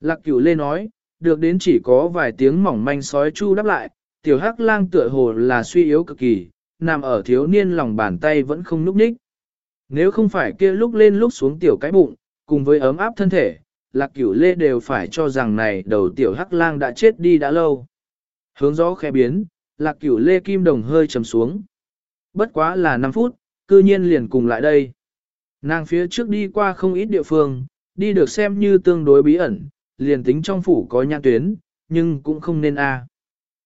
Lạc cửu lê nói, được đến chỉ có vài tiếng mỏng manh sói chu đáp lại, tiểu hắc lang tựa hồ là suy yếu cực kỳ, nằm ở thiếu niên lòng bàn tay vẫn không núp ních. Nếu không phải kia lúc lên lúc xuống tiểu cái bụng, cùng với ấm áp thân thể, lạc cửu lê đều phải cho rằng này đầu tiểu hắc lang đã chết đi đã lâu. Hướng gió khẽ biến, lạc cửu lê kim đồng hơi trầm xuống. Bất quá là 5 phút, cư nhiên liền cùng lại đây. Nàng phía trước đi qua không ít địa phương, đi được xem như tương đối bí ẩn, liền tính trong phủ có nhãn tuyến, nhưng cũng không nên a. À.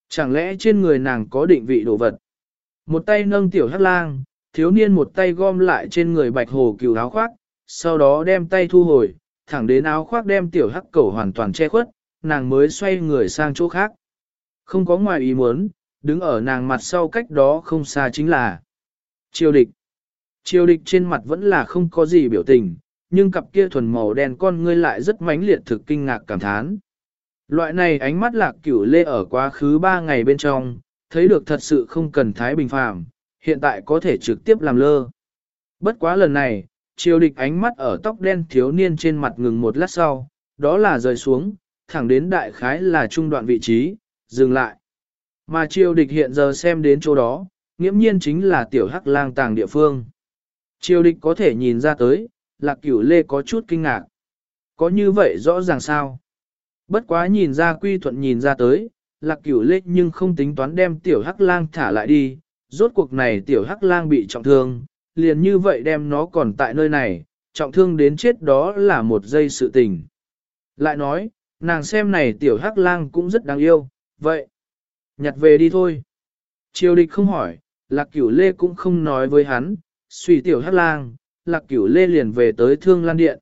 Chẳng lẽ trên người nàng có định vị đồ vật? Một tay nâng tiểu hắc lang, thiếu niên một tay gom lại trên người bạch hồ cừu áo khoác, sau đó đem tay thu hồi, thẳng đến áo khoác đem tiểu hắc cẩu hoàn toàn che khuất, nàng mới xoay người sang chỗ khác. Không có ngoài ý muốn, đứng ở nàng mặt sau cách đó không xa chính là triều địch. Triều địch trên mặt vẫn là không có gì biểu tình, nhưng cặp kia thuần màu đen con ngươi lại rất mãnh liệt thực kinh ngạc cảm thán. Loại này ánh mắt lạc cửu lê ở quá khứ ba ngày bên trong, thấy được thật sự không cần thái bình phàm, hiện tại có thể trực tiếp làm lơ. Bất quá lần này, triều địch ánh mắt ở tóc đen thiếu niên trên mặt ngừng một lát sau, đó là rời xuống, thẳng đến đại khái là trung đoạn vị trí, dừng lại. Mà triều địch hiện giờ xem đến chỗ đó, nghiễm nhiên chính là tiểu hắc lang tàng địa phương. Triều địch có thể nhìn ra tới, lạc cửu lê có chút kinh ngạc. Có như vậy rõ ràng sao? Bất quá nhìn ra quy thuận nhìn ra tới, lạc cửu lê nhưng không tính toán đem tiểu hắc lang thả lại đi, rốt cuộc này tiểu hắc lang bị trọng thương, liền như vậy đem nó còn tại nơi này, trọng thương đến chết đó là một giây sự tình. Lại nói, nàng xem này tiểu hắc lang cũng rất đáng yêu, vậy, nhặt về đi thôi. Triều địch không hỏi, lạc cửu lê cũng không nói với hắn, suy tiểu hắc lang, lạc cửu lê liền về tới thương lan điện.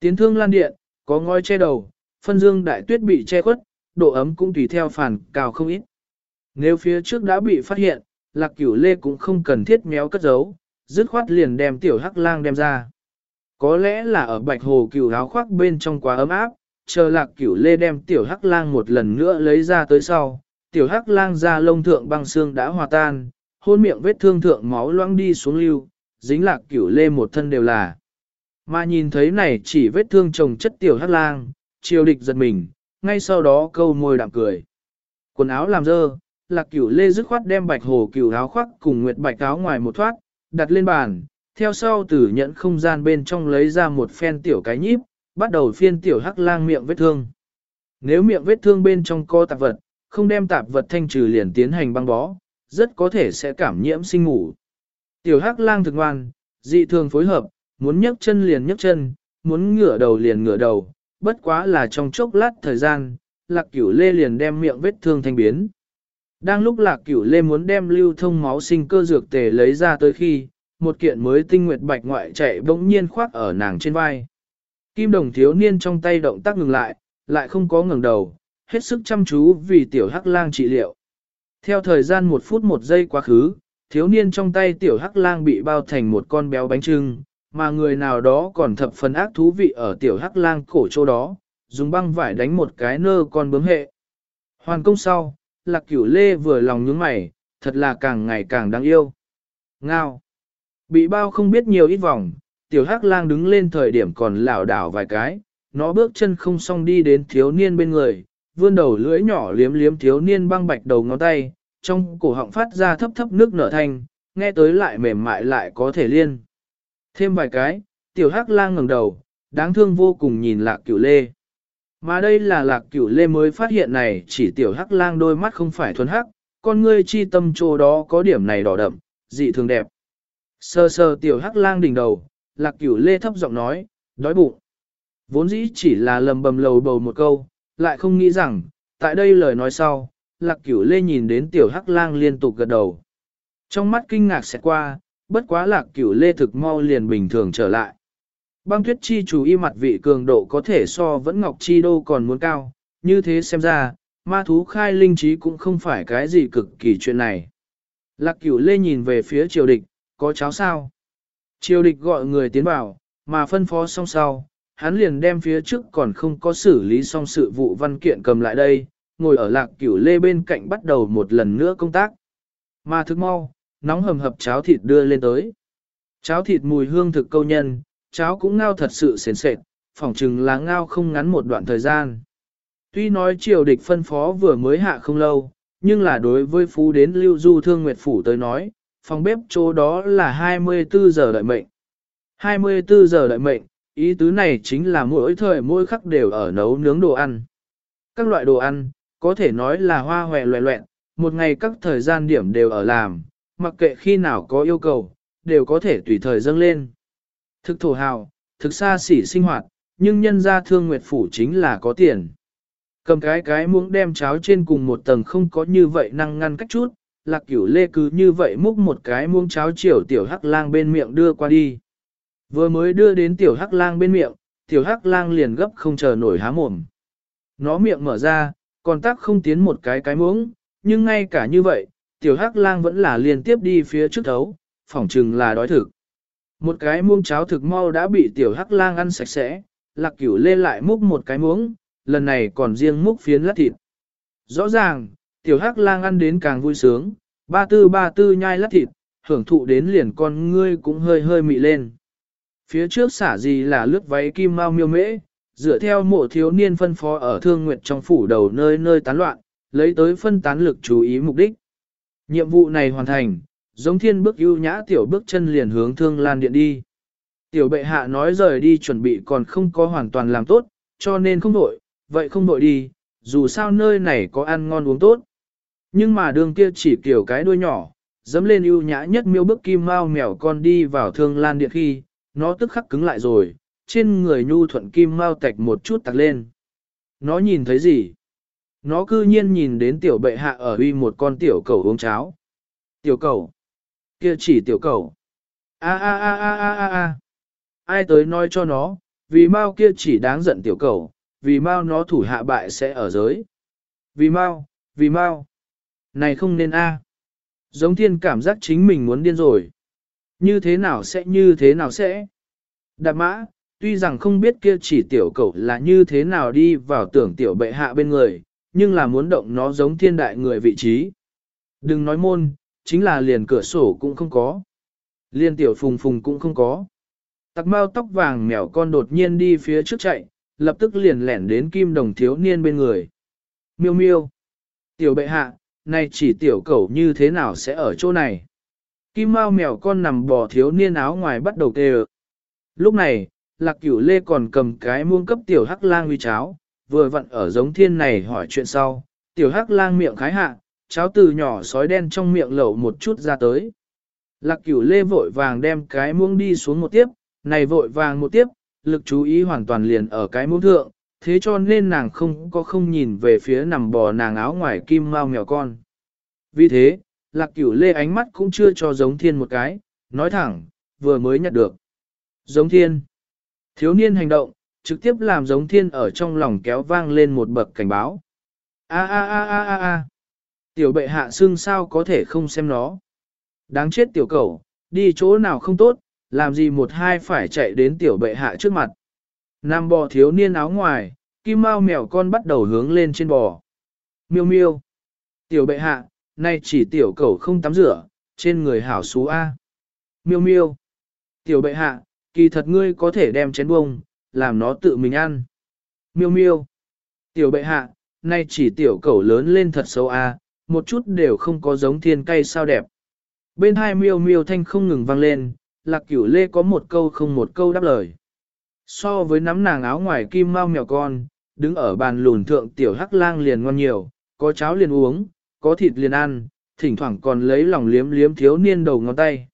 Tiến thương lan điện, có ngói che đầu, phân dương đại tuyết bị che khuất, độ ấm cũng tùy theo phản cao không ít. Nếu phía trước đã bị phát hiện, lạc cửu lê cũng không cần thiết méo cất giấu, dứt khoát liền đem tiểu hắc lang đem ra. Có lẽ là ở bạch hồ cửu áo khoác bên trong quá ấm áp, chờ lạc cửu lê đem tiểu hắc lang một lần nữa lấy ra tới sau, tiểu hắc lang ra lông thượng băng xương đã hòa tan, hôn miệng vết thương thượng máu loãng đi xuống lưu, dính lạc cửu lê một thân đều là. Mà nhìn thấy này chỉ vết thương chồng chất tiểu hắc lang, triều địch giật mình, ngay sau đó câu môi đạm cười. Quần áo làm dơ, lạc cửu lê dứt khoát đem bạch hồ cửu áo khoác cùng nguyệt bạch áo ngoài một thoát, đặt lên bàn, theo sau tử nhận không gian bên trong lấy ra một phen tiểu cái nhíp, bắt đầu phiên tiểu hắc lang miệng vết thương. Nếu miệng vết thương bên trong co tạp vật, không đem tạp vật thanh trừ liền tiến hành băng bó, rất có thể sẽ cảm nhiễm sinh ngủ. Tiểu hắc lang thực ngoan, dị thường phối hợp, muốn nhấc chân liền nhấc chân, muốn ngửa đầu liền ngửa đầu, bất quá là trong chốc lát thời gian, lạc cửu lê liền đem miệng vết thương thanh biến. Đang lúc lạc cửu lê muốn đem lưu thông máu sinh cơ dược tề lấy ra tới khi, một kiện mới tinh nguyệt bạch ngoại chạy bỗng nhiên khoác ở nàng trên vai. Kim đồng thiếu niên trong tay động tác ngừng lại, lại không có ngẩng đầu, hết sức chăm chú vì tiểu hắc lang trị liệu. Theo thời gian một phút một giây quá khứ, thiếu niên trong tay tiểu hắc lang bị bao thành một con béo bánh trưng, mà người nào đó còn thập phần ác thú vị ở tiểu hắc lang cổ chỗ đó, dùng băng vải đánh một cái nơ con bướm hệ. Hoàn công sau, lạc cửu lê vừa lòng nhướng mày, thật là càng ngày càng đáng yêu. Ngao. Bị bao không biết nhiều ít vòng, tiểu hắc lang đứng lên thời điểm còn lảo đảo vài cái, nó bước chân không xong đi đến thiếu niên bên người, vươn đầu lưỡi nhỏ liếm liếm thiếu niên băng bạch đầu ngón tay, trong cổ họng phát ra thấp thấp nước nở thanh, nghe tới lại mềm mại lại có thể liên. Thêm vài cái, tiểu hắc lang ngẩng đầu, đáng thương vô cùng nhìn lạc cửu lê. Mà đây là lạc cửu lê mới phát hiện này chỉ tiểu hắc lang đôi mắt không phải thuần hắc, con ngươi chi tâm chỗ đó có điểm này đỏ đậm, dị thường đẹp. Sơ sơ tiểu hắc lang đỉnh đầu, lạc cửu lê thấp giọng nói, đói bụng. Vốn dĩ chỉ là lầm bầm lầu bầu một câu, lại không nghĩ rằng, tại đây lời nói sau, lạc cửu lê nhìn đến tiểu hắc lang liên tục gật đầu. Trong mắt kinh ngạc sẽ qua, bất quá lạc cửu lê thực mau liền bình thường trở lại. Băng tuyết chi chủ y mặt vị cường độ có thể so vẫn ngọc chi đô còn muốn cao, như thế xem ra, ma thú khai linh trí cũng không phải cái gì cực kỳ chuyện này. Lạc cửu lê nhìn về phía triều địch, có cháo sao? Triều địch gọi người tiến vào, mà phân phó xong sau, hắn liền đem phía trước còn không có xử lý xong sự vụ văn kiện cầm lại đây, ngồi ở lạc cửu lê bên cạnh bắt đầu một lần nữa công tác. Mà thức mau, nóng hầm hập cháo thịt đưa lên tới. Cháo thịt mùi hương thực câu nhân, cháo cũng ngao thật sự sền sệt, phỏng chừng là ngao không ngắn một đoạn thời gian. Tuy nói triều địch phân phó vừa mới hạ không lâu, nhưng là đối với phú đến lưu du thương nguyệt phủ tới nói, phòng bếp chỗ đó là 24 giờ đợi mệnh. 24 giờ đợi mệnh, ý tứ này chính là mỗi thời mỗi khắc đều ở nấu nướng đồ ăn. Các loại đồ ăn, có thể nói là hoa hòe loẹ loẹn, một ngày các thời gian điểm đều ở làm, mặc kệ khi nào có yêu cầu, đều có thể tùy thời dâng lên. Thực thổ hào, thực xa xỉ sinh hoạt, nhưng nhân gia thương nguyệt phủ chính là có tiền. Cầm cái cái muỗng đem cháo trên cùng một tầng không có như vậy năng ngăn cách chút, lạc cửu lê cứ như vậy múc một cái muỗng cháo chiều tiểu hắc lang bên miệng đưa qua đi. Vừa mới đưa đến tiểu hắc lang bên miệng, tiểu hắc lang liền gấp không chờ nổi há mồm. Nó miệng mở ra, còn tác không tiến một cái cái muỗng, nhưng ngay cả như vậy, tiểu hắc lang vẫn là liên tiếp đi phía trước thấu, phỏng chừng là đói thực. Một cái muông cháo thực mau đã bị tiểu hắc lang ăn sạch sẽ, lạc cửu lê lại múc một cái muỗng, lần này còn riêng múc phiến lát thịt. Rõ ràng, tiểu hắc lang ăn đến càng vui sướng, ba tư ba tư nhai lát thịt, hưởng thụ đến liền con ngươi cũng hơi hơi mị lên. Phía trước xả gì là lướt váy kim mau miêu mễ, dựa theo mộ thiếu niên phân phó ở thương nguyệt trong phủ đầu nơi nơi tán loạn, lấy tới phân tán lực chú ý mục đích. Nhiệm vụ này hoàn thành, giống thiên bước ưu nhã tiểu bước chân liền hướng thương lan điện đi. Tiểu bệ hạ nói rời đi chuẩn bị còn không có hoàn toàn làm tốt, cho nên không đổi, vậy không đổi đi, dù sao nơi này có ăn ngon uống tốt. Nhưng mà đường kia chỉ kiểu cái đuôi nhỏ, dấm lên ưu nhã nhất miêu bước kim mau mèo con đi vào thương lan điện khi, nó tức khắc cứng lại rồi, trên người nhu thuận kim mau tạch một chút tạc lên. Nó nhìn thấy gì? Nó cư nhiên nhìn đến tiểu bệ hạ ở uy một con tiểu cầu uống cháo. Tiểu cầu? Kia chỉ tiểu cầu. A a a a a a a. Ai tới nói cho nó, vì mau kia chỉ đáng giận tiểu cầu, vì mau nó thủ hạ bại sẽ ở giới. Vì mau, vì mau. Này không nên a. Giống thiên cảm giác chính mình muốn điên rồi. Như thế nào sẽ như thế nào sẽ? Đạp mã, tuy rằng không biết kia chỉ tiểu cậu là như thế nào đi vào tưởng tiểu bệ hạ bên người, nhưng là muốn động nó giống thiên đại người vị trí. Đừng nói môn, chính là liền cửa sổ cũng không có. Liên tiểu phùng phùng cũng không có. Tặc mau tóc vàng mèo con đột nhiên đi phía trước chạy, lập tức liền lẻn đến kim đồng thiếu niên bên người. Miêu miêu. Tiểu bệ hạ, này chỉ tiểu cẩu như thế nào sẽ ở chỗ này? Kim mau mèo con nằm bò thiếu niên áo ngoài bắt đầu tê Lúc này, lạc cửu lê còn cầm cái muông cấp tiểu hắc lang uy cháo, vừa vặn ở giống thiên này hỏi chuyện sau. Tiểu hắc lang miệng khái hạ, cháo từ nhỏ sói đen trong miệng lẩu một chút ra tới. Lạc cửu lê vội vàng đem cái muông đi xuống một tiếp, này vội vàng một tiếp, lực chú ý hoàn toàn liền ở cái muông thượng, thế cho nên nàng không có không nhìn về phía nằm bò nàng áo ngoài kim mao mèo con. Vì thế, lạc cửu lê ánh mắt cũng chưa cho giống thiên một cái, nói thẳng, vừa mới nhặt được. Giống thiên. Thiếu niên hành động, trực tiếp làm giống thiên ở trong lòng kéo vang lên một bậc cảnh báo. A a a a a a. Tiểu bệ hạ xương sao có thể không xem nó. Đáng chết tiểu cầu, đi chỗ nào không tốt, làm gì một hai phải chạy đến tiểu bệ hạ trước mặt. Nam bò thiếu niên áo ngoài, kim mau mèo con bắt đầu hướng lên trên bò. Miêu miêu. Tiểu bệ hạ, nay chỉ tiểu cầu không tắm rửa, trên người hảo xú A. Miêu miêu. Tiểu bệ hạ, kỳ thật ngươi có thể đem chén bông, làm nó tự mình ăn. Miêu miêu. Tiểu bệ hạ, nay chỉ tiểu cẩu lớn lên thật xấu A, một chút đều không có giống thiên cây sao đẹp. Bên hai miêu miêu thanh không ngừng vang lên, lạc cửu lê có một câu không một câu đáp lời. So với nắm nàng áo ngoài kim mau mèo con, đứng ở bàn lùn thượng tiểu hắc lang liền ngon nhiều, có cháo liền uống, có thịt liền ăn, thỉnh thoảng còn lấy lòng liếm liếm thiếu niên đầu ngón tay.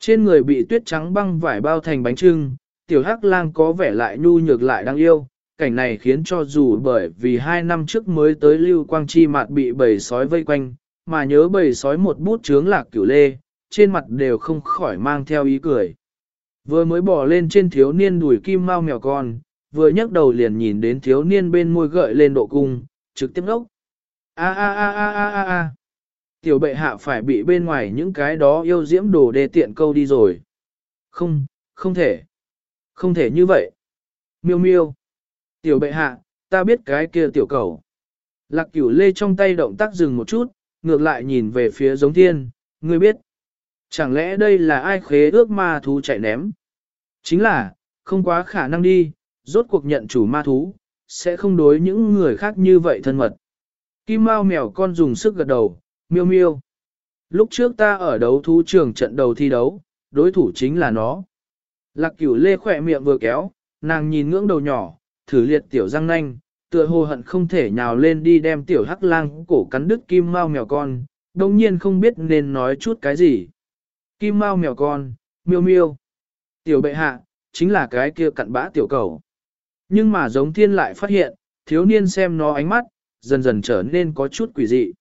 Trên người bị tuyết trắng băng vải bao thành bánh trưng, tiểu hắc lang có vẻ lại nhu nhược lại đáng yêu, cảnh này khiến cho dù bởi vì hai năm trước mới tới lưu quang chi mạt bị bầy sói vây quanh, mà nhớ bầy sói một bút chướng lạc cửu lê, trên mặt đều không khỏi mang theo ý cười. Vừa mới bỏ lên trên thiếu niên đuổi kim mau mèo con, vừa nhấc đầu liền nhìn đến thiếu niên bên môi gợi lên độ cung, trực tiếp ngốc. A a a a a a a. Tiểu bệ hạ phải bị bên ngoài những cái đó yêu diễm đồ đê tiện câu đi rồi. Không, không thể. Không thể như vậy. Miêu miêu. Tiểu bệ hạ, ta biết cái kia tiểu cầu. Lạc cửu lê trong tay động tác dừng một chút, ngược lại nhìn về phía giống thiên, ngươi biết. Chẳng lẽ đây là ai khế ước ma thú chạy ném? Chính là, không quá khả năng đi, rốt cuộc nhận chủ ma thú, sẽ không đối những người khác như vậy thân mật. Kim Mao mèo con dùng sức gật đầu, miêu miêu. Lúc trước ta ở đấu thú trường trận đầu thi đấu, đối thủ chính là nó. Lạc cửu lê khỏe miệng vừa kéo, nàng nhìn ngưỡng đầu nhỏ, thử liệt tiểu răng nanh, tựa hồ hận không thể nhào lên đi đem tiểu hắc lang cổ cắn đứt kim mao mèo con, đồng nhiên không biết nên nói chút cái gì. Kim mao mèo con, miêu miêu. Tiểu bệ hạ, chính là cái kia cặn bã tiểu cầu. Nhưng mà giống thiên lại phát hiện, thiếu niên xem nó ánh mắt, dần dần trở nên có chút quỷ dị.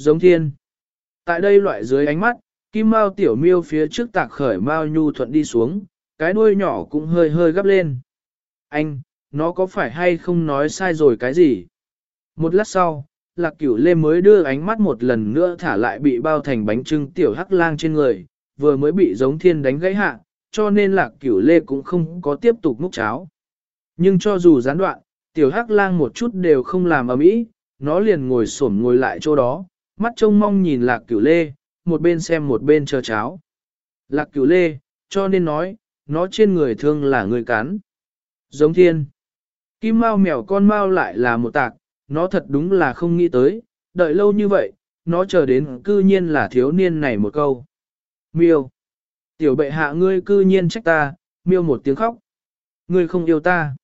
Giống thiên. Tại đây loại dưới ánh mắt, kim mao tiểu miêu phía trước tạc khởi mao nhu thuận đi xuống, cái đuôi nhỏ cũng hơi hơi gấp lên. Anh, nó có phải hay không nói sai rồi cái gì? Một lát sau, lạc cửu lê mới đưa ánh mắt một lần nữa thả lại bị bao thành bánh trưng tiểu hắc lang trên người, vừa mới bị giống thiên đánh gãy hạ, cho nên lạc cửu lê cũng không có tiếp tục múc cháo. Nhưng cho dù gián đoạn, tiểu hắc lang một chút đều không làm ầm ĩ, nó liền ngồi xổm ngồi lại chỗ đó, mắt trông mong nhìn lạc cửu lê, một bên xem một bên chờ cháo. Lạc cửu lê, cho nên nói, nó trên người thương là người cắn. Giống thiên. Kim Mao mèo con Mao lại là một tạc, nó thật đúng là không nghĩ tới, đợi lâu như vậy, nó chờ đến cư nhiên là thiếu niên này một câu. Miêu. Tiểu bệ hạ ngươi cư nhiên trách ta, miêu một tiếng khóc. Ngươi không yêu ta.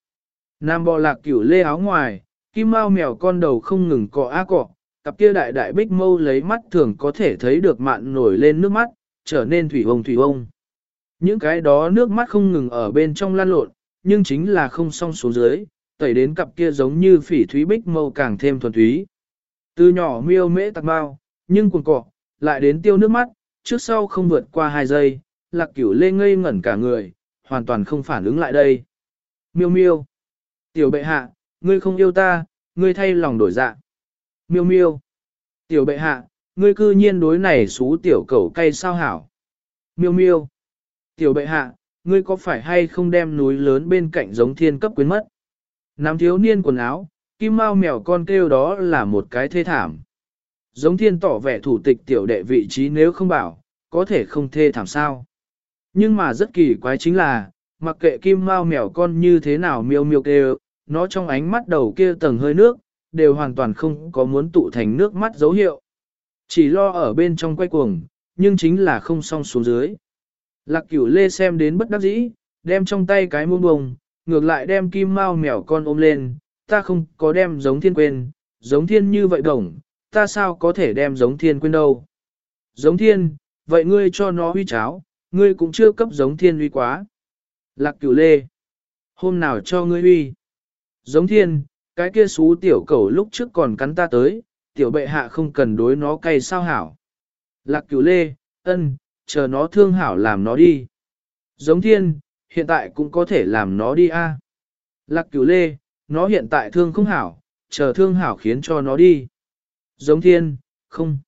Nam bò lạc cửu lê áo ngoài, kim mao mèo con đầu không ngừng cọ á cọ, cặp kia đại đại bích mâu lấy mắt thường có thể thấy được mạn nổi lên nước mắt, trở nên thủy hồng thủy hồng. Những cái đó nước mắt không ngừng ở bên trong lan lộn, nhưng chính là không song xuống dưới, tẩy đến cặp kia giống như phỉ thúy bích mâu càng thêm thuần thúy. Từ nhỏ miêu mễ tạc bao, nhưng cuồng cọ, lại đến tiêu nước mắt, trước sau không vượt qua hai giây, lạc cửu lê ngây ngẩn cả người, hoàn toàn không phản ứng lại đây. Miêu miêu, tiểu bệ hạ, ngươi không yêu ta, ngươi thay lòng đổi dạ. Miêu miêu, tiểu bệ hạ, ngươi cư nhiên đối này xú tiểu cẩu cay sao hảo. Miêu miêu, tiểu bệ hạ, ngươi có phải hay không đem núi lớn bên cạnh giống thiên cấp quyến mất? Nam thiếu niên quần áo, kim mao mèo con kêu đó là một cái thê thảm. Giống thiên tỏ vẻ thủ tịch tiểu đệ vị trí nếu không bảo, có thể không thê thảm sao. Nhưng mà rất kỳ quái chính là, mặc kệ kim mao mèo con như thế nào miêu miêu kêu, nó trong ánh mắt đầu kia tầng hơi nước, đều hoàn toàn không có muốn tụ thành nước mắt dấu hiệu. Chỉ lo ở bên trong quay cuồng, nhưng chính là không song xuống dưới. Lạc cửu lê xem đến bất đắc dĩ, đem trong tay cái muông bồng, ngược lại đem kim mao mèo con ôm lên, ta không có đem giống thiên quên, giống thiên như vậy đồng, ta sao có thể đem giống thiên quên đâu. Giống thiên, vậy ngươi cho nó huy cháo, ngươi cũng chưa cấp giống thiên huy quá. Lạc cửu lê, hôm nào cho ngươi huy. Giống thiên, cái kia xú tiểu cẩu lúc trước còn cắn ta tới, tiểu bệ hạ không cần đối nó cay sao hảo. Lạc cửu lê, ân, chờ nó thương hảo làm nó đi. Giống thiên, hiện tại cũng có thể làm nó đi a. Lạc cửu lê, nó hiện tại thương không hảo, chờ thương hảo khiến cho nó đi. Giống thiên, không.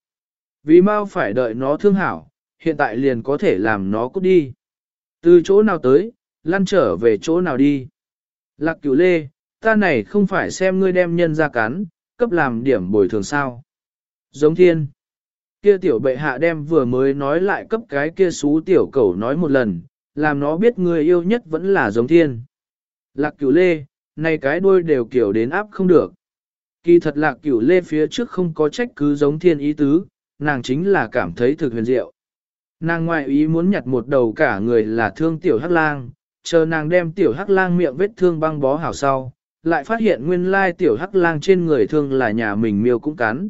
Vì mau phải đợi nó thương hảo, hiện tại liền có thể làm nó cút đi. Từ chỗ nào tới, lăn trở về chỗ nào đi. Lạc cửu lê, ta này không phải xem ngươi đem nhân ra cắn, cấp làm điểm bồi thường sao. Giống thiên. Kia tiểu bệ hạ đem vừa mới nói lại cấp cái kia xú tiểu cẩu nói một lần, làm nó biết người yêu nhất vẫn là giống thiên. Lạc cửu lê, này cái đuôi đều kiểu đến áp không được. Kỳ thật lạc cửu lê phía trước không có trách cứ giống thiên ý tứ, nàng chính là cảm thấy thực huyền diệu. Nàng ngoại ý muốn nhặt một đầu cả người là thương tiểu hắc lang, chờ nàng đem tiểu hắc lang miệng vết thương băng bó hảo sau, lại phát hiện nguyên lai tiểu hắc lang trên người thương là nhà mình miêu cũng cắn.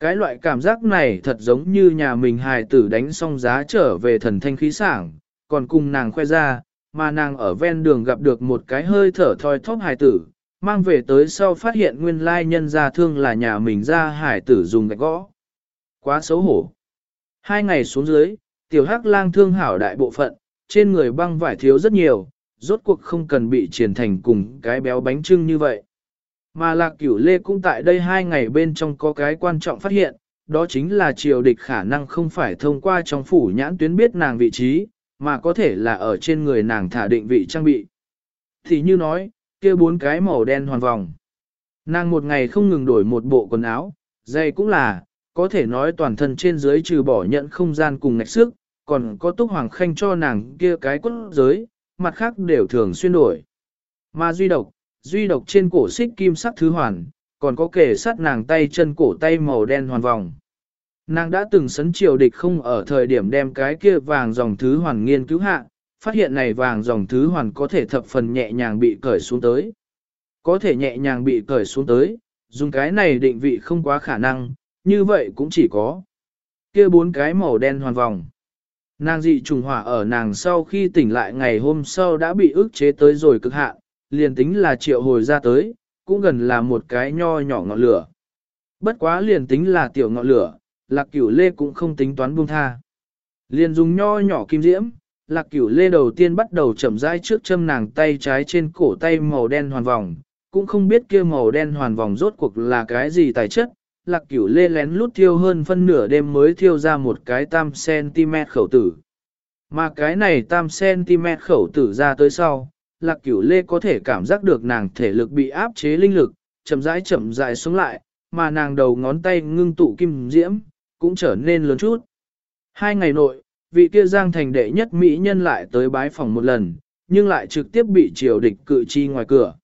Cái loại cảm giác này thật giống như nhà mình hài tử đánh xong giá trở về thần thanh khí sảng, còn cùng nàng khoe ra, mà nàng ở ven đường gặp được một cái hơi thở thoi thóp hài tử, mang về tới sau phát hiện nguyên lai nhân ra thương là nhà mình ra hải tử dùng gạch gõ. Quá xấu hổ. Hai ngày xuống dưới, tiểu hắc lang thương hảo đại bộ phận, trên người băng vải thiếu rất nhiều, rốt cuộc không cần bị triển thành cùng cái béo bánh trưng như vậy. Mà lạc cửu lê cũng tại đây hai ngày bên trong có cái quan trọng phát hiện, đó chính là triều địch khả năng không phải thông qua trong phủ nhãn tuyến biết nàng vị trí, mà có thể là ở trên người nàng thả định vị trang bị. Thì như nói, kia bốn cái màu đen hoàn vòng. Nàng một ngày không ngừng đổi một bộ quần áo, giày cũng là, có thể nói toàn thân trên dưới trừ bỏ nhận không gian cùng ngạch sức, còn có túc hoàng khanh cho nàng kia cái cốt giới, mặt khác đều thường xuyên đổi. Mà duy độc, duy độc trên cổ xích kim sắc thứ hoàn, còn có kể sát nàng tay chân cổ tay màu đen hoàn vòng. Nàng đã từng sấn triều địch không ở thời điểm đem cái kia vàng dòng thứ hoàn nghiên cứu hạ, phát hiện này vàng dòng thứ hoàn có thể thập phần nhẹ nhàng bị cởi xuống tới. Có thể nhẹ nhàng bị cởi xuống tới, dùng cái này định vị không quá khả năng, như vậy cũng chỉ có kia bốn cái màu đen hoàn vòng. Nàng dị trùng hỏa ở nàng sau khi tỉnh lại ngày hôm sau đã bị ức chế tới rồi cực hạn, liền tính là triệu hồi ra tới, cũng gần là một cái nho nhỏ ngọn lửa. Bất quá liền tính là tiểu ngọn lửa, lạc cửu lê cũng không tính toán buông tha. Liền dùng nho nhỏ kim diễm, lạc cửu lê đầu tiên bắt đầu chậm rãi trước châm nàng tay trái trên cổ tay màu đen hoàn vòng, cũng không biết kia màu đen hoàn vòng rốt cuộc là cái gì tài chất. Lạc cửu lê lén lút thiêu hơn phân nửa đêm mới thiêu ra một cái tam cm khẩu tử. Mà cái này tam cm khẩu tử ra tới sau, lạc cửu lê có thể cảm giác được nàng thể lực bị áp chế linh lực, chậm rãi chậm rãi xuống lại, mà nàng đầu ngón tay ngưng tụ kim diễm, cũng trở nên lớn chút. Hai ngày nội, vị kia giang thành đệ nhất mỹ nhân lại tới bái phòng một lần, nhưng lại trực tiếp bị triều địch cự chi ngoài cửa.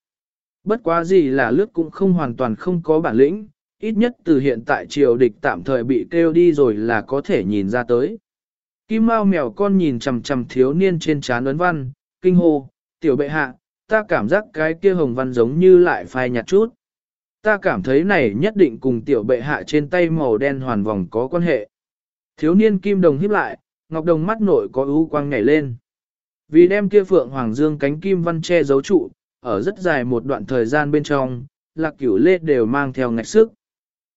Bất quá gì là lướt cũng không hoàn toàn không có bản lĩnh, ít nhất từ hiện tại triều địch tạm thời bị kêu đi rồi là có thể nhìn ra tới. Kim Mao mèo con nhìn chằm chằm thiếu niên trên trán ấn văn, kinh hô, tiểu bệ hạ, ta cảm giác cái kia hồng văn giống như lại phai nhạt chút. Ta cảm thấy này nhất định cùng tiểu bệ hạ trên tay màu đen hoàn vòng có quan hệ. Thiếu niên kim đồng híp lại, ngọc đồng mắt nội có ưu quang nhảy lên. Vì đem kia phượng hoàng dương cánh kim văn che giấu trụ, ở rất dài một đoạn thời gian bên trong, lạc cửu lê đều mang theo ngạch sức.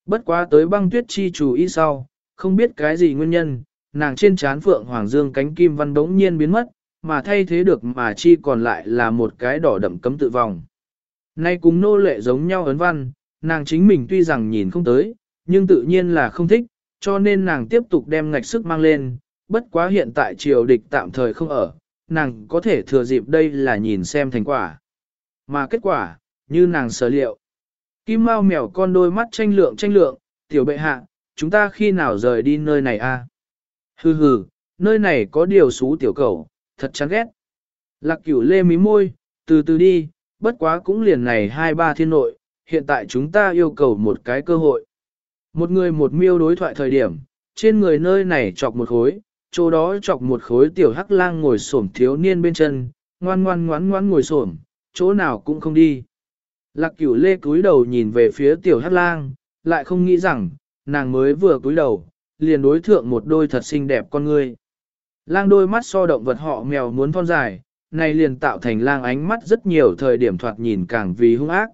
Bất quá tới băng tuyết chi chủ y sau, không biết cái gì nguyên nhân, nàng trên trán phượng hoàng dương cánh kim văn đống nhiên biến mất, mà thay thế được mà chi còn lại là một cái đỏ đậm cấm tự vòng. Nay cùng nô lệ giống nhau ấn văn, nàng chính mình tuy rằng nhìn không tới, nhưng tự nhiên là không thích, cho nên nàng tiếp tục đem ngạch sức mang lên, bất quá hiện tại triều địch tạm thời không ở, nàng có thể thừa dịp đây là nhìn xem thành quả. Mà kết quả, như nàng sở liệu. Kim Mao mèo con đôi mắt tranh lượng tranh lượng, tiểu bệ hạ, chúng ta khi nào rời đi nơi này a? Hừ hừ, nơi này có điều xú tiểu cầu, thật chán ghét. Lạc cửu lê mí môi, từ từ đi, bất quá cũng liền này hai ba thiên nội, hiện tại chúng ta yêu cầu một cái cơ hội. Một người một miêu đối thoại thời điểm, trên người nơi này chọc một khối, chỗ đó chọc một khối tiểu hắc lang ngồi xổm thiếu niên bên chân, ngoan ngoan ngoan ngoan ngồi xổm, chỗ nào cũng không đi. Lạc cửu lê cúi đầu nhìn về phía tiểu hắc lang, lại không nghĩ rằng, nàng mới vừa cúi đầu, liền đối thượng một đôi thật xinh đẹp con người. Lang đôi mắt so động vật họ mèo muốn thon dài, này liền tạo thành lang ánh mắt rất nhiều thời điểm thoạt nhìn càng vì hung ác.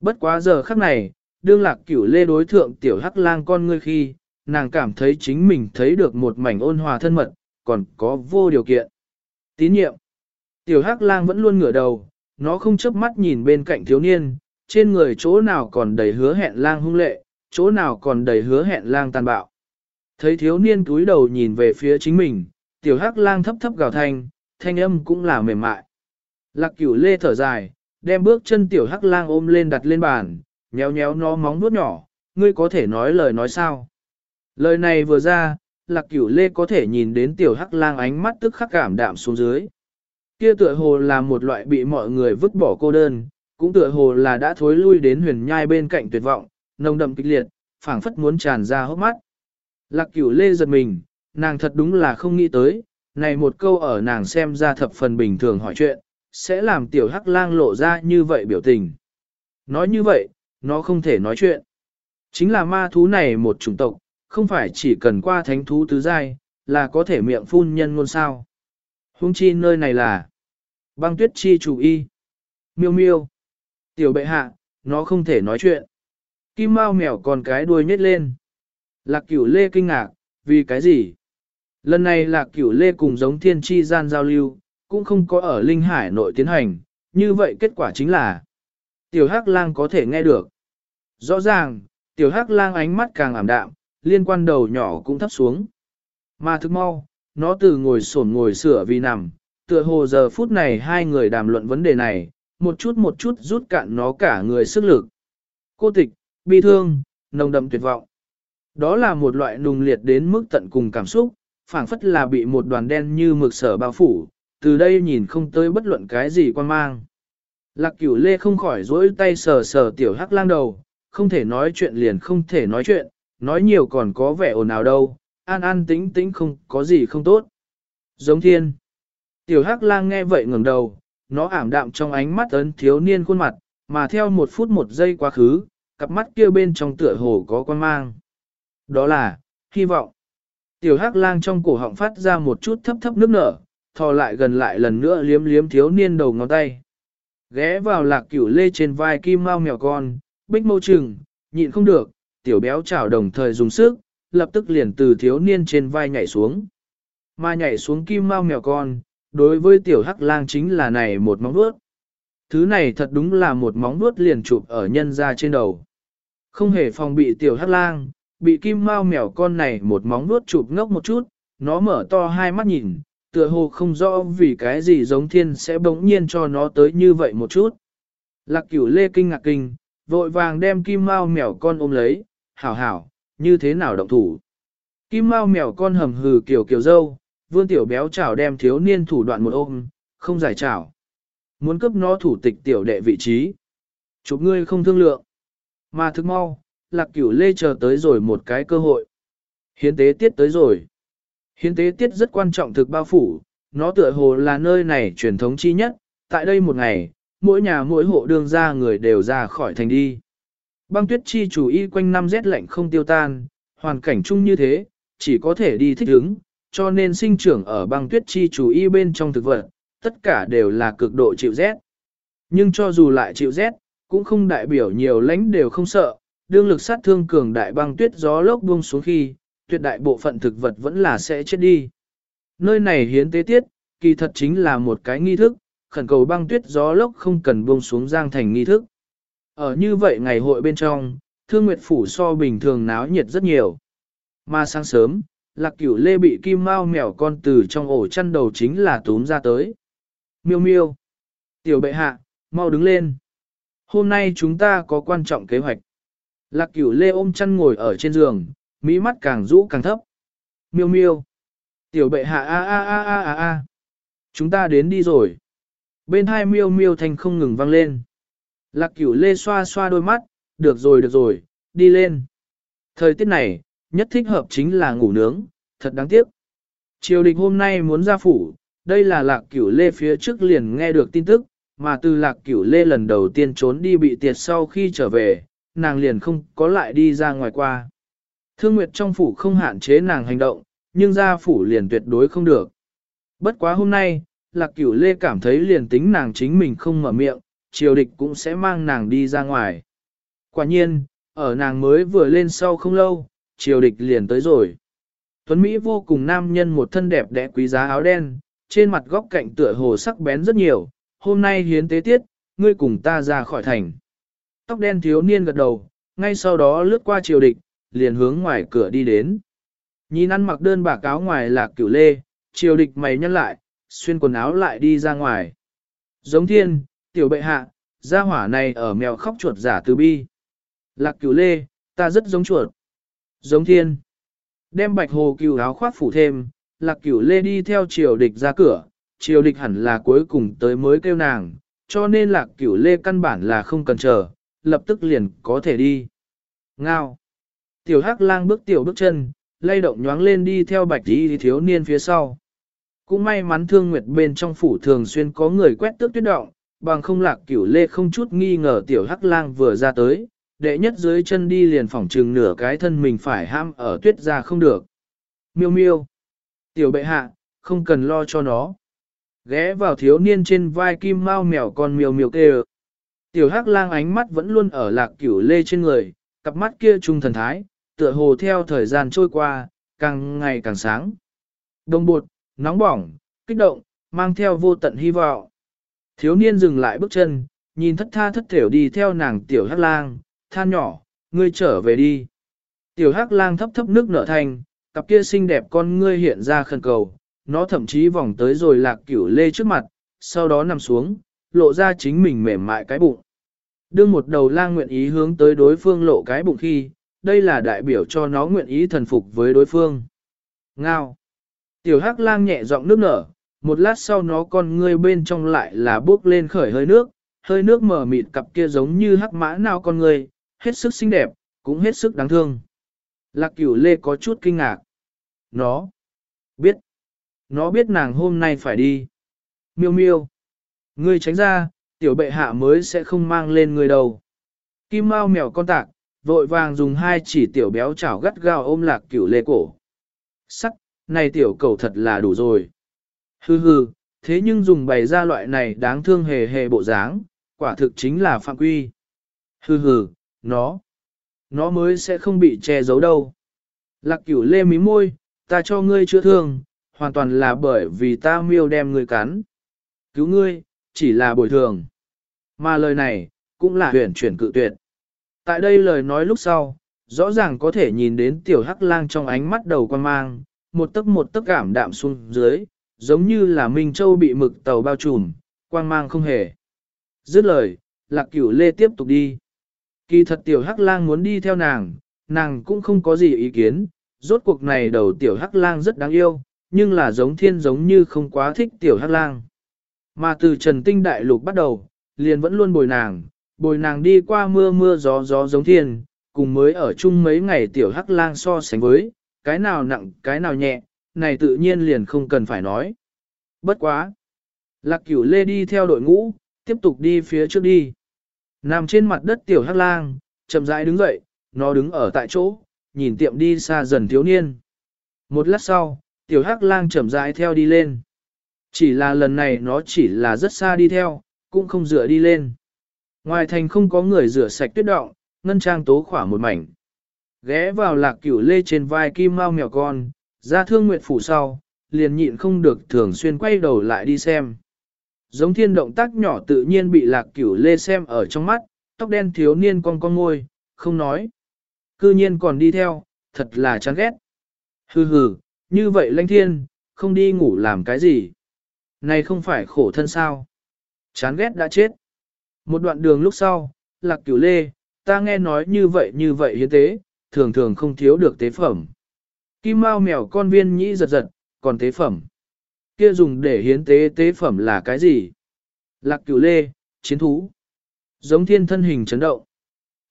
Bất quá giờ khắc này, đương lạc cửu lê đối thượng tiểu hắc lang con ngươi khi, nàng cảm thấy chính mình thấy được một mảnh ôn hòa thân mật, còn có vô điều kiện. Tín nhiệm. Tiểu hắc lang vẫn luôn ngửa đầu, nó không chớp mắt nhìn bên cạnh thiếu niên, trên người chỗ nào còn đầy hứa hẹn lang hung lệ, chỗ nào còn đầy hứa hẹn lang tàn bạo. Thấy thiếu niên túi đầu nhìn về phía chính mình, tiểu hắc lang thấp thấp gào thanh, thanh âm cũng là mềm mại. Lạc cửu lê thở dài, đem bước chân tiểu hắc lang ôm lên đặt lên bàn, nhéo nhéo nó móng nuốt nhỏ, ngươi có thể nói lời nói sao. Lời này vừa ra, lạc cửu lê có thể nhìn đến tiểu hắc lang ánh mắt tức khắc cảm đạm xuống dưới. Kia tựa hồ là một loại bị mọi người vứt bỏ cô đơn, cũng tựa hồ là đã thối lui đến huyền nhai bên cạnh tuyệt vọng, nồng đậm kịch liệt, phảng phất muốn tràn ra hốc mắt. Lạc cửu lê giật mình, nàng thật đúng là không nghĩ tới, này một câu ở nàng xem ra thập phần bình thường hỏi chuyện, sẽ làm tiểu hắc lang lộ ra như vậy biểu tình. Nói như vậy, nó không thể nói chuyện. Chính là ma thú này một chủng tộc, không phải chỉ cần qua thánh thú tứ giai, là có thể miệng phun nhân ngôn sao. Hung chi nơi này là băng tuyết chi chủ y. Miêu miêu. Tiểu bệ hạ, nó không thể nói chuyện. Kim Mao mèo còn cái đuôi nhét lên. Lạc cửu lê kinh ngạc, vì cái gì? Lần này lạc cửu lê cùng giống thiên chi gian giao lưu, cũng không có ở linh hải nội tiến hành, như vậy kết quả chính là tiểu hắc lang có thể nghe được. Rõ ràng, tiểu hắc lang ánh mắt càng ảm đạm, liên quan đầu nhỏ cũng thấp xuống. Mà thức mau, nó từ ngồi sổn ngồi sửa vì nằm, tựa hồ giờ phút này hai người đàm luận vấn đề này, một chút một chút rút cạn nó cả người sức lực. Cô tịch, bi thương, nồng đậm tuyệt vọng. Đó là một loại nùng liệt đến mức tận cùng cảm xúc, phảng phất là bị một đoàn đen như mực sở bao phủ, từ đây nhìn không tới bất luận cái gì quan mang. Lạc cửu lê không khỏi rỗi tay sờ sờ tiểu hắc lang đầu, không thể nói chuyện liền không thể nói chuyện, nói nhiều còn có vẻ ồn ào đâu, an an tĩnh tĩnh không có gì không tốt. Giống thiên. Tiểu hắc lang nghe vậy ngẩng đầu, nó ảm đạm trong ánh mắt ấn thiếu niên khuôn mặt, mà theo một phút một giây quá khứ, cặp mắt kia bên trong tựa hồ có quan mang. Đó là, hy vọng. Tiểu hắc lang trong cổ họng phát ra một chút thấp thấp nước nở, thò lại gần lại lần nữa liếm liếm thiếu niên đầu ngón tay. Ghé vào lạc cửu lê trên vai kim mau mèo con, bích mâu trừng, nhịn không được, tiểu béo chảo đồng thời dùng sức, lập tức liền từ thiếu niên trên vai nhảy xuống. Mà nhảy xuống kim mau mèo con, đối với tiểu hắc lang chính là này một móng vuốt. Thứ này thật đúng là một móng vuốt liền chụp ở nhân ra trên đầu. Không hề phòng bị tiểu hắc lang, bị kim mau mèo con này một móng vuốt chụp ngốc một chút, nó mở to hai mắt nhìn, tựa hồ không rõ vì cái gì giống thiên sẽ bỗng nhiên cho nó tới như vậy một chút. Lạc cửu lê kinh ngạc kinh, vội vàng đem kim mau mèo con ôm lấy, hảo hảo, như thế nào động thủ. Kim mau mèo con hầm hừ kiểu kiểu dâu, vươn tiểu béo chảo đem thiếu niên thủ đoạn một ôm, không giải chảo. Muốn cấp nó thủ tịch tiểu đệ vị trí. Chụp ngươi không thương lượng. Mà thức mau, lạc cửu lê chờ tới rồi một cái cơ hội. Hiến tế tiết tới rồi. Hiến tế tiết rất quan trọng thực bao phủ, nó tựa hồ là nơi này truyền thống chi nhất, tại đây một ngày, mỗi nhà mỗi hộ đương ra người đều ra khỏi thành đi. Băng tuyết chi chủ y quanh năm rét lạnh không tiêu tan, hoàn cảnh chung như thế, chỉ có thể đi thích ứng, cho nên sinh trưởng ở băng tuyết chi chủ y bên trong thực vật, tất cả đều là cực độ chịu rét. Nhưng cho dù lại chịu rét, cũng không đại biểu nhiều lãnh đều không sợ, đương lực sát thương cường đại băng tuyết gió lốc buông xuống khi, tuyệt đại bộ phận thực vật vẫn là sẽ chết đi. Nơi này hiến tế tiết, kỳ thật chính là một cái nghi thức, khẩn cầu băng tuyết gió lốc không cần buông xuống giang thành nghi thức. Ở như vậy ngày hội bên trong, thương nguyệt phủ so bình thường náo nhiệt rất nhiều. Mà sáng sớm, lạc cửu lê bị kim Mao mèo con từ trong ổ chăn đầu chính là túm ra tới. Miêu miêu. Tiểu bệ hạ, mau đứng lên. Hôm nay chúng ta có quan trọng kế hoạch. Lạc cửu lê ôm chăn ngồi ở trên giường, mỹ mắt càng rũ càng thấp. Miêu miêu. Tiểu bệ hạ a a a a a a. Chúng ta đến đi rồi. Bên hai miêu miêu thanh không ngừng vang lên. Lạc cửu lê xoa xoa đôi mắt, được rồi được rồi, đi lên. Thời tiết này, nhất thích hợp chính là ngủ nướng, thật đáng tiếc. Triều địch hôm nay muốn ra phủ, đây là lạc cửu lê phía trước liền nghe được tin tức, mà từ lạc cửu lê lần đầu tiên trốn đi bị tiệt sau khi trở về, nàng liền không có lại đi ra ngoài qua. Thương Nguyệt trong phủ không hạn chế nàng hành động, nhưng ra phủ liền tuyệt đối không được. Bất quá hôm nay, Lạc Cửu Lê cảm thấy liền tính nàng chính mình không mở miệng, triều địch cũng sẽ mang nàng đi ra ngoài. Quả nhiên, ở nàng mới vừa lên sau không lâu, triều địch liền tới rồi. Tuấn Mỹ vô cùng nam nhân một thân đẹp đẽ quý giá áo đen, trên mặt góc cạnh tựa hồ sắc bén rất nhiều, hôm nay hiến tế tiết, ngươi cùng ta ra khỏi thành. Tóc đen thiếu niên gật đầu, ngay sau đó lướt qua triều địch, liền hướng ngoài cửa đi đến. Nhìn ăn mặc đơn bà áo ngoài là cửu lê, triều địch mày nhăn lại, xuyên quần áo lại đi ra ngoài. Giống thiên, tiểu bệ hạ, gia hỏa này ở mèo khóc chuột giả từ bi. Lạc cửu lê, ta rất giống chuột. Giống thiên. Đem bạch hồ cửu áo khoác phủ thêm, lạc cửu lê đi theo triều địch ra cửa, triều địch hẳn là cuối cùng tới mới kêu nàng, cho nên lạc cửu lê căn bản là không cần chờ, lập tức liền có thể đi. Ngao. Tiểu hắc lang bước tiểu bước chân, lay động nhoáng lên đi theo bạch đi thiếu niên phía sau. Cũng may mắn thương nguyệt bên trong phủ thường xuyên có người quét tước tuyết động, bằng không lạc cửu lê không chút nghi ngờ tiểu hắc lang vừa ra tới, đệ nhất dưới chân đi liền phỏng trừng nửa cái thân mình phải ham ở tuyết ra không được. Miêu miêu. Tiểu bệ hạ, không cần lo cho nó. Ghé vào thiếu niên trên vai kim mau mèo con miêu miêu kêu. Tiểu hắc lang ánh mắt vẫn luôn ở lạc cửu lê trên người, cặp mắt kia trung thần thái, tựa hồ theo thời gian trôi qua, càng ngày càng sáng. Đồng bột, nóng bỏng, kích động, mang theo vô tận hy vọng. Thiếu niên dừng lại bước chân, nhìn thất tha thất thểu đi theo nàng tiểu hắc lang, than nhỏ, ngươi trở về đi. Tiểu hắc lang thấp thấp nước nở thành, cặp kia xinh đẹp con ngươi hiện ra khẩn cầu, nó thậm chí vòng tới rồi lạc cửu lê trước mặt, sau đó nằm xuống, lộ ra chính mình mềm mại cái bụng. Đương một đầu lang nguyện ý hướng tới đối phương lộ cái bụng khi, đây là đại biểu cho nó nguyện ý thần phục với đối phương. Ngao. Tiểu hắc lang nhẹ giọng nước nở, một lát sau nó con ngươi bên trong lại là bước lên khởi hơi nước, hơi nước mở mịt cặp kia giống như hắc mã nào con ngươi hết sức xinh đẹp, cũng hết sức đáng thương. Lạc cửu lê có chút kinh ngạc. Nó biết. Nó biết nàng hôm nay phải đi. Miêu miêu. Ngươi tránh ra, tiểu bệ hạ mới sẽ không mang lên người đầu. Kim mau mèo con tạc, vội vàng dùng hai chỉ tiểu béo chảo gắt gao ôm lạc cửu lê cổ. Sắc, này tiểu cầu thật là đủ rồi. Hừ hừ, thế nhưng dùng bày ra loại này đáng thương hề hề bộ dáng, quả thực chính là phạm quy. Hừ hừ, nó, nó mới sẽ không bị che giấu đâu. Lạc cửu lê mí môi, ta cho ngươi chữa thương, hoàn toàn là bởi vì ta miêu đem ngươi cắn. Cứu ngươi, chỉ là bồi thường. Mà lời này, cũng là huyền chuyển cự tuyệt. Tại đây lời nói lúc sau, rõ ràng có thể nhìn đến tiểu hắc lang trong ánh mắt đầu quan mang, một tấc một tấc cảm đạm xuống dưới, giống như là Minh Châu bị mực tàu bao trùm, quang mang không hề. Dứt lời, lạc cửu lê tiếp tục đi. Kỳ thật tiểu hắc lang muốn đi theo nàng, nàng cũng không có gì ý kiến, rốt cuộc này đầu tiểu hắc lang rất đáng yêu, nhưng là giống thiên giống như không quá thích tiểu hắc lang. Mà từ trần tinh đại lục bắt đầu, liền vẫn luôn bồi nàng, bồi nàng đi qua mưa mưa gió gió giống thiên, cùng mới ở chung mấy ngày tiểu hắc lang so sánh với, cái nào nặng cái nào nhẹ, này tự nhiên liền không cần phải nói. Bất quá. Lạc cửu lê đi theo đội ngũ, tiếp tục đi phía trước đi. Nằm trên mặt đất tiểu hắc lang, chậm rãi đứng dậy, nó đứng ở tại chỗ, nhìn tiệm đi xa dần thiếu niên. Một lát sau, tiểu hắc lang chậm rãi theo đi lên. Chỉ là lần này nó chỉ là rất xa đi theo, cũng không dựa đi lên. Ngoài thành không có người rửa sạch tuyết động, ngân trang tố khỏa một mảnh. Ghé vào lạc cửu lê trên vai kim mau mèo con, ra thương nguyệt phủ sau, liền nhịn không được thường xuyên quay đầu lại đi xem. Giống thiên động tác nhỏ tự nhiên bị lạc cửu lê xem ở trong mắt, tóc đen thiếu niên con con ngôi, không nói. Cư nhiên còn đi theo, thật là chán ghét. Hừ hừ, như vậy lãnh thiên, không đi ngủ làm cái gì. Này không phải khổ thân sao. Chán ghét đã chết. Một đoạn đường lúc sau, lạc cửu lê, ta nghe nói như vậy như vậy hiến tế, thường thường không thiếu được tế phẩm. Kim mao mèo con viên nhĩ giật giật, còn tế phẩm. Kia dùng để hiến tế tế phẩm là cái gì? Lạc cửu lê, chiến thú. Giống thiên thân hình chấn động.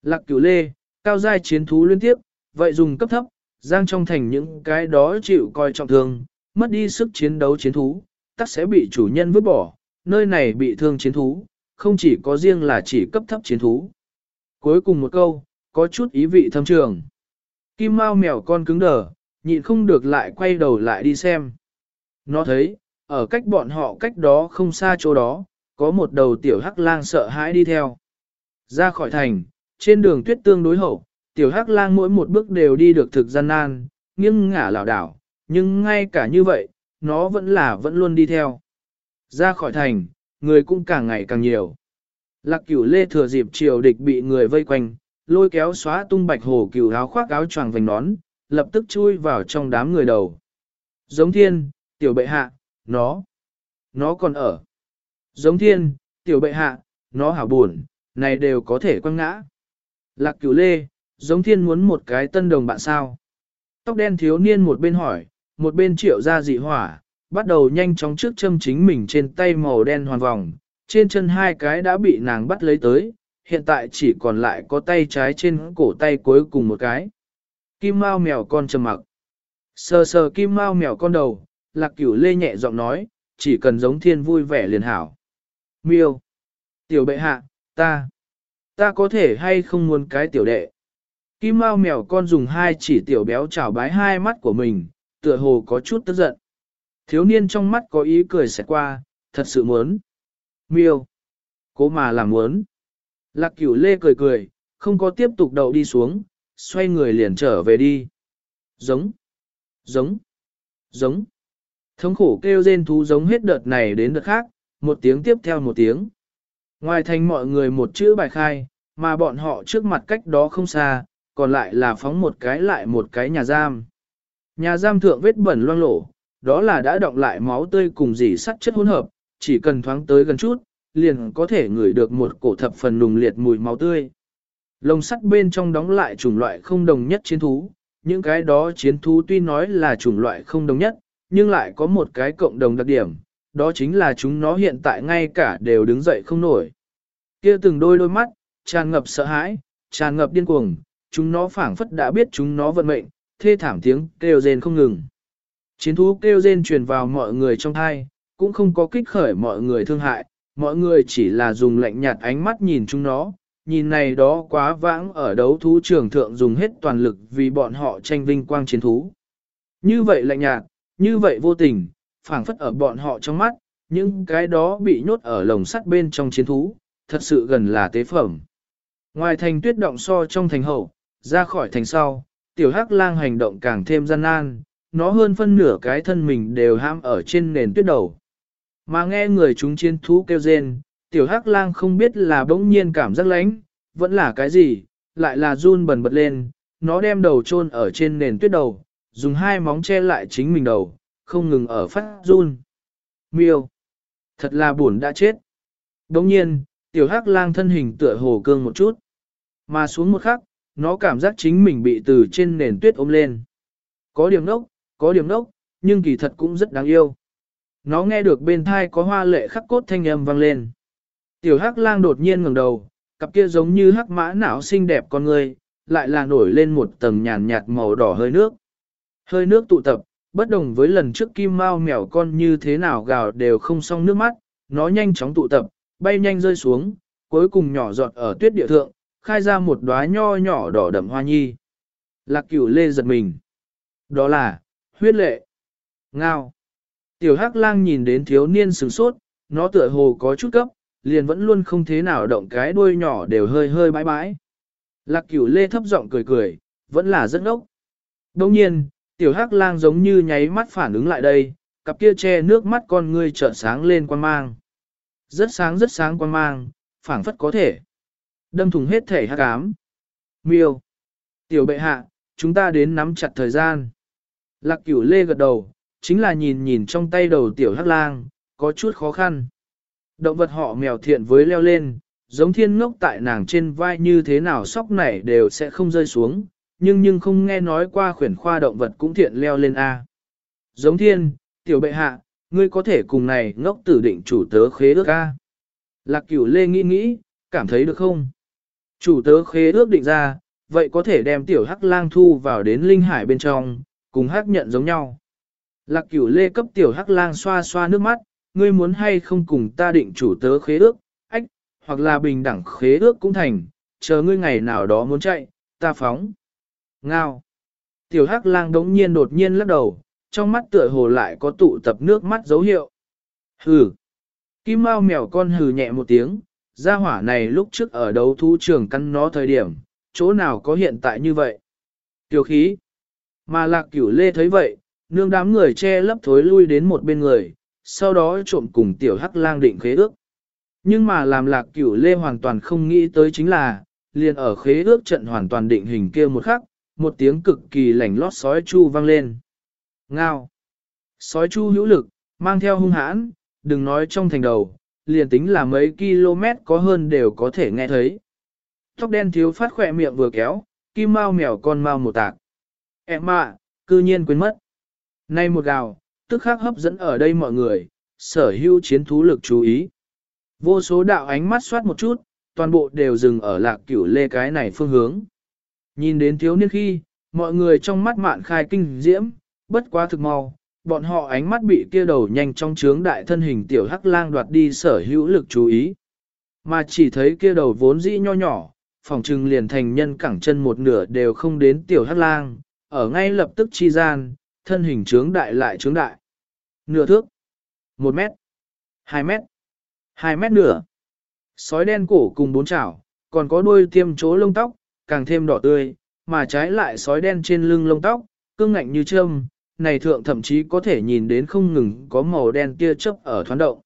Lạc cửu lê, cao giai chiến thú liên tiếp, vậy dùng cấp thấp, giang trong thành những cái đó chịu coi trọng thương, mất đi sức chiến đấu chiến thú, tắc sẽ bị chủ nhân vứt bỏ, nơi này bị thương chiến thú, không chỉ có riêng là chỉ cấp thấp chiến thú. Cuối cùng một câu, có chút ý vị thâm trường. Kim Mao mèo con cứng đờ, nhịn không được lại quay đầu lại đi xem. Nó thấy, ở cách bọn họ cách đó không xa chỗ đó, có một đầu tiểu hắc lang sợ hãi đi theo. Ra khỏi thành, trên đường tuyết tương đối hậu, tiểu hắc lang mỗi một bước đều đi được thực gian nan, nghiêng ngả lảo đảo, nhưng ngay cả như vậy, nó vẫn là vẫn luôn đi theo. Ra khỏi thành, người cũng càng ngày càng nhiều. Lạc cửu lê thừa dịp triều địch bị người vây quanh, lôi kéo xóa tung bạch hồ cửu áo khoác áo choàng vành nón, lập tức chui vào trong đám người đầu. Giống thiên, tiểu bệ hạ, nó, nó còn ở. Giống thiên, tiểu bệ hạ, nó hảo buồn, này đều có thể quăng ngã. Lạc cửu lê, giống thiên muốn một cái tân đồng bạn sao. Tóc đen thiếu niên một bên hỏi, một bên triệu ra dị hỏa, bắt đầu nhanh chóng trước châm chính mình trên tay màu đen hoàn vòng, trên chân hai cái đã bị nàng bắt lấy tới, hiện tại chỉ còn lại có tay trái trên cổ tay cuối cùng một cái. Kim Mao mèo con trầm mặc. Sờ sờ Kim Mao mèo con đầu, Lạc Cửu Lê nhẹ giọng nói, chỉ cần giống thiên vui vẻ liền hảo. Miêu. Tiểu bệ hạ, ta. Ta có thể hay không muốn cái tiểu đệ. Kim Mao mèo con dùng hai chỉ tiểu béo chảo bái hai mắt của mình, tựa hồ có chút tức giận. Thiếu niên trong mắt có ý cười xẹt qua, thật sự muốn. Miêu. Cố mà làm muốn. Lạc cửu lê cười cười, không có tiếp tục đậu đi xuống, xoay người liền trở về đi. Giống. Giống. Giống. Thống khổ kêu rên thú giống hết đợt này đến đợt khác, một tiếng tiếp theo một tiếng. Ngoài thành mọi người một chữ bài khai, mà bọn họ trước mặt cách đó không xa, còn lại là phóng một cái lại một cái nhà giam. Nhà giam thượng vết bẩn loang lổ, đó là đã động lại máu tươi cùng dỉ sắt chất hỗn hợp, chỉ cần thoáng tới gần chút, liền có thể ngửi được một cổ thập phần nùng liệt mùi máu tươi. Lồng sắt bên trong đóng lại chủng loại không đồng nhất chiến thú, những cái đó chiến thú tuy nói là chủng loại không đồng nhất, nhưng lại có một cái cộng đồng đặc điểm, đó chính là chúng nó hiện tại ngay cả đều đứng dậy không nổi. Kia từng đôi đôi mắt, tràn ngập sợ hãi, tràn ngập điên cuồng, chúng nó phảng phất đã biết chúng nó vận mệnh, thê thảm tiếng kêu rên không ngừng. Chiến thú kêu rên truyền vào mọi người trong thai, cũng không có kích khởi mọi người thương hại, mọi người chỉ là dùng lạnh nhạt ánh mắt nhìn chúng nó, nhìn này đó quá vãng ở đấu thú trường thượng dùng hết toàn lực vì bọn họ tranh vinh quang chiến thú. Như vậy lạnh nhạt, như vậy vô tình, phảng phất ở bọn họ trong mắt, những cái đó bị nhốt ở lồng sắt bên trong chiến thú, thật sự gần là tế phẩm. Ngoài thành tuyết động so trong thành hậu, ra khỏi thành sau, tiểu hắc lang hành động càng thêm gian nan, nó hơn phân nửa cái thân mình đều ham ở trên nền tuyết đầu. Mà nghe người chúng chiến thú kêu rên, tiểu hắc lang không biết là bỗng nhiên cảm giác lánh, vẫn là cái gì, lại là run bần bật lên, nó đem đầu chôn ở trên nền tuyết đầu, dùng hai móng che lại chính mình đầu, không ngừng ở phát run. Miêu! Thật là buồn đã chết. Đồng nhiên, tiểu hắc lang thân hình tựa hồ cương một chút. Mà xuống một khắc, nó cảm giác chính mình bị từ trên nền tuyết ôm lên. Có điểm nốc, có điểm nốc, nhưng kỳ thật cũng rất đáng yêu. Nó nghe được bên thai có hoa lệ khắc cốt thanh âm vang lên. Tiểu hắc lang đột nhiên ngẩng đầu, cặp kia giống như hắc mã não xinh đẹp con người, lại là nổi lên một tầng nhàn nhạt màu đỏ hơi nước. Hơi nước tụ tập, bất đồng với lần trước kim mao mèo con như thế nào gào đều không xong nước mắt, nó nhanh chóng tụ tập, bay nhanh rơi xuống, cuối cùng nhỏ giọt ở tuyết địa thượng, khai ra một đóa nho nhỏ đỏ đậm hoa nhi. Lạc cửu lê giật mình. Đó là, huyết lệ. Ngao. Tiểu hắc lang nhìn đến thiếu niên sửng sốt, nó tựa hồ có chút cấp, liền vẫn luôn không thế nào động cái đuôi nhỏ đều hơi hơi bãi bãi. Lạc cửu lê thấp giọng cười cười, vẫn là rất ngốc. Đồng nhiên, tiểu hắc lang giống như nháy mắt phản ứng lại đây, cặp kia che nước mắt con ngươi trợn sáng lên quan mang. Rất sáng rất sáng quan mang, phảng phất có thể. Đâm thùng hết thể hắc ám. Miêu. Tiểu bệ hạ, chúng ta đến nắm chặt thời gian. Lạc cửu lê gật đầu, chính là nhìn nhìn trong tay đầu tiểu hắc lang, có chút khó khăn. Động vật họ mèo thiện với leo lên, giống thiên ngốc tại nàng trên vai như thế nào sóc này đều sẽ không rơi xuống, nhưng nhưng không nghe nói qua khuyển khoa động vật cũng thiện leo lên A. Giống thiên, tiểu bệ hạ, ngươi có thể cùng này ngốc tử định chủ tớ khế ước A. Lạc cửu lê nghĩ nghĩ, cảm thấy được không? Chủ tớ khế ước định ra, vậy có thể đem tiểu hắc lang thu vào đến linh hải bên trong, cùng hắc nhận giống nhau. Lạc cửu lê cấp tiểu hắc lang xoa xoa nước mắt, ngươi muốn hay không cùng ta định chủ tớ khế ước, ách, hoặc là bình đẳng khế ước cũng thành, chờ ngươi ngày nào đó muốn chạy, ta phóng. Ngao. Tiểu hắc lang đống nhiên đột nhiên lắc đầu, trong mắt tựa hồ lại có tụ tập nước mắt dấu hiệu. Hừ. Kim Mao mèo con hừ nhẹ một tiếng, gia hỏa này lúc trước ở đấu thú trường căn nó thời điểm, chỗ nào có hiện tại như vậy. Tiểu khí. Mà lạc cửu lê thấy vậy, nương đám người che lấp thối lui đến một bên người, sau đó trộm cùng tiểu hắc lang định khế ước. Nhưng mà làm lạc cửu lê hoàn toàn không nghĩ tới chính là, liền ở khế ước trận hoàn toàn định hình kia một khắc, một tiếng cực kỳ lảnh lót sói chu vang lên. Ngao! Sói chu hữu lực, mang theo hung hãn, đừng nói trong thành đầu, liền tính là mấy km có hơn đều có thể nghe thấy. Tóc đen thiếu phát khỏe miệng vừa kéo, kim mau mèo con mau một tạc. Em ạ, cư nhiên quên mất. Nay một gào, tức khắc hấp dẫn ở đây mọi người, sở hữu chiến thú lực chú ý. Vô số đạo ánh mắt soát một chút, toàn bộ đều dừng ở lạc cửu lê cái này phương hướng. Nhìn đến thiếu niên khi, mọi người trong mắt mạn khai kinh diễm, bất quá thực mau, bọn họ ánh mắt bị kia đầu nhanh trong trướng đại thân hình tiểu hắc lang đoạt đi sở hữu lực chú ý. Mà chỉ thấy kia đầu vốn dĩ nho nhỏ, phòng trừng liền thành nhân cẳng chân một nửa đều không đến tiểu hắc lang, ở ngay lập tức chi gian, thân hình trướng đại lại trướng đại. Nửa thước, một mét, hai mét, hai mét nửa. Sói đen cổ cùng bốn chảo, còn có đuôi tiêm chỗ lông tóc, càng thêm đỏ tươi, mà trái lại sói đen trên lưng lông tóc, cương ngạnh như trâm, này thượng thậm chí có thể nhìn đến không ngừng có màu đen kia chớp ở thoáng động.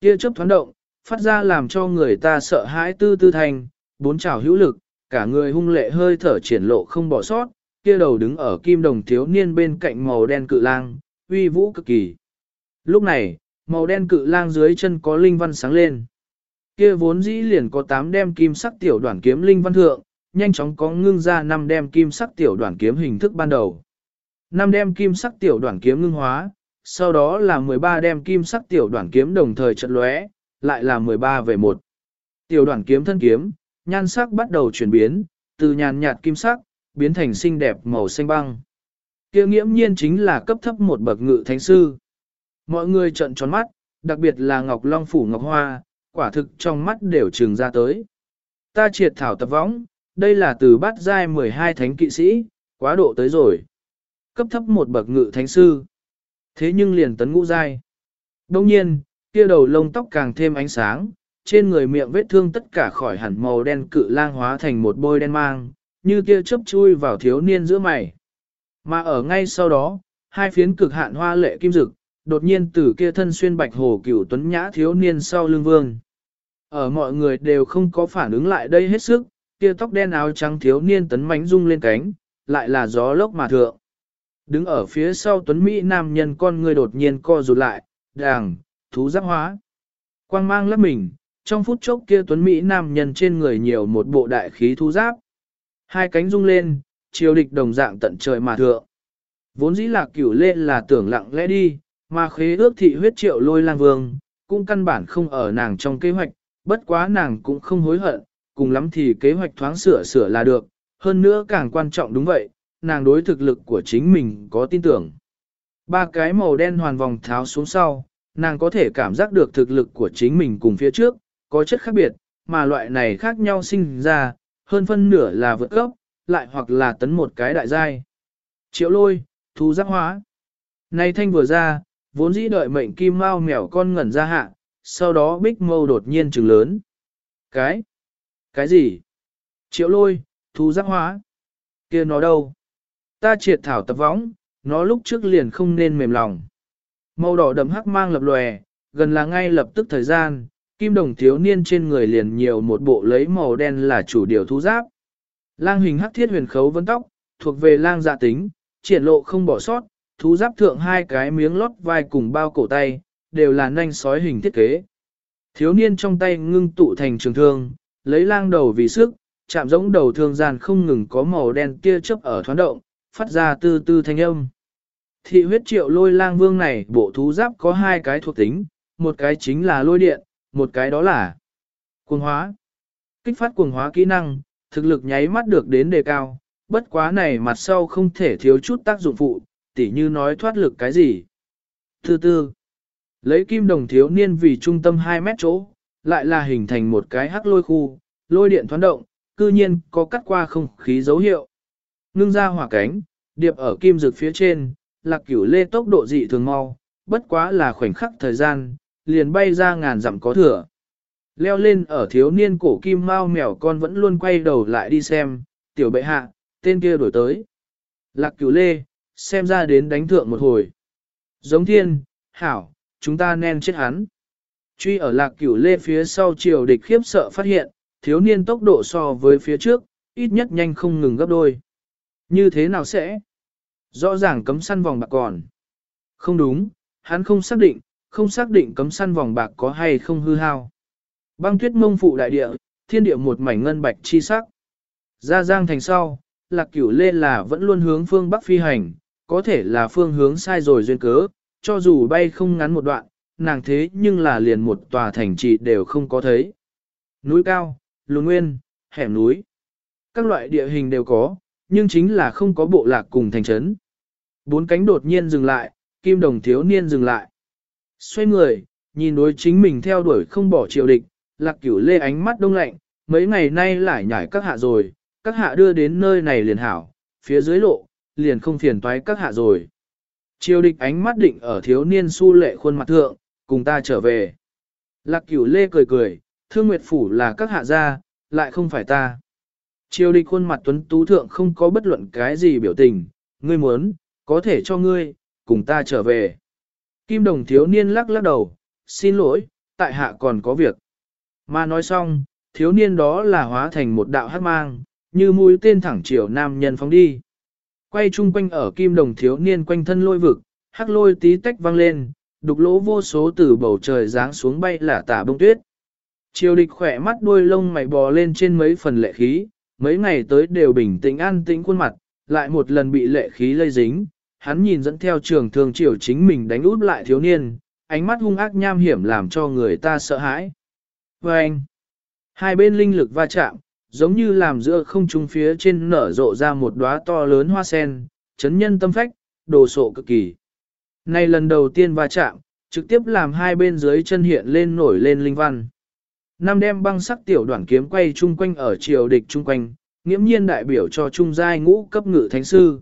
kia chớp thoáng động, phát ra làm cho người ta sợ hãi tư tư thành, bốn trảo hữu lực, cả người hung lệ hơi thở triển lộ không bỏ sót, kia đầu đứng ở kim đồng thiếu niên bên cạnh màu đen cự lang, uy vũ cực kỳ. Lúc này, màu đen cự lang dưới chân có linh văn sáng lên. Kia vốn dĩ liền có tám đem kim sắc tiểu đoàn kiếm linh văn thượng, nhanh chóng có ngưng ra năm đem kim sắc tiểu đoàn kiếm hình thức ban đầu. năm đem kim sắc tiểu đoàn kiếm ngưng hóa, sau đó là 13 đem kim sắc tiểu đoàn kiếm đồng thời trận lóe, lại là 13 về 1. Tiểu đoàn kiếm thân kiếm, nhan sắc bắt đầu chuyển biến, từ nhàn nhạt kim sắc, biến thành xinh đẹp màu xanh băng. Kia nghiễm nhiên chính là cấp thấp một bậc ngự thánh sư. Mọi người trợn tròn mắt, đặc biệt là Ngọc Long Phủ Ngọc Hoa, quả thực trong mắt đều trừng ra tới. Ta triệt thảo tập võng, đây là từ bát giai 12 thánh kỵ sĩ, quá độ tới rồi. Cấp thấp một bậc ngự thánh sư. Thế nhưng liền tấn ngũ giai. Đông nhiên, kia đầu lông tóc càng thêm ánh sáng, trên người miệng vết thương tất cả khỏi hẳn màu đen cự lang hóa thành một bôi đen mang, như kia chớp chui vào thiếu niên giữa mày. Mà ở ngay sau đó, hai phiến cực hạn hoa lệ kim dực, đột nhiên từ kia thân xuyên bạch hồ cửu tuấn nhã thiếu niên sau lưng vương. Ở mọi người đều không có phản ứng lại đây hết sức, kia tóc đen áo trắng thiếu niên tấn mánh rung lên cánh, lại là gió lốc mà thượng. Đứng ở phía sau tuấn Mỹ nam nhân con người đột nhiên co rụt lại, đàng, thú giáp hóa. Quang mang lấp mình, trong phút chốc kia tuấn Mỹ nam nhân trên người nhiều một bộ đại khí thú giáp. Hai cánh rung lên, chiều địch đồng dạng tận trời mà thượng. Vốn dĩ là cửu lên là tưởng lặng lẽ đi, mà khế ước thị huyết triệu lôi lang vương, cũng căn bản không ở nàng trong kế hoạch, bất quá nàng cũng không hối hận, cùng lắm thì kế hoạch thoáng sửa sửa là được, hơn nữa càng quan trọng đúng vậy, nàng đối thực lực của chính mình có tin tưởng. Ba cái màu đen hoàn vòng tháo xuống sau, nàng có thể cảm giác được thực lực của chính mình cùng phía trước, có chất khác biệt, mà loại này khác nhau sinh ra, hơn phân nửa là vượt cấp, lại hoặc là tấn một cái đại giai. Triệu lôi, thu giác hóa. Này thanh vừa ra, vốn dĩ đợi mệnh kim mau mèo con ngẩn ra hạ, sau đó bích mâu đột nhiên trừng lớn. Cái? Cái gì? Triệu lôi, thú giác hóa. kia nó đâu? Ta triệt thảo tập võng, nó lúc trước liền không nên mềm lòng. Màu đỏ đậm hắc mang lập lòe, gần là ngay lập tức thời gian, kim đồng thiếu niên trên người liền nhiều một bộ lấy màu đen là chủ điều thú giáp. Lang hình hắc thiết huyền khấu vấn tóc, thuộc về lang dạ tính, triển lộ không bỏ sót, thú giáp thượng hai cái miếng lót vai cùng bao cổ tay, đều là nanh sói hình thiết kế. Thiếu niên trong tay ngưng tụ thành trường thương, lấy lang đầu vì sức, chạm giống đầu thương gian không ngừng có màu đen kia chớp ở thoáng động, phát ra tư tư thanh âm. Thị huyết triệu lôi lang vương này bộ thú giáp có hai cái thuộc tính, một cái chính là lôi điện, một cái đó là cuồng hóa. Kích phát cuồng hóa kỹ năng, thực lực nháy mắt được đến đề cao, bất quá này mặt sau không thể thiếu chút tác dụng phụ, tỉ như nói thoát lực cái gì. Thứ tư, lấy kim đồng thiếu niên vì trung tâm 2 mét chỗ, lại là hình thành một cái hắc lôi khu, lôi điện thoáng động, cư nhiên có cắt qua không khí dấu hiệu. Ngưng ra hỏa cánh, điệp ở kim dược phía trên, lạc cửu lê tốc độ dị thường mau, bất quá là khoảnh khắc thời gian, liền bay ra ngàn dặm có thừa. Leo lên ở thiếu niên cổ kim mau mèo con vẫn luôn quay đầu lại đi xem, tiểu bệ hạ, tên kia đổi tới. Lạc cửu lê, xem ra đến đánh thượng một hồi. Giống thiên, hảo, chúng ta nên chết hắn. Truy ở lạc cửu lê phía sau triều địch khiếp sợ phát hiện, thiếu niên tốc độ so với phía trước, ít nhất nhanh không ngừng gấp đôi. Như thế nào sẽ? Rõ ràng cấm săn vòng bạc còn. Không đúng, hắn không xác định, không xác định cấm săn vòng bạc có hay không hư hao. Băng tuyết mông phụ đại địa, thiên địa một mảnh ngân bạch chi sắc. Ra giang thành sau, lạc cửu lê là vẫn luôn hướng phương bắc phi hành, có thể là phương hướng sai rồi duyên cớ, cho dù bay không ngắn một đoạn, nàng thế nhưng là liền một tòa thành trì đều không có thấy. Núi cao, lùn nguyên, hẻm núi, các loại địa hình đều có, nhưng chính là không có bộ lạc cùng thành trấn. Bốn cánh đột nhiên dừng lại, kim đồng thiếu niên dừng lại. Xoay người, nhìn đối chính mình theo đuổi không bỏ triều địch, lạc cửu lê ánh mắt đông lạnh, mấy ngày nay lại nhảy các hạ rồi, các hạ đưa đến nơi này liền hảo, phía dưới lộ, liền không phiền toái các hạ rồi. Triều địch ánh mắt định ở thiếu niên su lệ khuôn mặt thượng, cùng ta trở về. Lạc cửu lê cười cười, thương nguyệt phủ là các hạ gia, lại không phải ta. Triều địch khuôn mặt tuấn tú thượng không có bất luận cái gì biểu tình, ngươi muốn, có thể cho ngươi, cùng ta trở về. Kim đồng thiếu niên lắc lắc đầu, xin lỗi, tại hạ còn có việc. Mà nói xong, thiếu niên đó là hóa thành một đạo hát mang, như mũi tên thẳng chiều nam nhân phóng đi. Quay chung quanh ở kim đồng thiếu niên quanh thân lôi vực, hắc lôi tí tách vang lên, đục lỗ vô số từ bầu trời giáng xuống bay là tả bông tuyết. Triều địch khỏe mắt đuôi lông mày bò lên trên mấy phần lệ khí, mấy ngày tới đều bình tĩnh an tĩnh khuôn mặt, lại một lần bị lệ khí lây dính, hắn nhìn dẫn theo trường thường triều chính mình đánh út lại thiếu niên, ánh mắt hung ác nham hiểm làm cho người ta sợ hãi. Và anh, Hai bên linh lực va chạm, giống như làm giữa không trung phía trên nở rộ ra một đóa to lớn hoa sen, chấn nhân tâm phách, đồ sộ cực kỳ. Này lần đầu tiên va chạm, trực tiếp làm hai bên dưới chân hiện lên nổi lên linh văn. Năm đem băng sắc tiểu đoạn kiếm quay chung quanh ở triều địch chung quanh, nghiễm nhiên đại biểu cho trung giai ngũ cấp ngự thánh sư.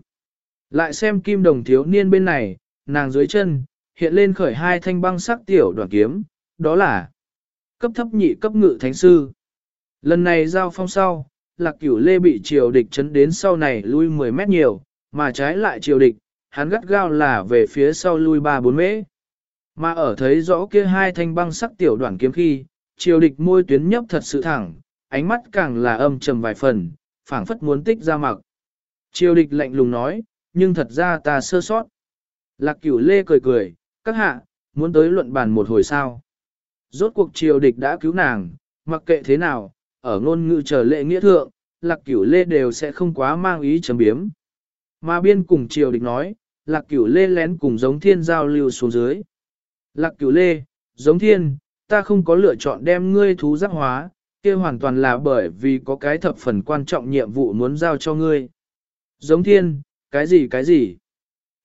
Lại xem kim đồng thiếu niên bên này, nàng dưới chân, hiện lên khởi hai thanh băng sắc tiểu đoạn kiếm, đó là cấp thấp nhị cấp ngự thánh sư. Lần này giao phong sau, lạc cửu lê bị triều địch chấn đến sau này lui 10 mét nhiều, mà trái lại triều địch, hắn gắt gao là về phía sau lui 3-4 mễ. Mà ở thấy rõ kia hai thanh băng sắc tiểu đoạn kiếm khi, triều địch môi tuyến nhấp thật sự thẳng, ánh mắt càng là âm trầm vài phần, phảng phất muốn tích ra mặc. Triều địch lạnh lùng nói, nhưng thật ra ta sơ sót. Lạc cửu lê cười cười, các hạ, muốn tới luận bàn một hồi sao. Rốt cuộc triều địch đã cứu nàng, mặc kệ thế nào, ở ngôn ngữ trở lệ nghĩa thượng, lạc cửu lê đều sẽ không quá mang ý chấm biếm. Mà biên cùng triều địch nói, lạc cửu lê lén cùng giống thiên giao lưu xuống dưới. Lạc cửu lê, giống thiên, ta không có lựa chọn đem ngươi thú giác hóa, kia hoàn toàn là bởi vì có cái thập phần quan trọng nhiệm vụ muốn giao cho ngươi. Giống thiên, cái gì cái gì?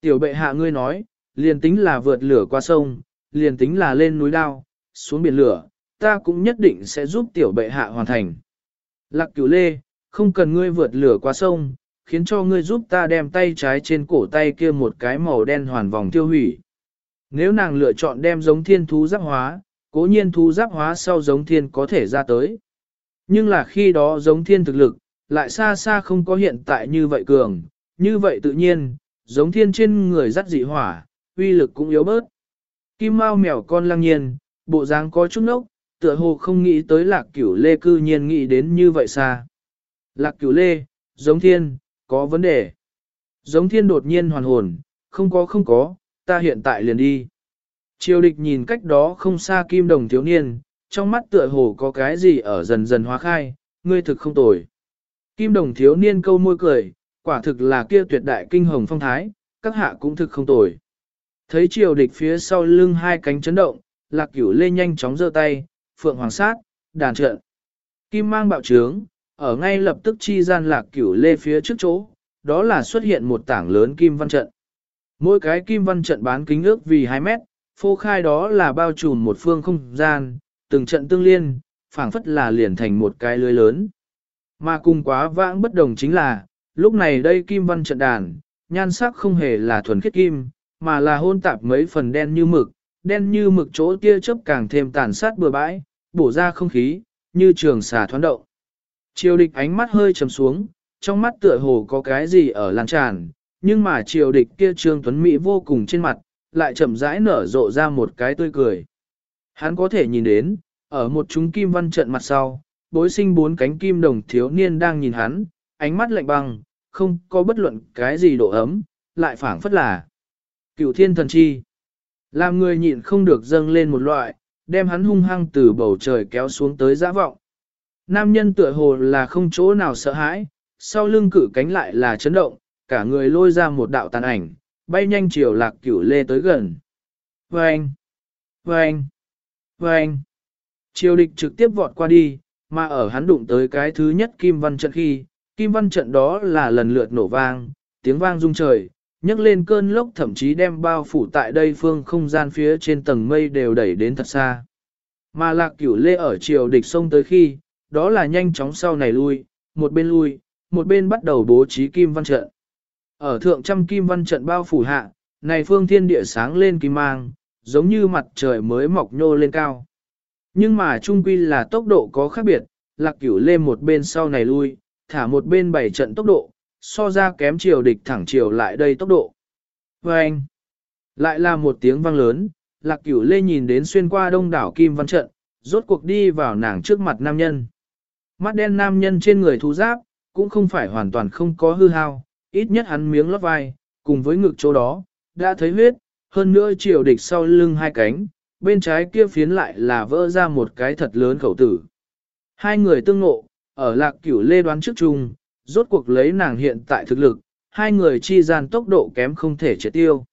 Tiểu bệ hạ ngươi nói, liền tính là vượt lửa qua sông, liền tính là lên núi đao, xuống biển lửa, ta cũng nhất định sẽ giúp tiểu bệ hạ hoàn thành. Lạc cửu lê, không cần ngươi vượt lửa qua sông, khiến cho ngươi giúp ta đem tay trái trên cổ tay kia một cái màu đen hoàn vòng tiêu hủy. Nếu nàng lựa chọn đem giống thiên thú giáp hóa, cố nhiên thú giáp hóa sau giống thiên có thể ra tới. Nhưng là khi đó giống thiên thực lực, lại xa xa không có hiện tại như vậy cường, như vậy tự nhiên, giống thiên trên người dắt dị hỏa, uy lực cũng yếu bớt. Kim Mao mèo con lăng nhiên, bộ dáng có chút nốc, tựa hồ không nghĩ tới lạc cửu lê cư nhiên nghĩ đến như vậy xa. Lạc cửu lê, giống thiên, có vấn đề. Giống thiên đột nhiên hoàn hồn, không có không có, ta hiện tại liền đi. Triều địch nhìn cách đó không xa kim đồng thiếu niên, trong mắt tựa hồ có cái gì ở dần dần hóa khai, ngươi thực không tồi. Kim đồng thiếu niên câu môi cười, quả thực là kia tuyệt đại kinh hồng phong thái, các hạ cũng thực không tồi. Thấy triều địch phía sau lưng hai cánh chấn động, lạc cửu lê nhanh chóng giơ tay, phượng hoàng sát, đàn trợn. Kim mang bạo trướng, ở ngay lập tức chi gian lạc cửu lê phía trước chỗ, đó là xuất hiện một tảng lớn kim văn trận. Mỗi cái kim văn trận bán kính ước vì 2 mét, phô khai đó là bao trùm một phương không gian, từng trận tương liên, phảng phất là liền thành một cái lưới lớn. Mà cùng quá vãng bất đồng chính là, lúc này đây kim văn trận đàn, nhan sắc không hề là thuần khiết kim, mà là hôn tạp mấy phần đen như mực, đen như mực chỗ tia chớp càng thêm tàn sát bừa bãi, bổ ra không khí, như trường xà thoáng động. Triều địch ánh mắt hơi trầm xuống, trong mắt tựa hồ có cái gì ở lan tràn, nhưng mà triều địch kia trương tuấn Mỹ vô cùng trên mặt, lại chậm rãi nở rộ ra một cái tươi cười. Hắn có thể nhìn đến, ở một chúng kim văn trận mặt sau, bối sinh bốn cánh kim đồng thiếu niên đang nhìn hắn, ánh mắt lạnh băng, không có bất luận cái gì độ ấm, lại phảng phất là cựu thiên thần chi. Làm người nhịn không được dâng lên một loại, đem hắn hung hăng từ bầu trời kéo xuống tới giã vọng. Nam nhân tựa hồ là không chỗ nào sợ hãi, sau lưng cử cánh lại là chấn động, cả người lôi ra một đạo tàn ảnh, bay nhanh chiều lạc cửu lê tới gần. Vâng! Vâng! Vâng! Triều địch trực tiếp vọt qua đi, mà ở hắn đụng tới cái thứ nhất kim văn trận khi, kim văn trận đó là lần lượt nổ vang, tiếng vang rung trời, nhấc lên cơn lốc thậm chí đem bao phủ tại đây phương không gian phía trên tầng mây đều đẩy đến thật xa. Mà lạc cửu lê ở triều địch sông tới khi, đó là nhanh chóng sau này lui, một bên lui, một bên bắt đầu bố trí kim văn trận. Ở thượng trăm kim văn trận bao phủ hạ, này phương thiên địa sáng lên kim mang, giống như mặt trời mới mọc nhô lên cao. Nhưng mà trung quy là tốc độ có khác biệt, lạc cửu lên một bên sau này lui, thả một bên bảy trận tốc độ, so ra kém chiều địch thẳng chiều lại đây tốc độ. Và anh, lại là một tiếng vang lớn, lạc cửu lê nhìn đến xuyên qua đông đảo kim văn trận, rốt cuộc đi vào nàng trước mặt nam nhân. Mắt đen nam nhân trên người thú giáp, cũng không phải hoàn toàn không có hư hao, ít nhất hắn miếng lót vai, cùng với ngực chỗ đó, đã thấy huyết, hơn nữa chiều địch sau lưng hai cánh, bên trái kia phiến lại là vỡ ra một cái thật lớn khẩu tử. Hai người tương ngộ, ở lạc cửu lê đoán trước chung, rốt cuộc lấy nàng hiện tại thực lực, hai người chi gian tốc độ kém không thể triệt tiêu.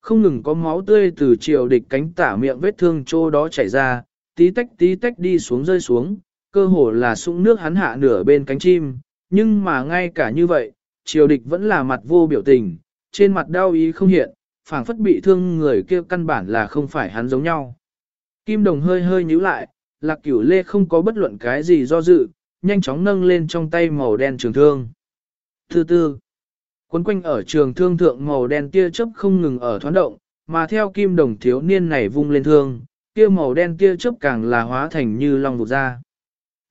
Không ngừng có máu tươi từ chiều địch cánh tả miệng vết thương chỗ đó chảy ra, tí tách tí tách đi xuống rơi xuống, cơ hồ là sũng nước hắn hạ nửa bên cánh chim, nhưng mà ngay cả như vậy, triều địch vẫn là mặt vô biểu tình, trên mặt đau ý không hiện, phảng phất bị thương người kia căn bản là không phải hắn giống nhau. Kim đồng hơi hơi nhíu lại, lạc cửu lê không có bất luận cái gì do dự, nhanh chóng nâng lên trong tay màu đen trường thương. Thứ tư, quấn quanh ở trường thương thượng màu đen tia chớp không ngừng ở thoáng động, mà theo kim đồng thiếu niên này vung lên thương, kia màu đen tia chớp càng là hóa thành như long vụt ra.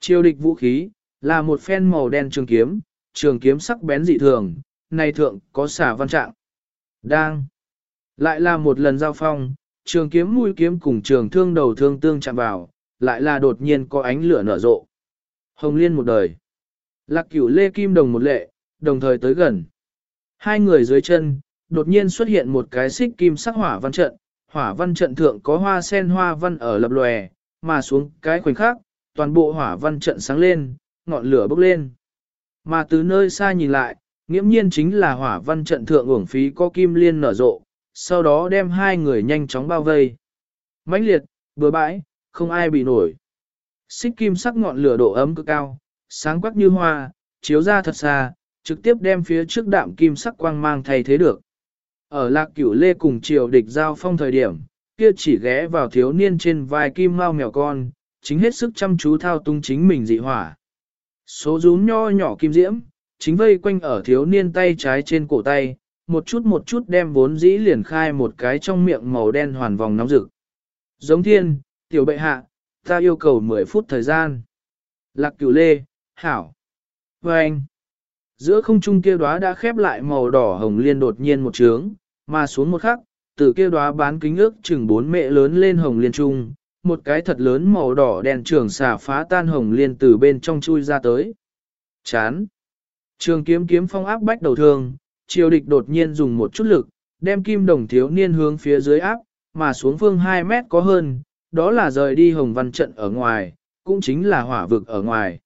Chiêu địch vũ khí, là một phen màu đen trường kiếm, trường kiếm sắc bén dị thường, này thượng có xả văn trạng. Đang. Lại là một lần giao phong, trường kiếm mũi kiếm cùng trường thương đầu thương tương chạm vào, lại là đột nhiên có ánh lửa nở rộ. Hồng liên một đời. Lạc cửu lê kim đồng một lệ, đồng thời tới gần. Hai người dưới chân, đột nhiên xuất hiện một cái xích kim sắc hỏa văn trận, hỏa văn trận thượng có hoa sen hoa văn ở lập lòe, mà xuống cái khoảnh khắc, toàn bộ hỏa văn trận sáng lên, ngọn lửa bốc lên. Mà từ nơi xa nhìn lại, nghiễm nhiên chính là hỏa văn trận thượng uổng phí có kim liên nở rộ, sau đó đem hai người nhanh chóng bao vây. mãnh liệt, bừa bãi, không ai bị nổi. Xích kim sắc ngọn lửa độ ấm cực cao, sáng quắc như hoa, chiếu ra thật xa, trực tiếp đem phía trước đạm kim sắc quang mang thay thế được. Ở lạc cửu lê cùng triều địch giao phong thời điểm, kia chỉ ghé vào thiếu niên trên vai kim mau mèo con, chính hết sức chăm chú thao tung chính mình dị hỏa. Số rún nho nhỏ kim diễm, chính vây quanh ở thiếu niên tay trái trên cổ tay, một chút một chút đem vốn dĩ liền khai một cái trong miệng màu đen hoàn vòng nóng rực. Giống thiên, tiểu bệ hạ, ta yêu cầu 10 phút thời gian. Lạc cửu lê, hảo. Và anh, giữa không trung kia đóa đã khép lại màu đỏ hồng liên đột nhiên một trướng, mà xuống một khắc, từ kia đóa bán kính ước chừng bốn mẹ lớn lên hồng liên trung, một cái thật lớn màu đỏ đèn trường xà phá tan hồng liên từ bên trong chui ra tới. Chán. Trường kiếm kiếm phong áp bách đầu thương, triều địch đột nhiên dùng một chút lực, đem kim đồng thiếu niên hướng phía dưới áp, mà xuống phương 2 mét có hơn, đó là rời đi hồng văn trận ở ngoài, cũng chính là hỏa vực ở ngoài.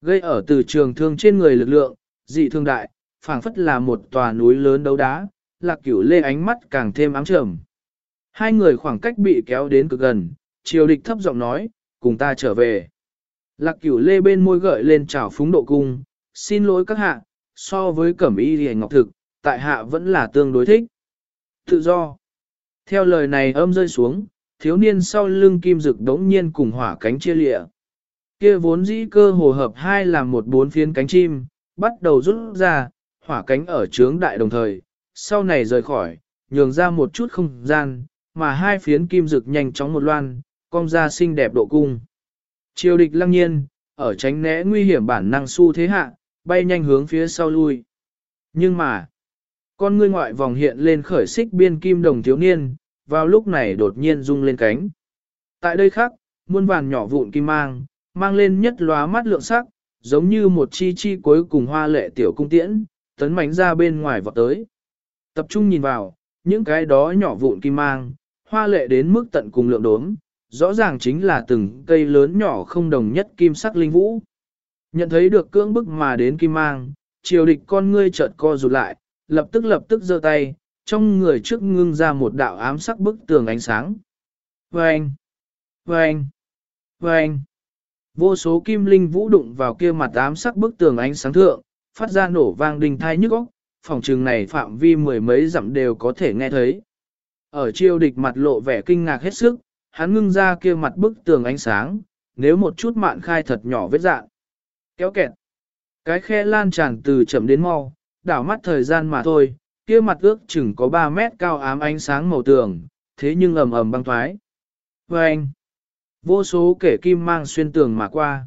Gây ở từ trường thương trên người lực lượng, dị thương đại, phảng phất là một tòa núi lớn đấu đá, lạc cửu lê ánh mắt càng thêm ám trầm. Hai người khoảng cách bị kéo đến cực gần, triều địch thấp giọng nói, cùng ta trở về. Lạc cửu lê bên môi gợi lên trào phúng độ cung, xin lỗi các hạ, so với cẩm y thì ngọc thực, tại hạ vẫn là tương đối thích. Tự do. Theo lời này âm rơi xuống, thiếu niên sau lưng kim dực đống nhiên cùng hỏa cánh chia lịa. Kia vốn dĩ cơ hồ hợp hai làm một bốn phiến cánh chim, bắt đầu rút ra, hỏa cánh ở trướng đại đồng thời, sau này rời khỏi, nhường ra một chút không gian, mà hai phiến kim dực nhanh chóng một loan, cong ra xinh đẹp độ cung. Triều địch lăng nhiên, ở tránh né nguy hiểm bản năng su thế hạ, bay nhanh hướng phía sau lui. Nhưng mà, con ngươi ngoại vòng hiện lên khởi xích biên kim đồng thiếu niên, vào lúc này đột nhiên rung lên cánh. Tại đây khác, muôn vàn nhỏ vụn kim mang, mang lên nhất lóa mắt lượng sắc, giống như một chi chi cuối cùng hoa lệ tiểu cung tiễn, tấn mánh ra bên ngoài vọt tới. Tập trung nhìn vào, những cái đó nhỏ vụn kim mang, hoa lệ đến mức tận cùng lượng đốm, rõ ràng chính là từng cây lớn nhỏ không đồng nhất kim sắc linh vũ. Nhận thấy được cưỡng bức mà đến kim mang, triều địch con ngươi chợt co rụt lại, lập tức lập tức giơ tay, trong người trước ngưng ra một đạo ám sắc bức tường ánh sáng. Vâng! Vâng! Vâng! Vô số kim linh vũ đụng vào kia mặt ám sắc bức tường ánh sáng thượng, phát ra nổ vang đình thai nhức óc, phòng trường này phạm vi mười mấy dặm đều có thể nghe thấy. Ở triều địch mặt lộ vẻ kinh ngạc hết sức, hắn ngưng ra kia mặt bức tường ánh sáng, nếu một chút mạn khai thật nhỏ vết dạng. Kéo kẹt. Cái khe lan tràn từ chậm đến mau, đảo mắt thời gian mà thôi, kia mặt ước chừng có 3 mét cao ám ánh sáng màu tường, thế nhưng ầm ầm băng thoái. Và anh, vô số kẻ kim mang xuyên tường mà qua.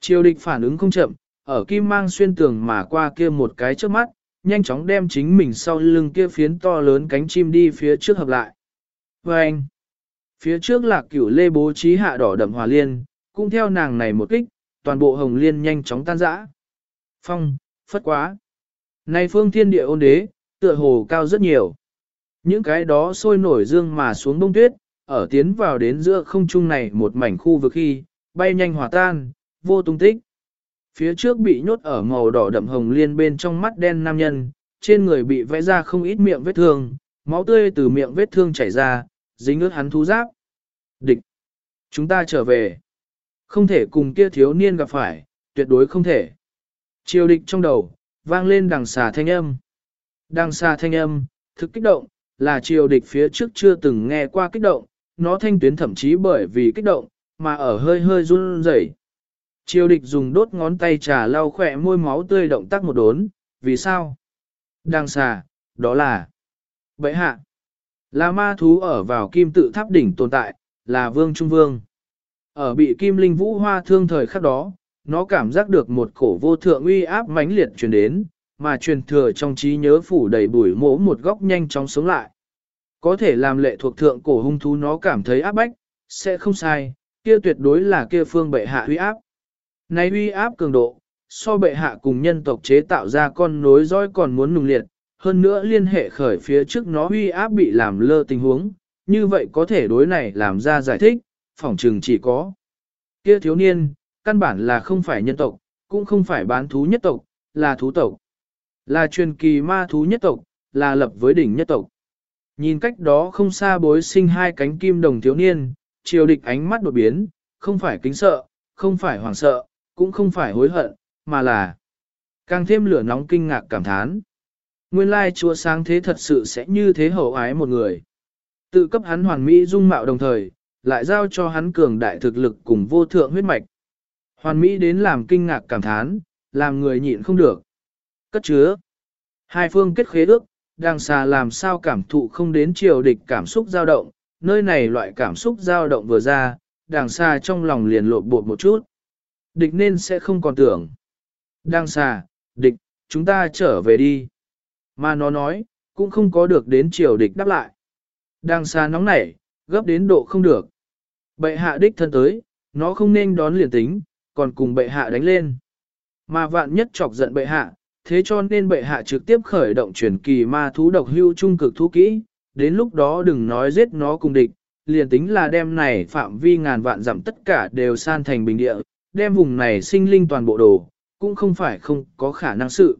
Triều địch phản ứng không chậm, ở kim mang xuyên tường mà qua kia một cái trước mắt, nhanh chóng đem chính mình sau lưng kia phiến to lớn cánh chim đi phía trước hợp lại. Và anh, phía trước là cửu lê bố trí hạ đỏ đậm hòa liên, cũng theo nàng này một kích, toàn bộ hồng liên nhanh chóng tan rã. Phong, phất quá. Này phương thiên địa ôn đế, tựa hồ cao rất nhiều. Những cái đó sôi nổi dương mà xuống bông tuyết, ở tiến vào đến giữa không trung này một mảnh khu vực khi, bay nhanh hòa tan, vô tung tích. Phía trước bị nhốt ở màu đỏ đậm hồng liên bên trong mắt đen nam nhân, trên người bị vẽ ra không ít miệng vết thương, máu tươi từ miệng vết thương chảy ra, dính ướt hắn thú giáp. Địch! Chúng ta trở về. Không thể cùng kia thiếu niên gặp phải, tuyệt đối không thể. Triều địch trong đầu, vang lên đằng xà thanh âm. Đằng xà thanh âm, thực kích động, là triều địch phía trước chưa từng nghe qua kích động, nó thanh tuyến thậm chí bởi vì kích động, mà ở hơi hơi run rẩy. Triều địch dùng đốt ngón tay trà lau khỏe môi máu tươi động tác một đốn, vì sao? Đằng xà, đó là Vậy hạ, là ma thú ở vào kim tự tháp đỉnh tồn tại, là vương trung vương. Ở bị kim linh vũ hoa thương thời khắc đó, nó cảm giác được một cổ vô thượng uy áp mãnh liệt truyền đến, mà truyền thừa trong trí nhớ phủ đầy bụi mỗ một góc nhanh chóng sống lại. Có thể làm lệ thuộc thượng cổ hung thú nó cảm thấy áp bách, sẽ không sai, kia tuyệt đối là kia phương bệ hạ uy áp. Này uy áp cường độ, so bệ hạ cùng nhân tộc chế tạo ra con nối dõi còn muốn nùng liệt, hơn nữa liên hệ khởi phía trước nó uy áp bị làm lơ tình huống, như vậy có thể đối này làm ra giải thích, phỏng trừng chỉ có. Kia thiếu niên, căn bản là không phải nhân tộc, cũng không phải bán thú nhất tộc, là thú tộc. Là truyền kỳ ma thú nhất tộc, là lập với đỉnh nhất tộc. Nhìn cách đó không xa bối sinh hai cánh kim đồng thiếu niên, triều địch ánh mắt đột biến, không phải kính sợ, không phải hoảng sợ, cũng không phải hối hận, mà là càng thêm lửa nóng kinh ngạc cảm thán. Nguyên lai chúa sáng thế thật sự sẽ như thế hậu ái một người. Tự cấp hắn hoàn mỹ dung mạo đồng thời, lại giao cho hắn cường đại thực lực cùng vô thượng huyết mạch. Hoàn mỹ đến làm kinh ngạc cảm thán, làm người nhịn không được. Cất chứa. Hai phương kết khế ước, đang xà làm sao cảm thụ không đến triều địch cảm xúc dao động, nơi này loại cảm xúc dao động vừa ra, đàng xa trong lòng liền lộn bột một chút. Địch nên sẽ không còn tưởng. Đang xa, địch, chúng ta trở về đi. Mà nó nói, cũng không có được đến triều địch đáp lại. Đang xa nóng nảy, gấp đến độ không được. Bệ hạ đích thân tới, nó không nên đón liền tính, còn cùng bệ hạ đánh lên. Mà vạn nhất chọc giận bệ hạ, thế cho nên bệ hạ trực tiếp khởi động chuyển kỳ ma thú độc hưu trung cực thú kỹ, đến lúc đó đừng nói giết nó cùng địch, liền tính là đem này phạm vi ngàn vạn dặm tất cả đều san thành bình địa, đem vùng này sinh linh toàn bộ đồ, cũng không phải không có khả năng sự.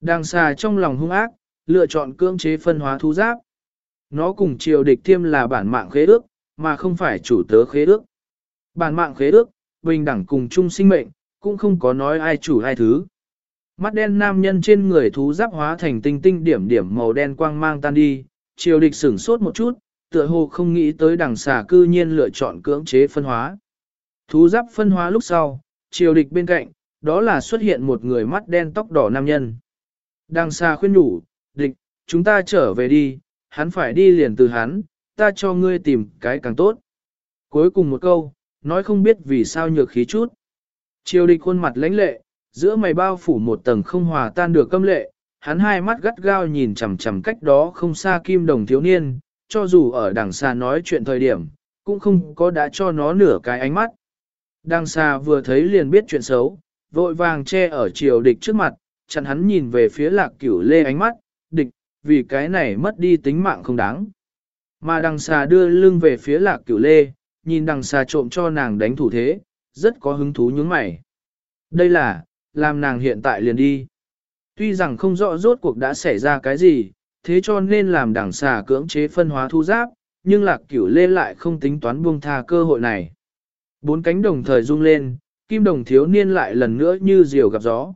Đang xa trong lòng hung ác, lựa chọn cưỡng chế phân hóa thú giáp. Nó cùng triều địch thiêm là bản mạng khế ước, mà không phải chủ tớ khế ước. Bản mạng khế ước, bình đẳng cùng chung sinh mệnh, cũng không có nói ai chủ ai thứ. Mắt đen nam nhân trên người thú giáp hóa thành tinh tinh điểm điểm màu đen quang mang tan đi, triều địch sửng sốt một chút, tựa hồ không nghĩ tới đằng xà cư nhiên lựa chọn cưỡng chế phân hóa. Thú giáp phân hóa lúc sau, triều địch bên cạnh, đó là xuất hiện một người mắt đen tóc đỏ nam nhân. Đang xa khuyên nhủ, địch, chúng ta trở về đi, hắn phải đi liền từ hắn, ta cho ngươi tìm cái càng tốt. Cuối cùng một câu, nói không biết vì sao nhược khí chút. Triều địch khuôn mặt lãnh lệ, giữa mày bao phủ một tầng không hòa tan được câm lệ, hắn hai mắt gắt gao nhìn chằm chằm cách đó không xa kim đồng thiếu niên, cho dù ở đằng xa nói chuyện thời điểm, cũng không có đã cho nó nửa cái ánh mắt. Đằng xa vừa thấy liền biết chuyện xấu, vội vàng che ở triều địch trước mặt, chặn hắn nhìn về phía lạc cửu lê ánh mắt, địch, vì cái này mất đi tính mạng không đáng. Mà đằng xa đưa lưng về phía lạc cửu lê, nhìn đằng xa trộm cho nàng đánh thủ thế, rất có hứng thú nhướng mày. Đây là, làm nàng hiện tại liền đi. Tuy rằng không rõ rốt cuộc đã xảy ra cái gì, thế cho nên làm đằng xà cưỡng chế phân hóa thu giáp, nhưng lạc cửu lê lại không tính toán buông tha cơ hội này. Bốn cánh đồng thời rung lên, kim đồng thiếu niên lại lần nữa như diều gặp gió.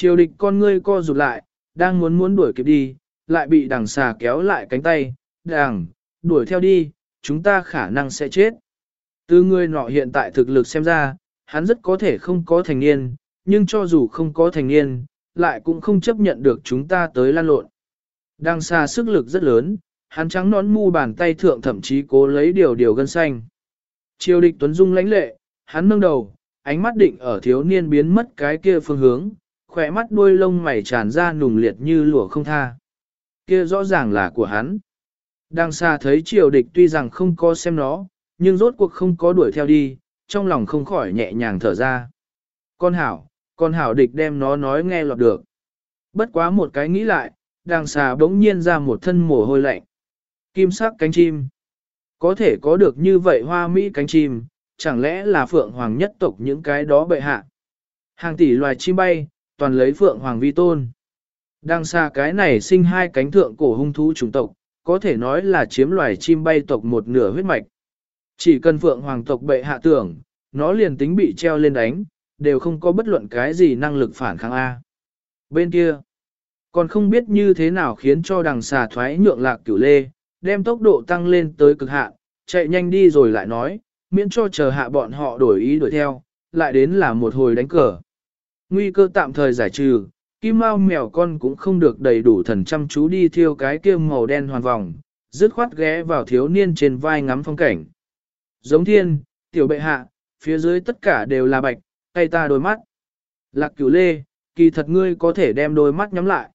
Triều địch con ngươi co rụt lại, đang muốn muốn đuổi kịp đi, lại bị đằng xà kéo lại cánh tay, đằng, đuổi theo đi, chúng ta khả năng sẽ chết. Từ người nọ hiện tại thực lực xem ra, hắn rất có thể không có thành niên, nhưng cho dù không có thành niên, lại cũng không chấp nhận được chúng ta tới lan lộn. Đằng xà sức lực rất lớn, hắn trắng nón mu bàn tay thượng thậm chí cố lấy điều điều gân xanh. Triều địch tuấn dung lãnh lệ, hắn nâng đầu, ánh mắt định ở thiếu niên biến mất cái kia phương hướng, khỏe mắt đuôi lông mày tràn ra nùng liệt như lụa không tha. Kia rõ ràng là của hắn. Đang xa thấy triều địch tuy rằng không có xem nó, nhưng rốt cuộc không có đuổi theo đi, trong lòng không khỏi nhẹ nhàng thở ra. Con hảo, con hảo địch đem nó nói nghe lọt được. Bất quá một cái nghĩ lại, đàng xà bỗng nhiên ra một thân mồ hôi lạnh. Kim sắc cánh chim. Có thể có được như vậy hoa mỹ cánh chim, chẳng lẽ là phượng hoàng nhất tộc những cái đó bệ hạ. Hàng tỷ loài chim bay, toàn lấy phượng hoàng vi tôn. Đang xa cái này sinh hai cánh thượng cổ hung thú chủng tộc, có thể nói là chiếm loài chim bay tộc một nửa huyết mạch. Chỉ cần phượng hoàng tộc bệ hạ tưởng, nó liền tính bị treo lên đánh, đều không có bất luận cái gì năng lực phản kháng A. Bên kia, còn không biết như thế nào khiến cho đằng xà thoái nhượng lạc cửu lê, đem tốc độ tăng lên tới cực hạn, chạy nhanh đi rồi lại nói, miễn cho chờ hạ bọn họ đổi ý đuổi theo, lại đến là một hồi đánh cờ. Nguy cơ tạm thời giải trừ, kim mao mèo con cũng không được đầy đủ thần chăm chú đi thiêu cái kia màu đen hoàn vòng, dứt khoát ghé vào thiếu niên trên vai ngắm phong cảnh. Giống thiên, tiểu bệ hạ, phía dưới tất cả đều là bạch, tay ta đôi mắt. Lạc cửu lê, kỳ thật ngươi có thể đem đôi mắt nhắm lại.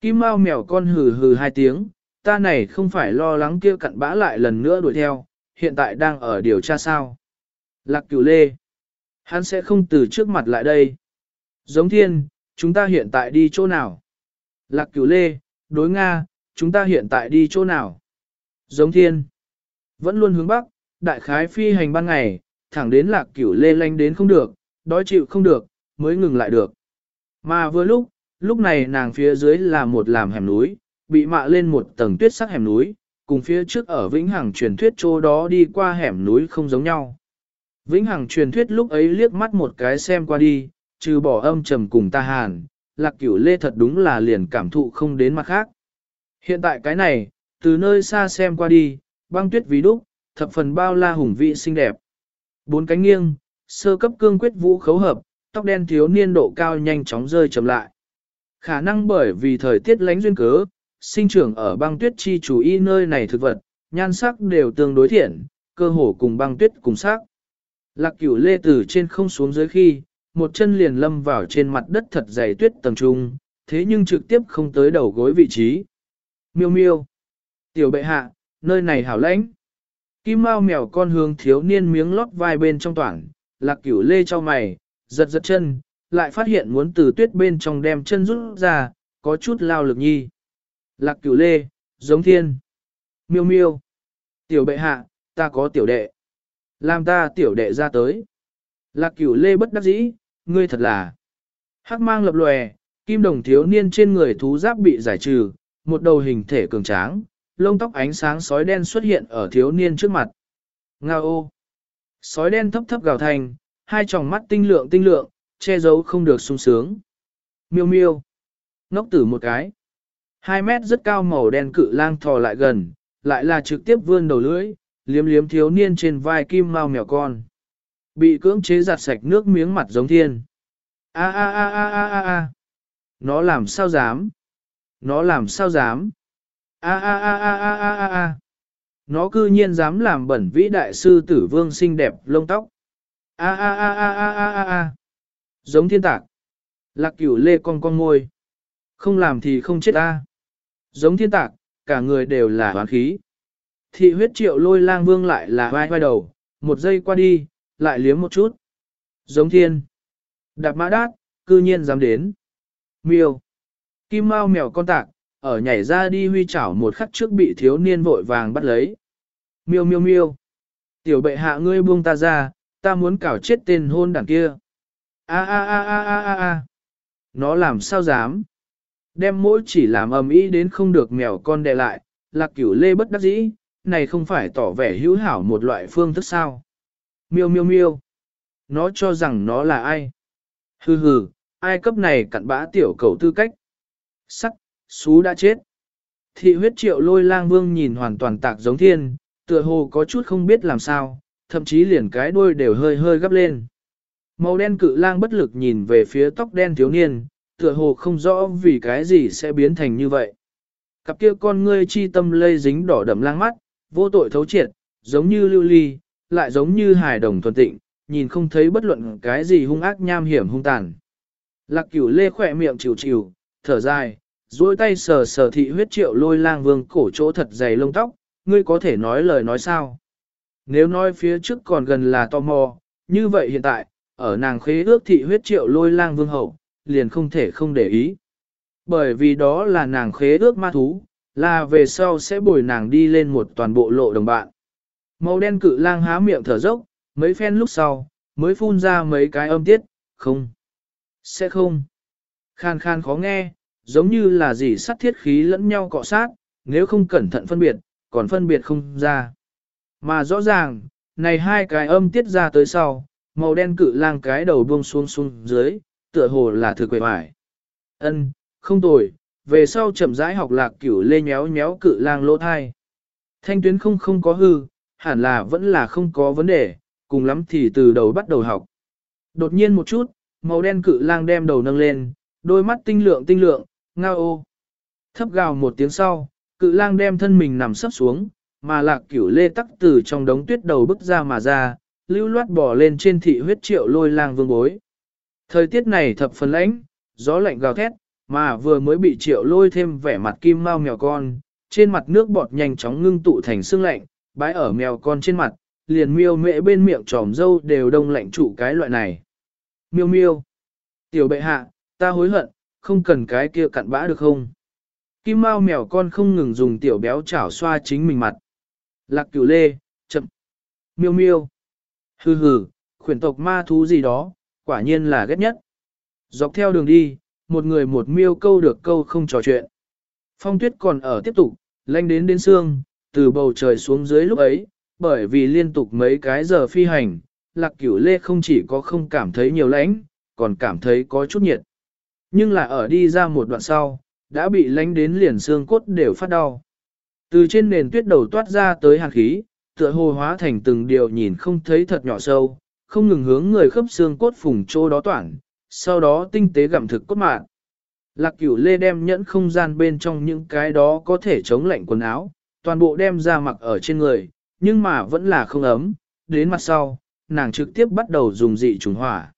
Kim mao mèo con hừ hừ hai tiếng, ta này không phải lo lắng kia cặn bã lại lần nữa đuổi theo, hiện tại đang ở điều tra sao. Lạc cửu lê, hắn sẽ không từ trước mặt lại đây. Giống thiên, chúng ta hiện tại đi chỗ nào? Lạc cửu lê, đối Nga, chúng ta hiện tại đi chỗ nào? Giống thiên, vẫn luôn hướng bắc, đại khái phi hành ban ngày, thẳng đến lạc cửu lê lanh đến không được, đói chịu không được, mới ngừng lại được. Mà vừa lúc, lúc này nàng phía dưới là một làm hẻm núi, bị mạ lên một tầng tuyết sắc hẻm núi, cùng phía trước ở Vĩnh Hằng truyền thuyết chỗ đó đi qua hẻm núi không giống nhau. Vĩnh Hằng truyền thuyết lúc ấy liếc mắt một cái xem qua đi, trừ bỏ âm trầm cùng ta hàn, lạc cửu lê thật đúng là liền cảm thụ không đến mặt khác. Hiện tại cái này, từ nơi xa xem qua đi, băng tuyết ví đúc, thập phần bao la hùng vị xinh đẹp. Bốn cánh nghiêng, sơ cấp cương quyết vũ khấu hợp, tóc đen thiếu niên độ cao nhanh chóng rơi chậm lại. Khả năng bởi vì thời tiết lánh duyên cớ, sinh trưởng ở băng tuyết chi chủ y nơi này thực vật, nhan sắc đều tương đối thiện, cơ hồ cùng băng tuyết cùng sắc. Lạc cửu lê từ trên không xuống dưới khi, một chân liền lâm vào trên mặt đất thật dày tuyết tầng trung, thế nhưng trực tiếp không tới đầu gối vị trí. Miêu miêu. Tiểu bệ hạ, nơi này hảo lãnh. Kim mao mèo con hướng thiếu niên miếng lót vai bên trong toàn, lạc cửu lê cho mày, giật giật chân, lại phát hiện muốn từ tuyết bên trong đem chân rút ra, có chút lao lực nhi. Lạc cửu lê, giống thiên. Miêu miêu. Tiểu bệ hạ, ta có tiểu đệ. Làm ta tiểu đệ ra tới. Lạc cửu lê bất đắc dĩ, ngươi thật là. Hắc mang lập lòe, kim đồng thiếu niên trên người thú giáp bị giải trừ, một đầu hình thể cường tráng, lông tóc ánh sáng sói đen xuất hiện ở thiếu niên trước mặt. Ngao ô. Sói đen thấp thấp gào thành, hai tròng mắt tinh lượng tinh lượng, che giấu không được sung sướng. Miêu miêu. Ngốc tử một cái. Hai mét rất cao màu đen cự lang thò lại gần, lại là trực tiếp vươn đầu lưỡi, liếm liếm thiếu niên trên vai kim mau mèo con. Bị cưỡng chế giặt sạch nước miếng mặt giống thiên. A a a a a a a. Nó làm sao dám? Nó làm sao dám? A a a a a a a a. Nó cư nhiên dám làm bẩn vĩ đại sư tử vương xinh đẹp lông tóc. A a a a a a a a. Giống thiên tạc. Lạc cửu lê con con ngôi. Không làm thì không chết a. Giống thiên tạc, cả người đều là hoán khí. Thị huyết triệu lôi lang vương lại là vai vai đầu, một giây qua đi, lại liếm một chút. Giống thiên. Đạp mã đát, cư nhiên dám đến. Miêu. Kim mau mèo con tạc, ở nhảy ra đi huy chảo một khắc trước bị thiếu niên vội vàng bắt lấy. Miêu miêu miêu. Tiểu bệ hạ ngươi buông ta ra, ta muốn cảo chết tên hôn đảng kia. A a a a a a a. Nó làm sao dám? Đem mỗi chỉ làm ầm ĩ đến không được mèo con đè lại, lạc cửu lê bất đắc dĩ, này không phải tỏ vẻ hữu hảo một loại phương thức sao. Miêu miêu miêu. Nó cho rằng nó là ai? Hừ hừ, ai cấp này cặn bã tiểu cầu tư cách. Sắc, xú đã chết. Thị huyết triệu lôi lang vương nhìn hoàn toàn tạc giống thiên, tựa hồ có chút không biết làm sao, thậm chí liền cái đuôi đều hơi hơi gấp lên. Màu đen cự lang bất lực nhìn về phía tóc đen thiếu niên, tựa hồ không rõ vì cái gì sẽ biến thành như vậy. Cặp kia con ngươi chi tâm lây dính đỏ đậm lang mắt, vô tội thấu triệt, giống như lưu ly, lại giống như hài đồng thuần tịnh, nhìn không thấy bất luận cái gì hung ác nham hiểm hung tàn. Lạc cửu lê khỏe miệng chịu chịu, thở dài, duỗi tay sờ sờ thị huyết triệu lôi lang vương cổ chỗ thật dày lông tóc, ngươi có thể nói lời nói sao? Nếu nói phía trước còn gần là tò mò, như vậy hiện tại, ở nàng khế ước thị huyết triệu lôi lang vương hậu, liền không thể không để ý. Bởi vì đó là nàng khế ước ma thú, là về sau sẽ bồi nàng đi lên một toàn bộ lộ đồng bạn. Màu đen cự lang há miệng thở dốc, mấy phen lúc sau, mới phun ra mấy cái âm tiết, không, sẽ không. Khan khan khó nghe, giống như là gì sắt thiết khí lẫn nhau cọ sát, nếu không cẩn thận phân biệt, còn phân biệt không ra. Mà rõ ràng, này hai cái âm tiết ra tới sau, màu đen cự lang cái đầu buông xuống xuống dưới, tựa hồ là thực quệ bại. Ân, không tồi, về sau chậm rãi học lạc cửu lê nhéo nhéo cự lang lỗ thai. Thanh tuyến không không có hư, hẳn là vẫn là không có vấn đề, cùng lắm thì từ đầu bắt đầu học. Đột nhiên một chút, màu đen cự lang đem đầu nâng lên, đôi mắt tinh lượng tinh lượng, ngao ô. Thấp gào một tiếng sau, cự lang đem thân mình nằm sấp xuống, mà lạc cửu lê tắc từ trong đống tuyết đầu bức ra mà ra, lưu loát bỏ lên trên thị huyết triệu lôi lang vương bối. Thời tiết này thập phần lãnh, gió lạnh gào thét, mà vừa mới bị triệu lôi thêm vẻ mặt kim mau mèo con, trên mặt nước bọt nhanh chóng ngưng tụ thành sương lạnh, bãi ở mèo con trên mặt, liền miêu mễ bên miệng tròm dâu đều đông lạnh trụ cái loại này. Miêu miêu, tiểu bệ hạ, ta hối hận, không cần cái kia cặn bã được không? Kim mau mèo con không ngừng dùng tiểu béo chảo xoa chính mình mặt. Lạc cửu lê, chậm. Miêu miêu. Hừ hừ, khuyển tộc ma thú gì đó, quả nhiên là ghét nhất. Dọc theo đường đi, một người một miêu câu được câu không trò chuyện. Phong tuyết còn ở tiếp tục, lanh đến đến xương, từ bầu trời xuống dưới lúc ấy, bởi vì liên tục mấy cái giờ phi hành, lạc cửu lê không chỉ có không cảm thấy nhiều lãnh, còn cảm thấy có chút nhiệt. Nhưng là ở đi ra một đoạn sau, đã bị lánh đến liền xương cốt đều phát đau. Từ trên nền tuyết đầu toát ra tới hàn khí, tựa hồ hóa thành từng điều nhìn không thấy thật nhỏ sâu, không ngừng hướng người khớp xương cốt phùng trô đó toản, sau đó tinh tế gặm thực cốt mạng. Lạc cửu lê đem nhẫn không gian bên trong những cái đó có thể chống lạnh quần áo, toàn bộ đem ra mặc ở trên người, nhưng mà vẫn là không ấm, đến mặt sau, nàng trực tiếp bắt đầu dùng dị trùng hỏa.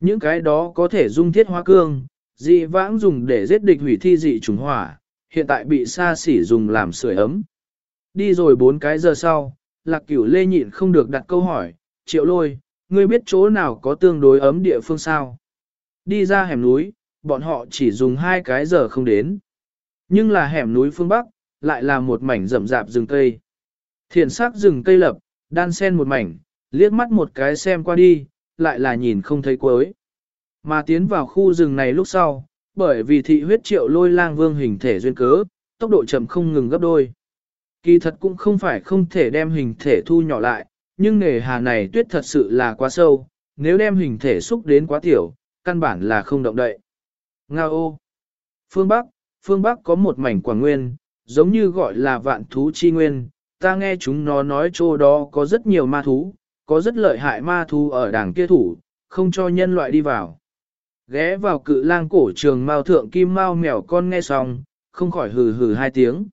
Những cái đó có thể dung thiết hóa cương, dị vãng dùng để giết địch hủy thi dị trùng hỏa, hiện tại bị xa xỉ dùng làm sưởi ấm. Đi rồi bốn cái giờ sau, lạc cửu lê nhịn không được đặt câu hỏi, triệu lôi, ngươi biết chỗ nào có tương đối ấm địa phương sao? Đi ra hẻm núi, bọn họ chỉ dùng hai cái giờ không đến. Nhưng là hẻm núi phương Bắc, lại là một mảnh rậm rạp rừng cây. Thiền sắc rừng cây lập, đan sen một mảnh, liếc mắt một cái xem qua đi, lại là nhìn không thấy cuối. Mà tiến vào khu rừng này lúc sau, bởi vì thị huyết triệu lôi lang vương hình thể duyên cớ, tốc độ chậm không ngừng gấp đôi. Kỳ thật cũng không phải không thể đem hình thể thu nhỏ lại, nhưng nề hà này tuyết thật sự là quá sâu, nếu đem hình thể xúc đến quá tiểu, căn bản là không động đậy. Nga ô! Phương Bắc, phương Bắc có một mảnh quảng nguyên, giống như gọi là vạn thú chi nguyên, ta nghe chúng nó nói chỗ đó có rất nhiều ma thú, có rất lợi hại ma thú ở đảng kia thủ, không cho nhân loại đi vào. Ghé vào cự lang cổ trường mao thượng kim mao mèo con nghe xong, không khỏi hừ hừ hai tiếng.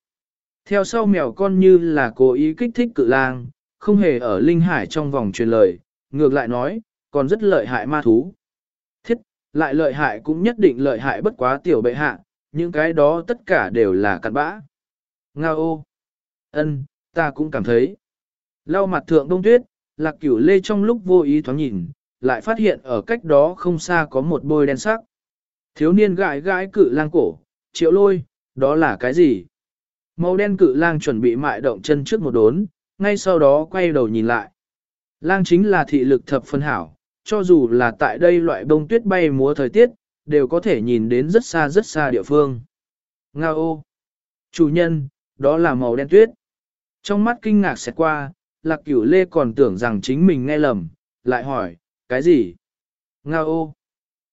Theo sau mèo con như là cố ý kích thích cự lang, không hề ở linh hải trong vòng truyền lời, ngược lại nói, còn rất lợi hại ma thú. Thiết, lại lợi hại cũng nhất định lợi hại bất quá tiểu bệ hạ, những cái đó tất cả đều là cặn bã. Nga ô! ân, ta cũng cảm thấy. Lau mặt thượng đông tuyết, lạc cửu lê trong lúc vô ý thoáng nhìn, lại phát hiện ở cách đó không xa có một bôi đen sắc. Thiếu niên gãi gãi cự lang cổ, triệu lôi, đó là cái gì? Màu đen cự lang chuẩn bị mại động chân trước một đốn, ngay sau đó quay đầu nhìn lại. Lang chính là thị lực thập phân hảo, cho dù là tại đây loại bông tuyết bay múa thời tiết, đều có thể nhìn đến rất xa rất xa địa phương. Nga ô! Chủ nhân, đó là màu đen tuyết. Trong mắt kinh ngạc xẹt qua, lạc cửu lê còn tưởng rằng chính mình nghe lầm, lại hỏi, cái gì? Nga ô!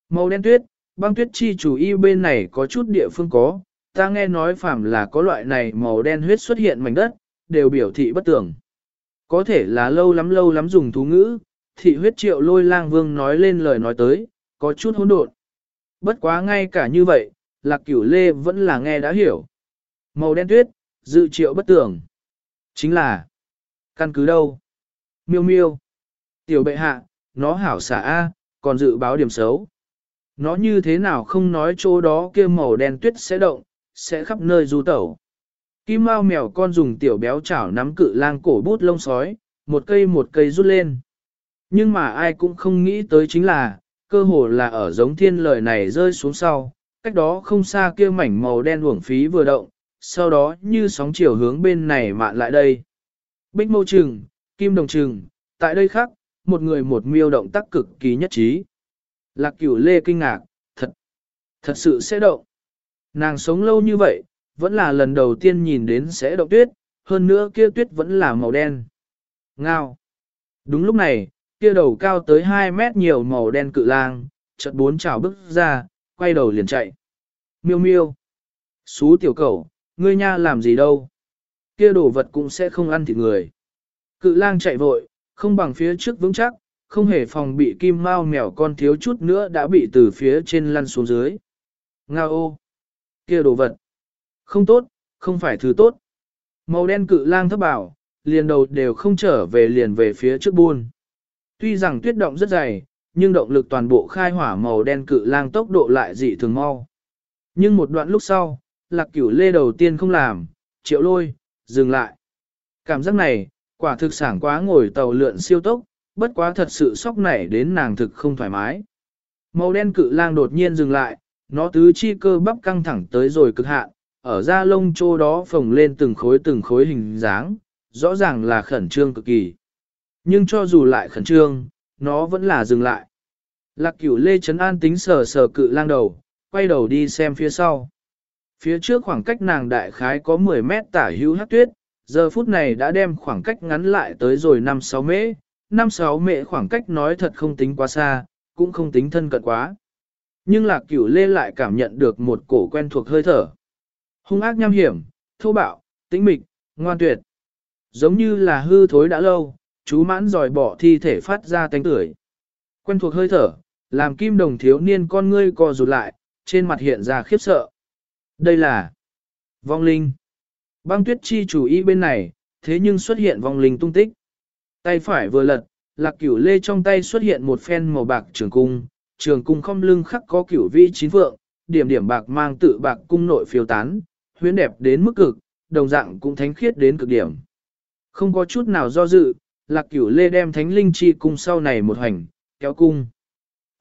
Màu đen tuyết, băng tuyết chi chủ y bên này có chút địa phương có, ta nghe nói phàm là có loại này màu đen huyết xuất hiện mảnh đất, đều biểu thị bất tưởng. Có thể là lâu lắm lâu lắm dùng thú ngữ, thị huyết triệu lôi lang vương nói lên lời nói tới, có chút hỗn độn. Bất quá ngay cả như vậy, lạc cửu lê vẫn là nghe đã hiểu. Màu đen tuyết, dự triệu bất tưởng. Chính là, căn cứ đâu? Miêu miêu. Tiểu bệ hạ, nó hảo xả A, còn dự báo điểm xấu. Nó như thế nào không nói chỗ đó kia màu đen tuyết sẽ động, sẽ khắp nơi du tẩu. Kim mao mèo con dùng tiểu béo chảo nắm cự lang cổ bút lông sói, một cây một cây rút lên. Nhưng mà ai cũng không nghĩ tới chính là, cơ hồ là ở giống thiên lời này rơi xuống sau, cách đó không xa kia mảnh màu đen uổng phí vừa động, sau đó như sóng chiều hướng bên này mạn lại đây. Bích mâu trừng, kim đồng trừng, tại đây khác, một người một miêu động tác cực kỳ nhất trí. Lạc cửu lê kinh ngạc, thật, thật sự sẽ động. Nàng sống lâu như vậy, vẫn là lần đầu tiên nhìn đến sẽ động tuyết, hơn nữa kia tuyết vẫn là màu đen. Ngao. Đúng lúc này, kia đầu cao tới 2 mét nhiều màu đen cự lang, chợt bốn chảo bước ra, quay đầu liền chạy. Miêu miêu. Xú tiểu cẩu, ngươi nha làm gì đâu. Kia đồ vật cũng sẽ không ăn thịt người. Cự lang chạy vội, không bằng phía trước vững chắc, không hề phòng bị kim mao mèo con thiếu chút nữa đã bị từ phía trên lăn xuống dưới. Nga ô! kia đồ vật! Không tốt, không phải thứ tốt. Màu đen cự lang thấp bảo, liền đầu đều không trở về liền về phía trước buôn. Tuy rằng tuyết động rất dày, nhưng động lực toàn bộ khai hỏa màu đen cự lang tốc độ lại dị thường mau. Nhưng một đoạn lúc sau, lạc cửu lê đầu tiên không làm, triệu lôi, dừng lại. Cảm giác này, quả thực sảng quá ngồi tàu lượn siêu tốc, bất quá thật sự sốc nảy đến nàng thực không thoải mái. Màu đen cự lang đột nhiên dừng lại, nó tứ chi cơ bắp căng thẳng tới rồi cực hạn, ở da lông chỗ đó phồng lên từng khối từng khối hình dáng, rõ ràng là khẩn trương cực kỳ. Nhưng cho dù lại khẩn trương, nó vẫn là dừng lại. Lạc cửu lê chấn an tính sờ sờ cự lang đầu, quay đầu đi xem phía sau. Phía trước khoảng cách nàng đại khái có 10 mét tả hữu hát tuyết, giờ phút này đã đem khoảng cách ngắn lại tới rồi 5-6 mễ, 5-6 mễ khoảng cách nói thật không tính quá xa, cũng không tính thân cận quá. Nhưng lạc cửu lê lại cảm nhận được một cổ quen thuộc hơi thở. Hung ác nham hiểm, thô bạo, tĩnh mịch, ngoan tuyệt. Giống như là hư thối đã lâu, chú mãn dòi bỏ thi thể phát ra tánh tưởi. Quen thuộc hơi thở, làm kim đồng thiếu niên con ngươi co rụt lại, trên mặt hiện ra khiếp sợ. Đây là vong linh. Băng tuyết chi chủ ý bên này, thế nhưng xuất hiện vong linh tung tích. Tay phải vừa lật, lạc cửu lê trong tay xuất hiện một phen màu bạc trường cung, trường cung không lưng khắc có cửu vĩ chín vượng, điểm điểm bạc mang tự bạc cung nội phiêu tán, huyến đẹp đến mức cực, đồng dạng cũng thánh khiết đến cực điểm. Không có chút nào do dự, lạc cửu lê đem thánh linh chi cung sau này một hành, kéo cung.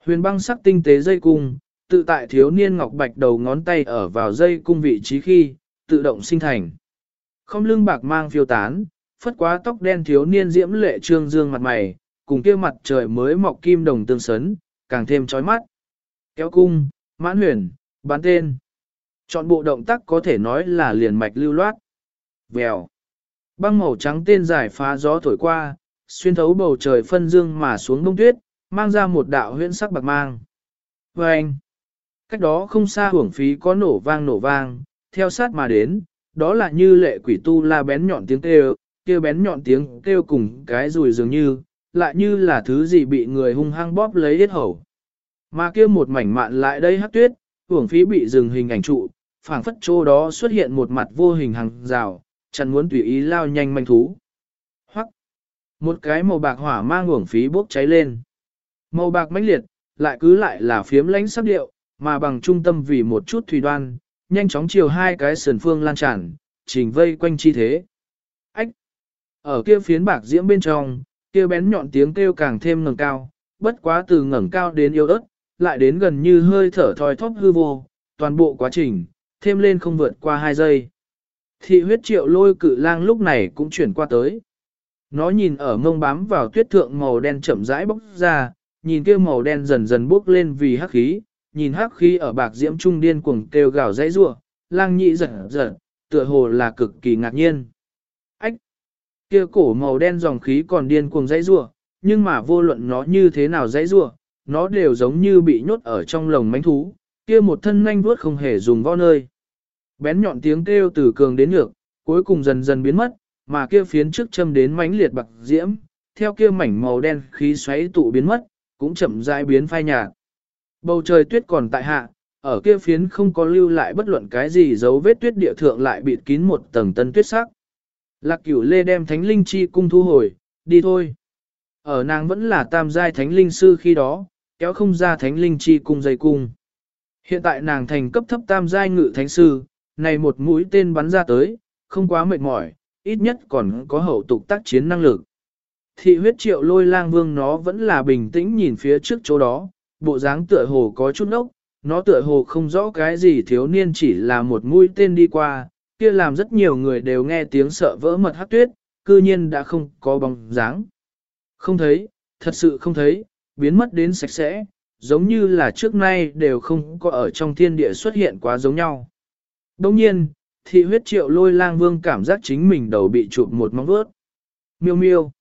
Huyền băng sắc tinh tế dây cung, tự tại thiếu niên ngọc bạch đầu ngón tay ở vào dây cung vị trí khi, tự động sinh thành. Không lưng bạc mang phiêu tán, phất quá tóc đen thiếu niên diễm lệ trương dương mặt mày, cùng kia mặt trời mới mọc kim đồng tương sấn, càng thêm chói mắt. Kéo cung, mãn huyền, bán tên. Chọn bộ động tác có thể nói là liền mạch lưu loát. Vèo. Băng màu trắng tên giải phá gió thổi qua, xuyên thấu bầu trời phân dương mà xuống đông tuyết, mang ra một đạo huyễn sắc bạc mang. Vâng anh, cách đó không xa hưởng phí có nổ vang nổ vang, theo sát mà đến, đó là như lệ quỷ tu la bén nhọn tiếng kêu, kêu bén nhọn tiếng kêu cùng cái rùi dường như, lại như là thứ gì bị người hung hăng bóp lấy hết hầu. Mà kia một mảnh mạn lại đây hát tuyết, hưởng phí bị dừng hình ảnh trụ, phảng phất chỗ đó xuất hiện một mặt vô hình hàng rào, chẳng muốn tùy ý lao nhanh manh thú. Hoặc, một cái màu bạc hỏa mang hưởng phí bốc cháy lên. Màu bạc mãnh liệt, lại cứ lại là phiếm lánh sắc điệu, mà bằng trung tâm vì một chút thủy đoan, nhanh chóng chiều hai cái sườn phương lan tràn, trình vây quanh chi thế. Ách! Ở kia phiến bạc diễm bên trong, kia bén nhọn tiếng kêu càng thêm ngẩng cao, bất quá từ ngẩng cao đến yếu ớt, lại đến gần như hơi thở thoi thóp hư vô, toàn bộ quá trình, thêm lên không vượt qua hai giây. Thị huyết triệu lôi cự lang lúc này cũng chuyển qua tới. Nó nhìn ở mông bám vào tuyết thượng màu đen chậm rãi bốc ra, nhìn kia màu đen dần dần bốc lên vì hắc khí, nhìn hắc khí ở bạc diễm trung điên cuồng kêu gào dãy rủa, lang nhị giật giật, tựa hồ là cực kỳ ngạc nhiên. Ách! Kia cổ màu đen dòng khí còn điên cuồng dãy rủa, nhưng mà vô luận nó như thế nào dãy rủa, nó đều giống như bị nhốt ở trong lồng mánh thú, kia một thân nhanh vuốt không hề dùng võ nơi. Bén nhọn tiếng kêu từ cường đến nhược, cuối cùng dần dần biến mất, mà kia phiến trước châm đến mãnh liệt bạc diễm, theo kia mảnh màu đen khí xoáy tụ biến mất, cũng chậm rãi biến phai nhạt. Bầu trời tuyết còn tại hạ, ở kia phiến không có lưu lại bất luận cái gì dấu vết tuyết địa thượng lại bịt kín một tầng tân tuyết sắc. Lạc cửu lê đem thánh linh chi cung thu hồi, đi thôi. Ở nàng vẫn là tam giai thánh linh sư khi đó, kéo không ra thánh linh chi cung dây cung. Hiện tại nàng thành cấp thấp tam giai ngự thánh sư, này một mũi tên bắn ra tới, không quá mệt mỏi, ít nhất còn có hậu tục tác chiến năng lực. Thị huyết triệu lôi lang vương nó vẫn là bình tĩnh nhìn phía trước chỗ đó, bộ dáng tựa hồ có chút nốc, nó tựa hồ không rõ cái gì thiếu niên chỉ là một mũi tên đi qua, kia làm rất nhiều người đều nghe tiếng sợ vỡ mật hát tuyết, cư nhiên đã không có bóng dáng. Không thấy, thật sự không thấy, biến mất đến sạch sẽ, giống như là trước nay đều không có ở trong thiên địa xuất hiện quá giống nhau. Đồng nhiên, thị huyết triệu lôi lang vương cảm giác chính mình đầu bị chụp một móng vuốt. Miêu miêu.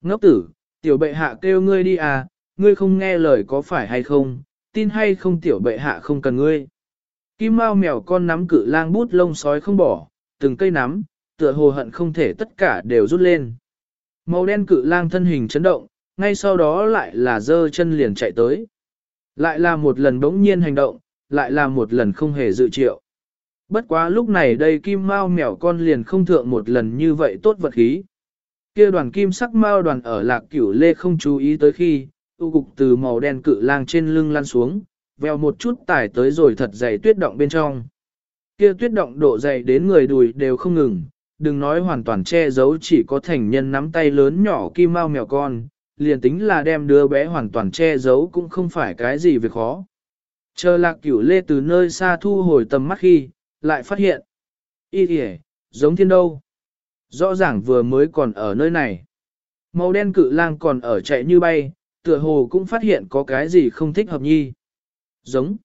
Ngốc tử, Tiểu bệ hạ kêu ngươi đi à, ngươi không nghe lời có phải hay không, tin hay không tiểu bệ hạ không cần ngươi. Kim Mao mèo con nắm cự lang bút lông sói không bỏ, từng cây nắm, tựa hồ hận không thể tất cả đều rút lên. Màu đen cự lang thân hình chấn động, ngay sau đó lại là dơ chân liền chạy tới. Lại là một lần bỗng nhiên hành động, lại là một lần không hề dự triệu. Bất quá lúc này đây kim mao mèo con liền không thượng một lần như vậy tốt vật khí. Kia đoàn kim sắc mao đoàn ở lạc cửu lê không chú ý tới khi, tu cục từ màu đen cự lang trên lưng lăn xuống, veo một chút tải tới rồi thật dày tuyết động bên trong. Kia tuyết động độ dày đến người đùi đều không ngừng, đừng nói hoàn toàn che giấu chỉ có thành nhân nắm tay lớn nhỏ kim mau mèo con, liền tính là đem đứa bé hoàn toàn che giấu cũng không phải cái gì việc khó. Chờ lạc cửu lê từ nơi xa thu hồi tầm mắt khi, lại phát hiện. Y kìa, giống thiên đâu. Rõ ràng vừa mới còn ở nơi này. Màu đen cự lang còn ở chạy như bay, tựa hồ cũng phát hiện có cái gì không thích hợp nhi. Giống.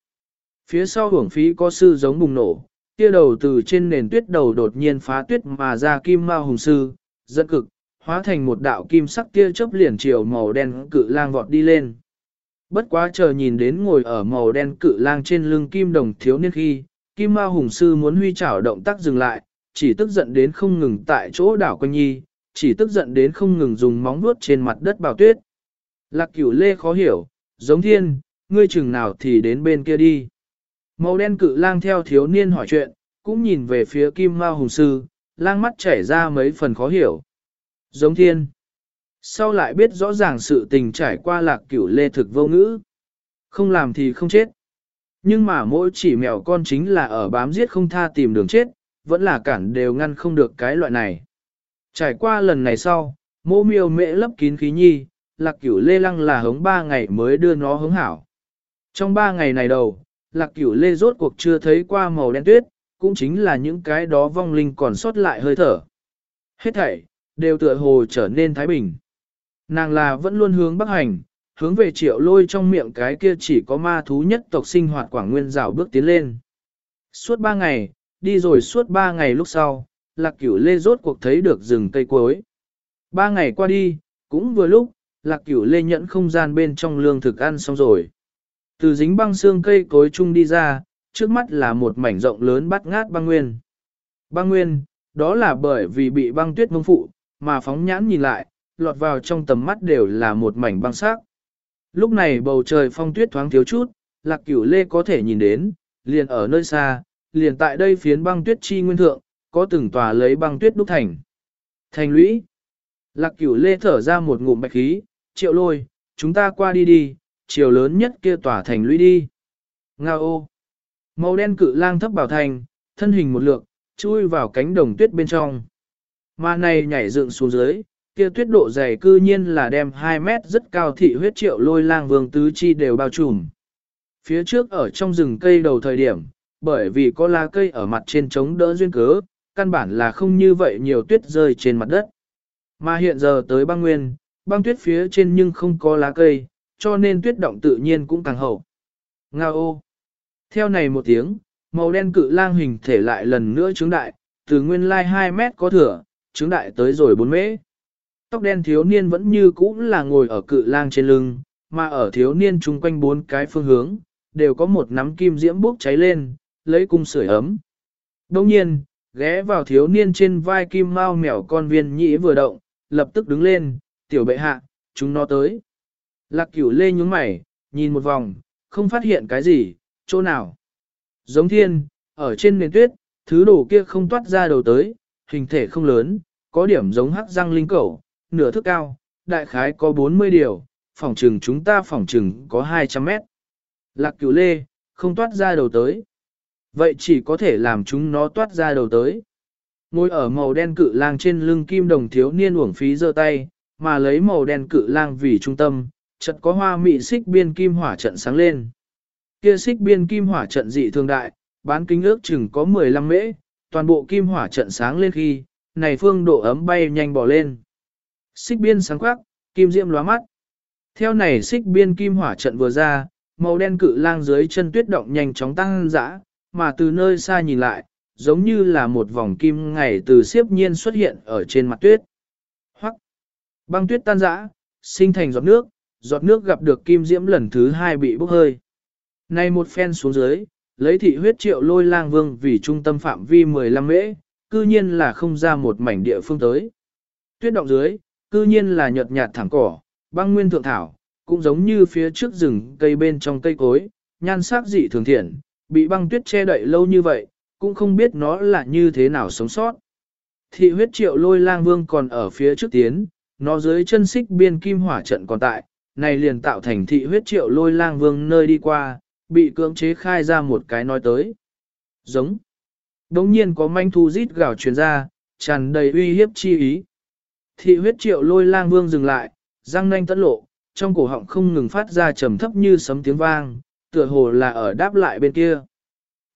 Phía sau hưởng phí có sư giống bùng nổ, kia đầu từ trên nền tuyết đầu đột nhiên phá tuyết mà ra kim ma hùng sư, dẫn cực, hóa thành một đạo kim sắc kia chớp liền chiều màu đen cự lang vọt đi lên. Bất quá chờ nhìn đến ngồi ở màu đen cự lang trên lưng kim đồng thiếu niên khi, kim ma hùng sư muốn huy chảo động tác dừng lại, chỉ tức giận đến không ngừng tại chỗ đảo quanh nhi, chỉ tức giận đến không ngừng dùng móng vuốt trên mặt đất bào tuyết. Lạc cửu lê khó hiểu, giống thiên, ngươi chừng nào thì đến bên kia đi. Màu đen cự lang theo thiếu niên hỏi chuyện, cũng nhìn về phía kim ma hùng sư, lang mắt chảy ra mấy phần khó hiểu. Giống thiên. Sau lại biết rõ ràng sự tình trải qua lạc cửu lê thực vô ngữ. Không làm thì không chết. Nhưng mà mỗi chỉ mèo con chính là ở bám giết không tha tìm đường chết, vẫn là cản đều ngăn không được cái loại này. Trải qua lần này sau, mô miêu mễ lấp kín khí nhi, lạc cửu lê lăng là hống ba ngày mới đưa nó hứng hảo. Trong ba ngày này đầu, lạc cửu lê rốt cuộc chưa thấy qua màu đen tuyết, cũng chính là những cái đó vong linh còn sót lại hơi thở. Hết thảy, đều tựa hồ trở nên thái bình. Nàng là vẫn luôn hướng bắc hành, hướng về triệu lôi trong miệng cái kia chỉ có ma thú nhất tộc sinh hoạt quảng nguyên rào bước tiến lên. Suốt ba ngày, đi rồi suốt ba ngày lúc sau, lạc cửu lê rốt cuộc thấy được rừng cây cuối. Ba ngày qua đi, cũng vừa lúc, lạc cửu lê nhẫn không gian bên trong lương thực ăn xong rồi. Từ dính băng xương cây cối chung đi ra, trước mắt là một mảnh rộng lớn bắt ngát băng nguyên. Băng nguyên, đó là bởi vì bị băng tuyết mông phụ, mà phóng nhãn nhìn lại, lọt vào trong tầm mắt đều là một mảnh băng sắc. Lúc này bầu trời phong tuyết thoáng thiếu chút, lạc cửu lê có thể nhìn đến, liền ở nơi xa, liền tại đây phiến băng tuyết chi nguyên thượng, có từng tòa lấy băng tuyết đúc thành. Thành lũy. Lạc cửu lê thở ra một ngụm bạch khí, triệu lôi, chúng ta qua đi đi, chiều lớn nhất kia tỏa thành lũy đi. Nga ô. Màu đen cự lang thấp bảo thành, thân hình một lượng, chui vào cánh đồng tuyết bên trong. Mà này nhảy dựng xuống dưới, kia tuyết độ dày cư nhiên là đem 2 mét rất cao thị huyết triệu lôi lang vương tứ chi đều bao trùm. Phía trước ở trong rừng cây đầu thời điểm, bởi vì có lá cây ở mặt trên chống đỡ duyên cớ, căn bản là không như vậy nhiều tuyết rơi trên mặt đất. Mà hiện giờ tới băng nguyên, băng tuyết phía trên nhưng không có lá cây, cho nên tuyết động tự nhiên cũng càng hậu. Nga ô! Theo này một tiếng, màu đen cự lang hình thể lại lần nữa trướng đại, từ nguyên lai 2 mét có thừa, trướng đại tới rồi 4 mễ. Tóc đen thiếu niên vẫn như cũ là ngồi ở cự lang trên lưng, mà ở thiếu niên chung quanh bốn cái phương hướng, đều có một nắm kim diễm bốc cháy lên, lấy cung sưởi ấm. Đồng nhiên, ghé vào thiếu niên trên vai kim mau mèo con viên nhĩ vừa động, lập tức đứng lên, tiểu bệ hạ, chúng nó tới. Lạc cửu lê nhúng mày, nhìn một vòng, không phát hiện cái gì, chỗ nào. Giống thiên, ở trên nền tuyết, thứ đồ kia không toát ra đầu tới, hình thể không lớn, có điểm giống hắc răng linh cẩu, nửa thước cao, đại khái có 40 điều, phòng trừng chúng ta phòng trừng có 200 mét. Lạc cửu lê, không toát ra đầu tới. Vậy chỉ có thể làm chúng nó toát ra đầu tới. Ngồi ở màu đen cự lang trên lưng kim đồng thiếu niên uổng phí giơ tay, mà lấy màu đen cự lang vì trung tâm, chợt có hoa mị xích biên kim hỏa trận sáng lên. Kia xích biên kim hỏa trận dị thường đại, bán kính ước chừng có 15 mễ, toàn bộ kim hỏa trận sáng lên khi, này phương độ ấm bay nhanh bỏ lên. Xích biên sáng quắc, kim diễm lóa mắt. Theo này xích biên kim hỏa trận vừa ra, màu đen cự lang dưới chân tuyết động nhanh chóng tăng dã, mà từ nơi xa nhìn lại, giống như là một vòng kim ngày từ siếp nhiên xuất hiện ở trên mặt tuyết. Hoặc băng tuyết tan rã, sinh thành giọt nước, giọt nước gặp được kim diễm lần thứ hai bị bốc hơi. Nay một phen xuống dưới, lấy thị huyết triệu lôi lang vương vì trung tâm phạm vi 15 mễ, cư nhiên là không ra một mảnh địa phương tới. Tuyết động dưới, cư nhiên là nhợt nhạt thẳng cỏ, băng nguyên thượng thảo, cũng giống như phía trước rừng cây bên trong cây cối, nhan sắc dị thường thiện, bị băng tuyết che đậy lâu như vậy, cũng không biết nó là như thế nào sống sót. Thị huyết triệu lôi lang vương còn ở phía trước tiến, nó dưới chân xích biên kim hỏa trận còn tại, này liền tạo thành thị huyết triệu lôi lang vương nơi đi qua, bị cưỡng chế khai ra một cái nói tới. Giống. Đống nhiên có manh thu rít gào truyền ra, tràn đầy uy hiếp chi ý. Thị huyết triệu lôi lang vương dừng lại, răng nanh tấn lộ, trong cổ họng không ngừng phát ra trầm thấp như sấm tiếng vang, tựa hồ là ở đáp lại bên kia.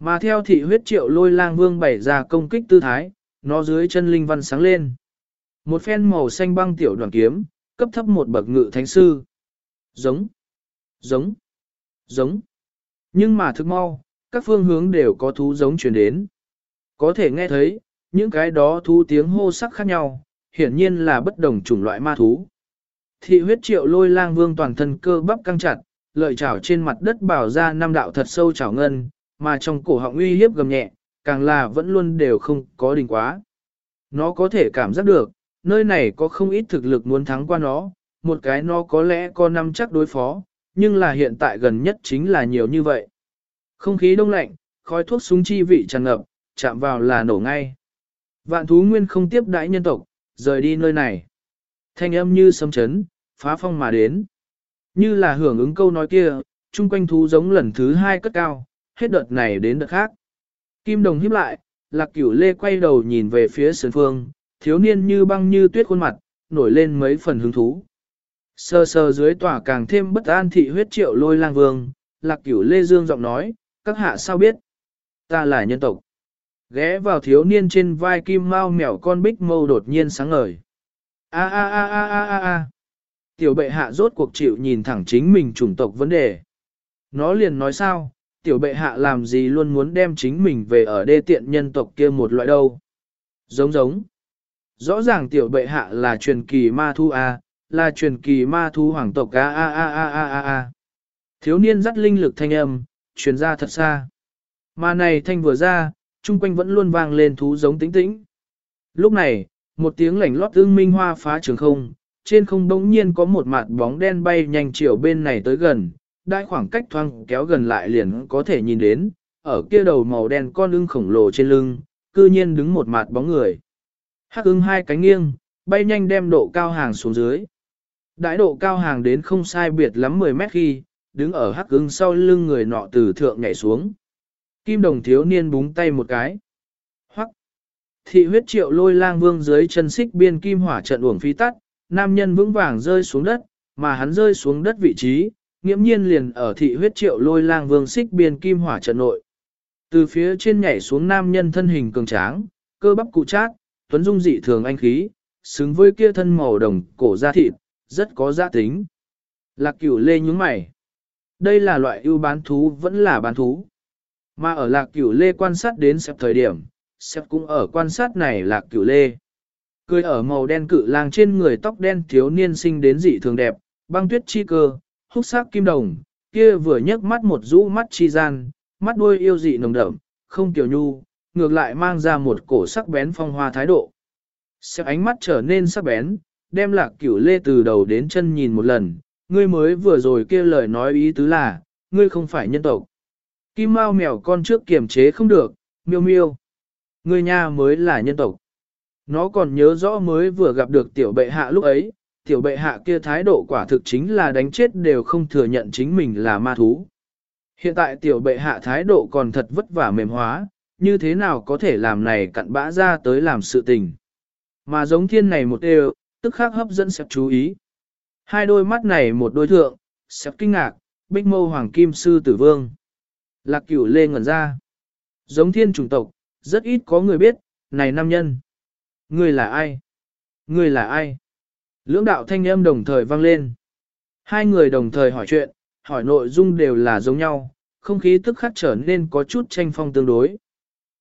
Mà theo thị huyết triệu lôi lang vương bảy ra công kích tư thái, nó dưới chân linh văn sáng lên. Một phen màu xanh băng tiểu đoàn kiếm, cấp thấp một bậc ngự thánh sư. Giống, giống, giống. Nhưng mà thức mau, các phương hướng đều có thú giống truyền đến. Có thể nghe thấy, những cái đó thú tiếng hô sắc khác nhau, hiển nhiên là bất đồng chủng loại ma thú. Thị huyết triệu lôi lang vương toàn thân cơ bắp căng chặt, lợi chảo trên mặt đất bảo ra năm đạo thật sâu chảo ngân, mà trong cổ họng uy hiếp gầm nhẹ, càng là vẫn luôn đều không có đình quá. Nó có thể cảm giác được, nơi này có không ít thực lực muốn thắng qua nó, một cái nó có lẽ có năm chắc đối phó, nhưng là hiện tại gần nhất chính là nhiều như vậy. Không khí đông lạnh, khói thuốc súng chi vị tràn ngập, chạm vào là nổ ngay. Vạn thú nguyên không tiếp đãi nhân tộc, rời đi nơi này. Thanh âm như sấm chấn, phá phong mà đến. Như là hưởng ứng câu nói kia, chung quanh thú giống lần thứ hai cất cao, hết đợt này đến đợt khác. Kim đồng híp lại, lạc cửu lê quay đầu nhìn về phía sườn phương, thiếu niên như băng như tuyết khuôn mặt, nổi lên mấy phần hứng thú. Sơ sơ dưới tỏa càng thêm bất an thị huyết triệu lôi lang vương, lạc cửu lê dương giọng nói, các hạ sao biết? Ta là nhân tộc. Ghé vào thiếu niên trên vai kim mau mèo con bích mâu đột nhiên sáng ngời. A a a a a a a. Tiểu bệ hạ rốt cuộc chịu nhìn thẳng chính mình chủng tộc vấn đề. Nó liền nói sao, tiểu bệ hạ làm gì luôn muốn đem chính mình về ở đê tiện nhân tộc kia một loại đâu. Giống giống. Rõ ràng tiểu bệ hạ là truyền kỳ ma thu A, là truyền kỳ ma thu hoàng tộc A A A A A A A. Thiếu niên dắt linh lực thanh âm, truyền ra thật xa. Mà này thanh vừa ra, chung quanh vẫn luôn vang lên thú giống tĩnh tĩnh. Lúc này, một tiếng lảnh lót ương minh hoa phá trường không, trên không bỗng nhiên có một mạt bóng đen bay nhanh chiều bên này tới gần, đại khoảng cách thoang kéo gần lại liền có thể nhìn đến, ở kia đầu màu đen con ưng khổng lồ trên lưng, cư nhiên đứng một mặt bóng người. Hắc ưng hai cánh nghiêng, bay nhanh đem độ cao hàng xuống dưới. Đại độ cao hàng đến không sai biệt lắm 10 mét khi, đứng ở hắc ưng sau lưng người nọ từ thượng nhảy xuống. Kim đồng thiếu niên búng tay một cái. Hoắc. Thị huyết triệu lôi lang vương dưới chân xích biên kim hỏa trận uổng phi tắt, nam nhân vững vàng rơi xuống đất, mà hắn rơi xuống đất vị trí, nghiễm nhiên liền ở thị huyết triệu lôi lang vương xích biên kim hỏa trận nội. Từ phía trên nhảy xuống nam nhân thân hình cường tráng, cơ bắp cụ chát, tuấn dung dị thường anh khí, xứng với kia thân màu đồng cổ da thịt, rất có giá tính. Lạc cửu lê nhúng mày. Đây là loại ưu bán thú vẫn là bán thú. Mà ở lạc cửu lê quan sát đến xếp thời điểm, xếp cũng ở quan sát này lạc cửu lê. Cười ở màu đen cự lang trên người tóc đen thiếu niên sinh đến dị thường đẹp, băng tuyết chi cơ, húc sắc kim đồng, kia vừa nhấc mắt một rũ mắt chi gian, mắt đuôi yêu dị nồng đậm, không kiểu nhu, ngược lại mang ra một cổ sắc bén phong hoa thái độ. Xếp ánh mắt trở nên sắc bén, đem lạc cửu lê từ đầu đến chân nhìn một lần, ngươi mới vừa rồi kia lời nói ý tứ là, ngươi không phải nhân tộc. Kim Mao mèo con trước kiềm chế không được, miêu miêu. Ngươi nha mới là nhân tộc. Nó còn nhớ rõ mới vừa gặp được tiểu bệ hạ lúc ấy, tiểu bệ hạ kia thái độ quả thực chính là đánh chết đều không thừa nhận chính mình là ma thú. Hiện tại tiểu bệ hạ thái độ còn thật vất vả mềm hóa, như thế nào có thể làm này cặn bã ra tới làm sự tình. Mà giống thiên này một đều, tức khắc hấp dẫn sẹp chú ý. Hai đôi mắt này một đôi thượng, sẹp kinh ngạc, bích mâu hoàng kim sư tử vương. Lạc cửu lê ngẩn ra. Giống thiên chủng tộc, rất ít có người biết, này nam nhân. Người là ai? Người là ai? Lưỡng đạo thanh âm đồng thời vang lên. Hai người đồng thời hỏi chuyện, hỏi nội dung đều là giống nhau, không khí tức khắc trở nên có chút tranh phong tương đối.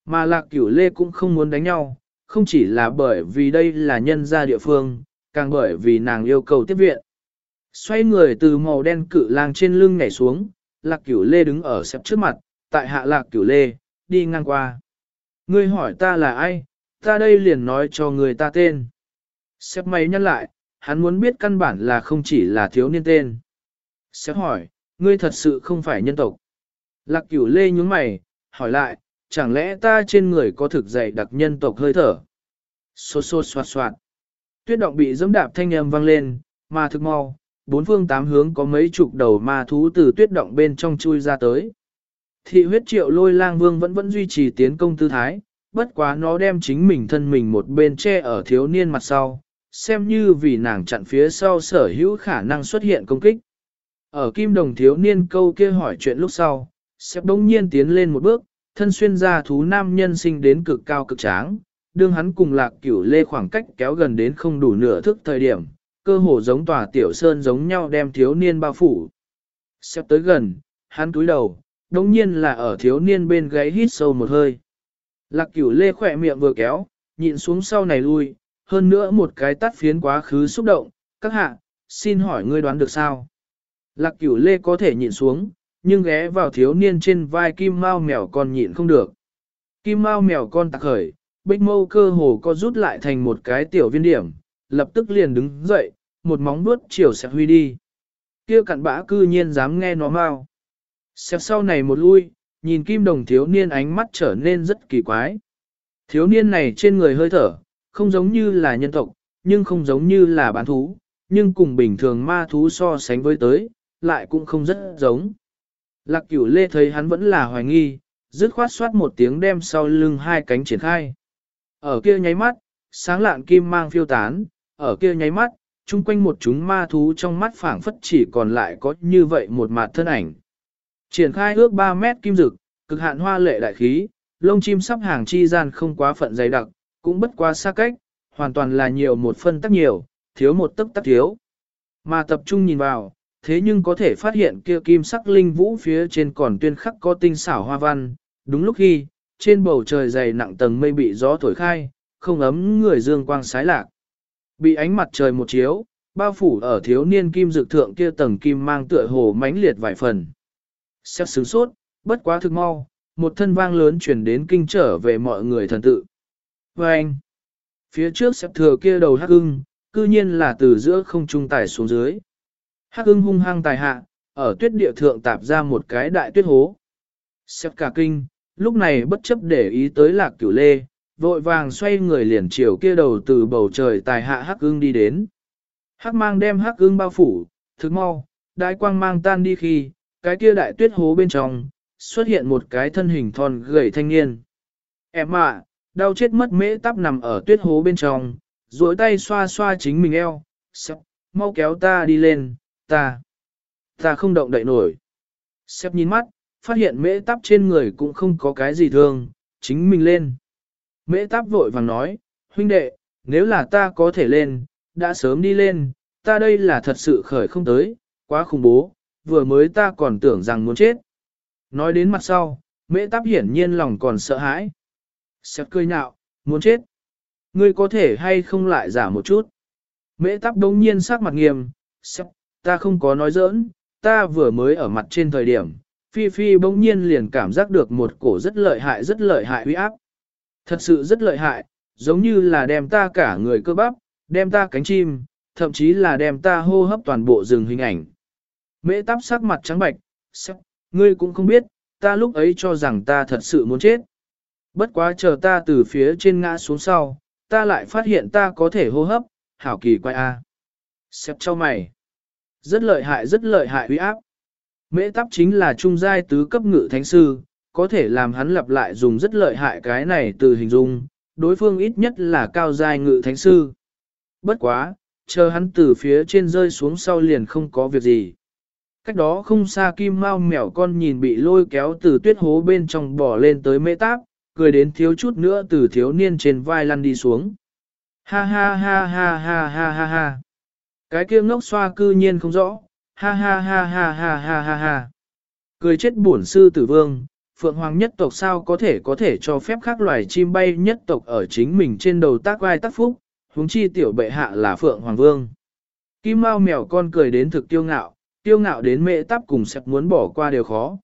Mà lạc cửu lê cũng không muốn đánh nhau, không chỉ là bởi vì đây là nhân gia địa phương, càng bởi vì nàng yêu cầu tiếp viện. Xoay người từ màu đen cự lang trên lưng nhảy xuống, lạc cửu lê đứng ở xếp trước mặt, tại hạ lạc cửu lê, đi ngang qua. Ngươi hỏi ta là ai, ta đây liền nói cho người ta tên. Xếp máy nhắc lại, hắn muốn biết căn bản là không chỉ là thiếu niên tên. Xếp hỏi, ngươi thật sự không phải nhân tộc. Lạc cửu lê nhúng mày, hỏi lại, chẳng lẽ ta trên người có thực dày đặc nhân tộc hơi thở? Xô xô xoạt xoạt. Tuyết động bị dẫm đạp thanh âm vang lên, mà thực mau, bốn phương tám hướng có mấy chục đầu ma thú từ tuyết động bên trong chui ra tới. Thị huyết triệu lôi lang vương vẫn vẫn duy trì tiến công tư thái, bất quá nó đem chính mình thân mình một bên che ở thiếu niên mặt sau, xem như vì nàng chặn phía sau sở hữu khả năng xuất hiện công kích. Ở kim đồng thiếu niên câu kia hỏi chuyện lúc sau, xếp đông nhiên tiến lên một bước, thân xuyên ra thú nam nhân sinh đến cực cao cực tráng, đương hắn cùng lạc cửu lê khoảng cách kéo gần đến không đủ nửa thức thời điểm, cơ hồ giống tòa tiểu sơn giống nhau đem thiếu niên bao phủ. Xếp tới gần, hắn cúi đầu, đồng nhiên là ở thiếu niên bên gáy hít sâu một hơi. Lạc cửu lê khỏe miệng vừa kéo, nhịn xuống sau này lui, hơn nữa một cái tắt phiến quá khứ xúc động, các hạ, xin hỏi ngươi đoán được sao? Lạc cửu lê có thể nhịn xuống, nhưng ghé vào thiếu niên trên vai kim mao mèo con nhịn không được. Kim mao mèo con tạc khởi, bích mâu cơ hồ co rút lại thành một cái tiểu viên điểm, lập tức liền đứng dậy, một móng vuốt chiều sẽ huy đi. Kia cặn bã cư nhiên dám nghe nó mau. Xẹp sau này một lui, nhìn kim đồng thiếu niên ánh mắt trở nên rất kỳ quái. Thiếu niên này trên người hơi thở, không giống như là nhân tộc, nhưng không giống như là bán thú, nhưng cùng bình thường ma thú so sánh với tới, lại cũng không rất giống. Lạc cửu lê thấy hắn vẫn là hoài nghi, dứt khoát xoát một tiếng đem sau lưng hai cánh triển khai. Ở kia nháy mắt, sáng lạn kim mang phiêu tán, ở kia nháy mắt, chung quanh một chúng ma thú trong mắt phảng phất chỉ còn lại có như vậy một mặt thân ảnh. Triển khai ước 3 mét kim dực, cực hạn hoa lệ đại khí, lông chim sắp hàng chi gian không quá phận dày đặc, cũng bất quá xa cách, hoàn toàn là nhiều một phân tắc nhiều, thiếu một tấc tắc thiếu. Mà tập trung nhìn vào, thế nhưng có thể phát hiện kia kim sắc linh vũ phía trên còn tuyên khắc có tinh xảo hoa văn, đúng lúc khi, trên bầu trời dày nặng tầng mây bị gió thổi khai, không ấm người dương quang sái lạc. Bị ánh mặt trời một chiếu, bao phủ ở thiếu niên kim dược thượng kia tầng kim mang tựa hồ mãnh liệt vài phần. Xét sướng sốt, bất quá thực mau, một thân vang lớn chuyển đến kinh trở về mọi người thần tự. Và anh, phía trước xếp thừa kia đầu hắc ưng, cư nhiên là từ giữa không trung tải xuống dưới. Hắc ưng hung hăng tài hạ, ở tuyết địa thượng tạp ra một cái đại tuyết hố. Xếp cả kinh, lúc này bất chấp để ý tới lạc cửu lê, vội vàng xoay người liền chiều kia đầu từ bầu trời tài hạ hắc ưng đi đến. Hắc mang đem hắc ưng bao phủ, thức mau, đại quang mang tan đi khi, cái kia đại tuyết hố bên trong, xuất hiện một cái thân hình thon gầy thanh niên. Em ạ, đau chết mất mễ tắp nằm ở tuyết hố bên trong, duỗi tay xoa xoa chính mình eo, sếp, mau kéo ta đi lên, ta, ta không động đậy nổi. Sếp nhìn mắt, phát hiện mễ tắp trên người cũng không có cái gì thương, chính mình lên. Mễ tắp vội vàng nói, huynh đệ, nếu là ta có thể lên, đã sớm đi lên, ta đây là thật sự khởi không tới, quá khủng bố, vừa mới ta còn tưởng rằng muốn chết. Nói đến mặt sau, mễ tắp hiển nhiên lòng còn sợ hãi. Sẹt cười nhạo, muốn chết. Ngươi có thể hay không lại giả một chút. Mễ tắp đống nhiên sắc mặt nghiêm, sẹt, ta không có nói giỡn, ta vừa mới ở mặt trên thời điểm, Phi Phi bỗng nhiên liền cảm giác được một cổ rất lợi hại rất lợi hại uy áp. Thật sự rất lợi hại, giống như là đem ta cả người cơ bắp, đem ta cánh chim, thậm chí là đem ta hô hấp toàn bộ rừng hình ảnh. Mễ tắp sắc mặt trắng bạch, sắc, ngươi cũng không biết, ta lúc ấy cho rằng ta thật sự muốn chết. Bất quá chờ ta từ phía trên ngã xuống sau, ta lại phát hiện ta có thể hô hấp, hảo kỳ quay a. À. Xếp cho mày. Rất lợi hại rất lợi hại huy áp. Mễ tắp chính là trung giai tứ cấp ngự thánh sư, có thể làm hắn lặp lại dùng rất lợi hại cái này từ hình dung, đối phương ít nhất là cao giai ngự thánh sư. Bất quá, chờ hắn từ phía trên rơi xuống sau liền không có việc gì. Cách đó không xa kim mau mèo con nhìn bị lôi kéo từ tuyết hố bên trong bỏ lên tới mễ táp, cười đến thiếu chút nữa từ thiếu niên trên vai lăn đi xuống. Ha ha ha ha ha ha ha ha. Cái kia ngốc xoa cư nhiên không rõ. Ha ha ha ha ha ha ha ha. Cười chết bổn sư tử vương, phượng hoàng nhất tộc sao có thể có thể cho phép các loài chim bay nhất tộc ở chính mình trên đầu tác vai tác phúc, huống chi tiểu bệ hạ là phượng hoàng vương. Kim mao mèo con cười đến thực tiêu ngạo, tiêu ngạo đến mẹ tắp cùng sẹp muốn bỏ qua đều khó.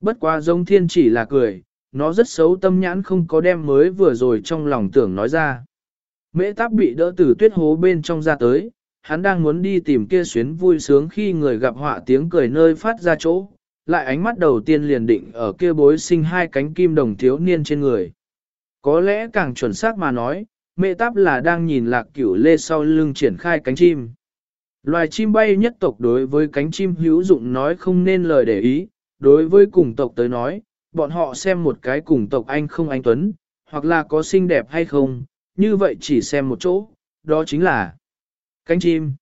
Bất qua giống thiên chỉ là cười, nó rất xấu tâm nhãn không có đem mới vừa rồi trong lòng tưởng nói ra. Mễ táp bị đỡ từ tuyết hố bên trong ra tới, hắn đang muốn đi tìm kia xuyến vui sướng khi người gặp họa tiếng cười nơi phát ra chỗ, lại ánh mắt đầu tiên liền định ở kia bối sinh hai cánh kim đồng thiếu niên trên người. Có lẽ càng chuẩn xác mà nói, mẹ táp là đang nhìn lạc cửu lê sau lưng triển khai cánh chim. Loài chim bay nhất tộc đối với cánh chim hữu dụng nói không nên lời để ý, đối với cùng tộc tới nói, bọn họ xem một cái cùng tộc anh không anh tuấn, hoặc là có xinh đẹp hay không, như vậy chỉ xem một chỗ, đó chính là cánh chim.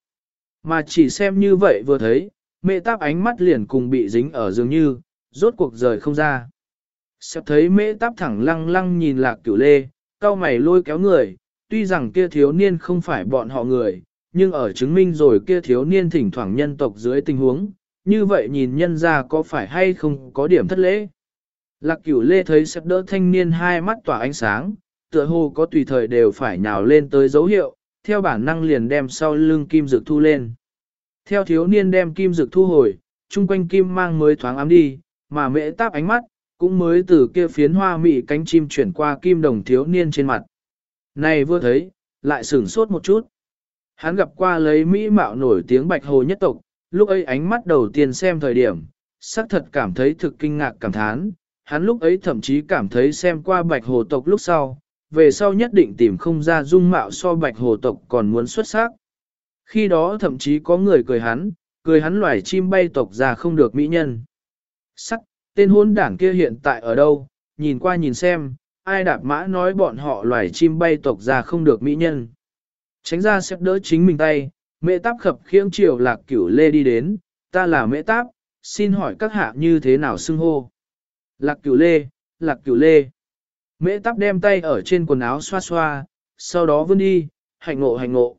Mà chỉ xem như vậy vừa thấy, mẹ táp ánh mắt liền cùng bị dính ở dường như, rốt cuộc rời không ra. Sắp thấy mẹ táp thẳng lăng lăng nhìn lạc cửu lê, cao mày lôi kéo người, tuy rằng kia thiếu niên không phải bọn họ người, nhưng ở chứng minh rồi kia thiếu niên thỉnh thoảng nhân tộc dưới tình huống, như vậy nhìn nhân ra có phải hay không có điểm thất lễ. Lạc cửu lê thấy sắp đỡ thanh niên hai mắt tỏa ánh sáng, tựa hồ có tùy thời đều phải nhào lên tới dấu hiệu, theo bản năng liền đem sau lưng kim dược thu lên. Theo thiếu niên đem kim dược thu hồi, chung quanh kim mang mới thoáng ám đi, mà mẹ táp ánh mắt, cũng mới từ kia phiến hoa mị cánh chim chuyển qua kim đồng thiếu niên trên mặt. Này vừa thấy, lại sửng sốt một chút. Hắn gặp qua lấy mỹ mạo nổi tiếng bạch hồ nhất tộc, lúc ấy ánh mắt đầu tiên xem thời điểm, xác thật cảm thấy thực kinh ngạc cảm thán, hắn lúc ấy thậm chí cảm thấy xem qua bạch hồ tộc lúc sau, về sau nhất định tìm không ra dung mạo so bạch hồ tộc còn muốn xuất sắc. Khi đó thậm chí có người cười hắn, cười hắn loài chim bay tộc ra không được mỹ nhân. Sắc, tên hôn đảng kia hiện tại ở đâu, nhìn qua nhìn xem, ai đạp mã nói bọn họ loài chim bay tộc ra không được mỹ nhân. Tránh ra xếp đỡ chính mình tay, mẹ táp khập khiễng chiều lạc cửu lê đi đến, ta là mẹ táp, xin hỏi các hạ như thế nào xưng hô. Lạc cửu lê, lạc cửu lê. Mễ tắp đem tay ở trên quần áo xoa xoa, sau đó vươn đi, hành ngộ hành ngộ.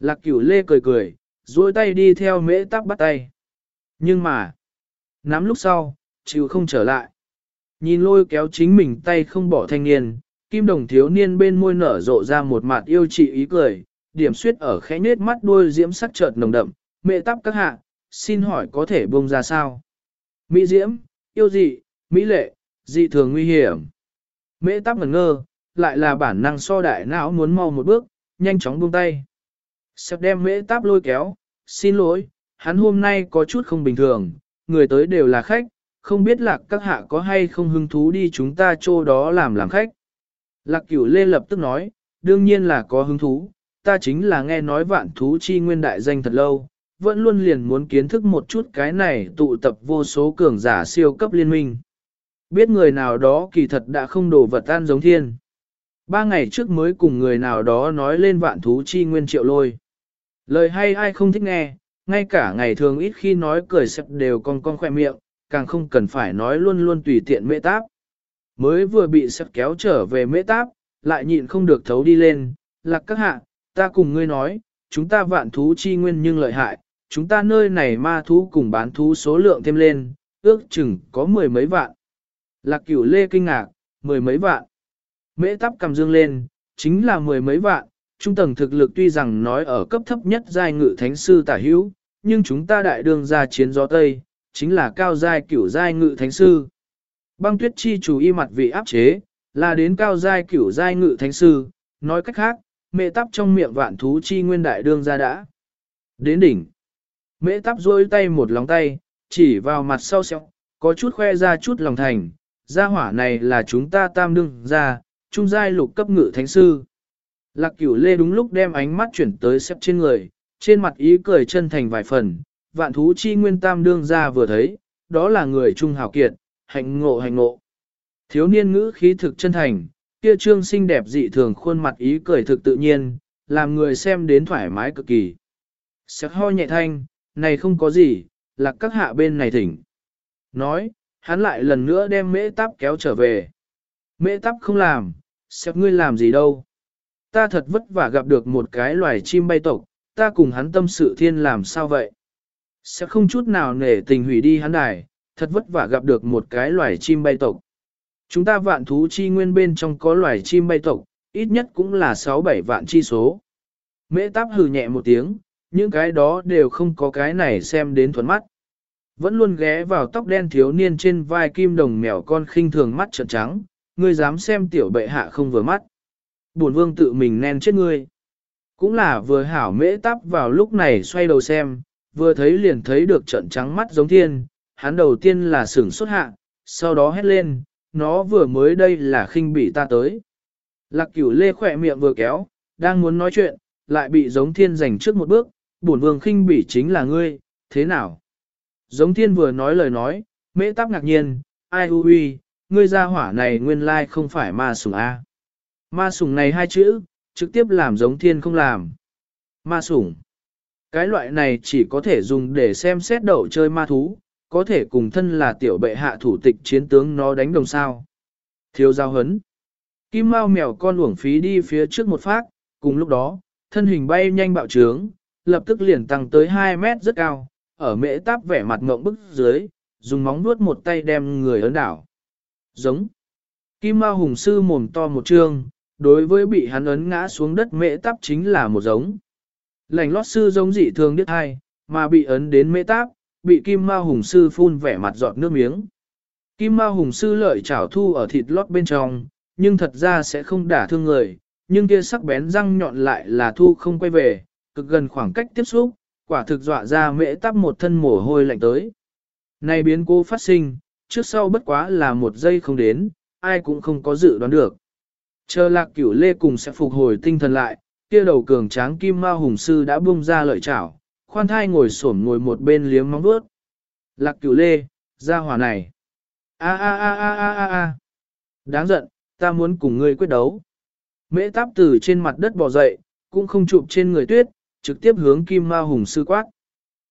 Lạc cửu lê cười cười, duỗi tay đi theo mễ tắp bắt tay. Nhưng mà, nắm lúc sau, chịu không trở lại. Nhìn lôi kéo chính mình tay không bỏ thanh niên, kim đồng thiếu niên bên môi nở rộ ra một mặt yêu trị ý cười, điểm suyết ở khẽ nết mắt đuôi diễm sắc chợt nồng đậm, mẹ tắp các hạ, xin hỏi có thể bông ra sao? Mỹ diễm, yêu dị, mỹ lệ, dị thường nguy hiểm. Mễ tắp ngẩn ngơ, lại là bản năng so đại não muốn mau một bước, nhanh chóng buông tay. Sẹp đem mễ táp lôi kéo, xin lỗi, hắn hôm nay có chút không bình thường, người tới đều là khách, không biết lạc các hạ có hay không hứng thú đi chúng ta chỗ đó làm làm khách. Lạc cửu lê lập tức nói, đương nhiên là có hứng thú, ta chính là nghe nói vạn thú chi nguyên đại danh thật lâu, vẫn luôn liền muốn kiến thức một chút cái này tụ tập vô số cường giả siêu cấp liên minh. Biết người nào đó kỳ thật đã không đổ vật tan giống thiên. Ba ngày trước mới cùng người nào đó nói lên vạn thú chi nguyên triệu lôi. Lời hay ai không thích nghe, ngay cả ngày thường ít khi nói cười sẹp đều con con khoe miệng, càng không cần phải nói luôn luôn tùy tiện mễ táp. Mới vừa bị sẹp kéo trở về mễ táp, lại nhịn không được thấu đi lên, lạc các hạ, ta cùng ngươi nói, chúng ta vạn thú chi nguyên nhưng lợi hại, chúng ta nơi này ma thú cùng bán thú số lượng thêm lên, ước chừng có mười mấy vạn. Lạc cửu lê kinh ngạc, mười mấy vạn. Mễ tắp cầm dương lên, chính là mười mấy vạn, trung tầng thực lực tuy rằng nói ở cấp thấp nhất giai ngự thánh sư tả hữu, nhưng chúng ta đại đương ra chiến gió Tây, chính là cao giai cửu giai ngự thánh sư. Băng tuyết chi chủ y mặt vị áp chế, là đến cao giai cửu giai ngự thánh sư, nói cách khác, mẹ tắp trong miệng vạn thú chi nguyên đại đương ra đã. Đến đỉnh, mẹ tắp rôi tay một lòng tay, chỉ vào mặt sau xéo, có chút khoe ra chút lòng thành, gia hỏa này là chúng ta tam đương gia trung giai lục cấp ngự thánh sư. Lạc cửu lê đúng lúc đem ánh mắt chuyển tới xếp trên người, trên mặt ý cười chân thành vài phần, vạn thú chi nguyên tam đương gia vừa thấy, đó là người trung hào kiệt, hạnh ngộ hạnh ngộ. Thiếu niên ngữ khí thực chân thành, kia trương xinh đẹp dị thường khuôn mặt ý cười thực tự nhiên, làm người xem đến thoải mái cực kỳ. Sẽ ho nhẹ thanh, này không có gì, lạc các hạ bên này thỉnh. Nói, hắn lại lần nữa đem mễ táp kéo trở về. Mễ táp không làm, xếp ngươi làm gì đâu. Ta thật vất vả gặp được một cái loài chim bay tộc, ta cùng hắn tâm sự thiên làm sao vậy? Sẽ không chút nào nể tình hủy đi hắn đài, thật vất vả gặp được một cái loài chim bay tộc. Chúng ta vạn thú chi nguyên bên trong có loài chim bay tộc, ít nhất cũng là 6-7 vạn chi số. Mễ táp hừ nhẹ một tiếng, những cái đó đều không có cái này xem đến thuần mắt. Vẫn luôn ghé vào tóc đen thiếu niên trên vai kim đồng mèo con khinh thường mắt trợn trắng, ngươi dám xem tiểu bệ hạ không vừa mắt. Bổn vương tự mình nen chết ngươi. Cũng là vừa hảo mễ tắp vào lúc này xoay đầu xem, vừa thấy liền thấy được trận trắng mắt giống thiên, hắn đầu tiên là sửng xuất hạ, sau đó hét lên, nó vừa mới đây là khinh bị ta tới. Lạc cửu lê khỏe miệng vừa kéo, đang muốn nói chuyện, lại bị giống thiên giành trước một bước, bổn vương khinh bỉ chính là ngươi, thế nào? Giống thiên vừa nói lời nói, mễ tắp ngạc nhiên, ai hu huy, ngươi ra hỏa này nguyên lai không phải ma sủng A. Ma sủng này hai chữ, trực tiếp làm giống thiên không làm. Ma sủng. Cái loại này chỉ có thể dùng để xem xét đậu chơi ma thú, có thể cùng thân là tiểu bệ hạ thủ tịch chiến tướng nó đánh đồng sao. Thiếu giao hấn. Kim Mao mèo con uổng phí đi phía trước một phát, cùng lúc đó, thân hình bay nhanh bạo trướng, lập tức liền tăng tới 2 mét rất cao, ở mễ táp vẻ mặt ngộng bức dưới, dùng móng nuốt một tay đem người ấn đảo. Giống. Kim Mao hùng sư mồm to một trương, đối với bị hắn ấn ngã xuống đất mễ táp chính là một giống. Lành lót sư giống dị thường điếc hai, mà bị ấn đến mễ táp, bị Kim Mao hùng sư phun vẻ mặt giọt nước miếng. Kim Mao hùng sư lợi chảo thu ở thịt lót bên trong, nhưng thật ra sẽ không đả thương người, nhưng kia sắc bén răng nhọn lại là thu không quay về, cực gần khoảng cách tiếp xúc, quả thực dọa ra mễ tắp một thân mồ hôi lạnh tới. Này biến cố phát sinh, trước sau bất quá là một giây không đến, ai cũng không có dự đoán được. Chờ lạc cửu lê cùng sẽ phục hồi tinh thần lại, kia đầu cường tráng kim ma hùng sư đã bung ra lợi chảo, khoan thai ngồi xổm ngồi một bên liếm móng vuốt. Lạc cửu lê, ra hỏa này. A a a a a a a. Đáng giận, ta muốn cùng ngươi quyết đấu. Mễ táp từ trên mặt đất bò dậy, cũng không chụp trên người tuyết, trực tiếp hướng kim ma hùng sư quát.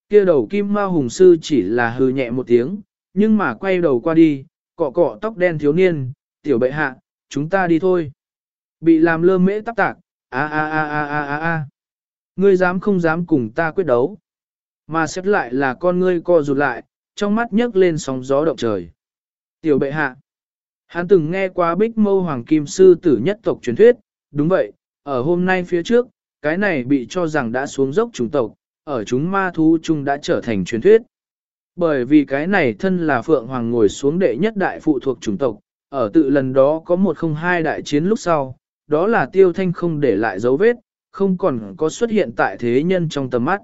Kia đầu kim ma hùng sư chỉ là hừ nhẹ một tiếng, nhưng mà quay đầu qua đi, cọ cọ tóc đen thiếu niên, tiểu bệ hạ, chúng ta đi thôi. Bị làm lơ mễ tắc tạc, a a a a a a a. Ngươi dám không dám cùng ta quyết đấu. Mà xếp lại là con ngươi co rụt lại, trong mắt nhấc lên sóng gió động trời. Tiểu bệ hạ. Hắn từng nghe qua bích mâu hoàng kim sư tử nhất tộc truyền thuyết, đúng vậy, ở hôm nay phía trước, cái này bị cho rằng đã xuống dốc chủng tộc, ở chúng ma thú chung đã trở thành truyền thuyết. Bởi vì cái này thân là Phượng Hoàng ngồi xuống đệ nhất đại phụ thuộc chủng tộc, ở tự lần đó có một không hai đại chiến lúc sau, đó là tiêu thanh không để lại dấu vết, không còn có xuất hiện tại thế nhân trong tầm mắt.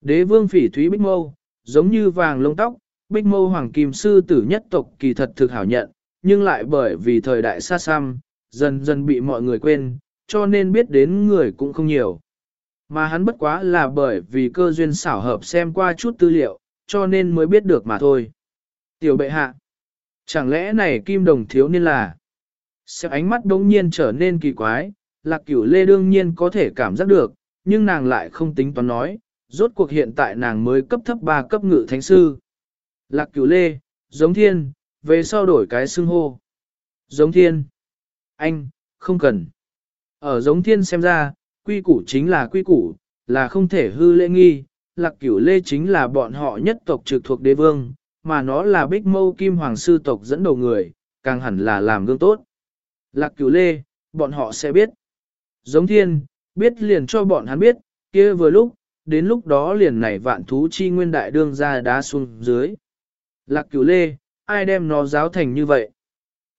Đế vương phỉ thúy bích mâu, giống như vàng lông tóc, bích mâu hoàng kim sư tử nhất tộc kỳ thật thực hảo nhận, nhưng lại bởi vì thời đại xa xăm, dần dần bị mọi người quên, cho nên biết đến người cũng không nhiều. Mà hắn bất quá là bởi vì cơ duyên xảo hợp xem qua chút tư liệu, cho nên mới biết được mà thôi. Tiểu bệ hạ, chẳng lẽ này kim đồng thiếu niên là... Xem ánh mắt đống nhiên trở nên kỳ quái, lạc cửu lê đương nhiên có thể cảm giác được, nhưng nàng lại không tính toán nói, rốt cuộc hiện tại nàng mới cấp thấp 3 cấp ngự thánh sư. Lạc cửu lê, giống thiên, về sau đổi cái xưng hô. Giống thiên. Anh, không cần. Ở giống thiên xem ra, quy củ chính là quy củ, là không thể hư lễ nghi, lạc cửu lê chính là bọn họ nhất tộc trực thuộc đế vương, mà nó là bích mâu kim hoàng sư tộc dẫn đầu người, càng hẳn là làm gương tốt. Lạc cửu lê, bọn họ sẽ biết. Giống thiên, biết liền cho bọn hắn biết, kia vừa lúc, đến lúc đó liền nảy vạn thú chi nguyên đại đương ra đá xuống dưới. Lạc cửu lê, ai đem nó giáo thành như vậy?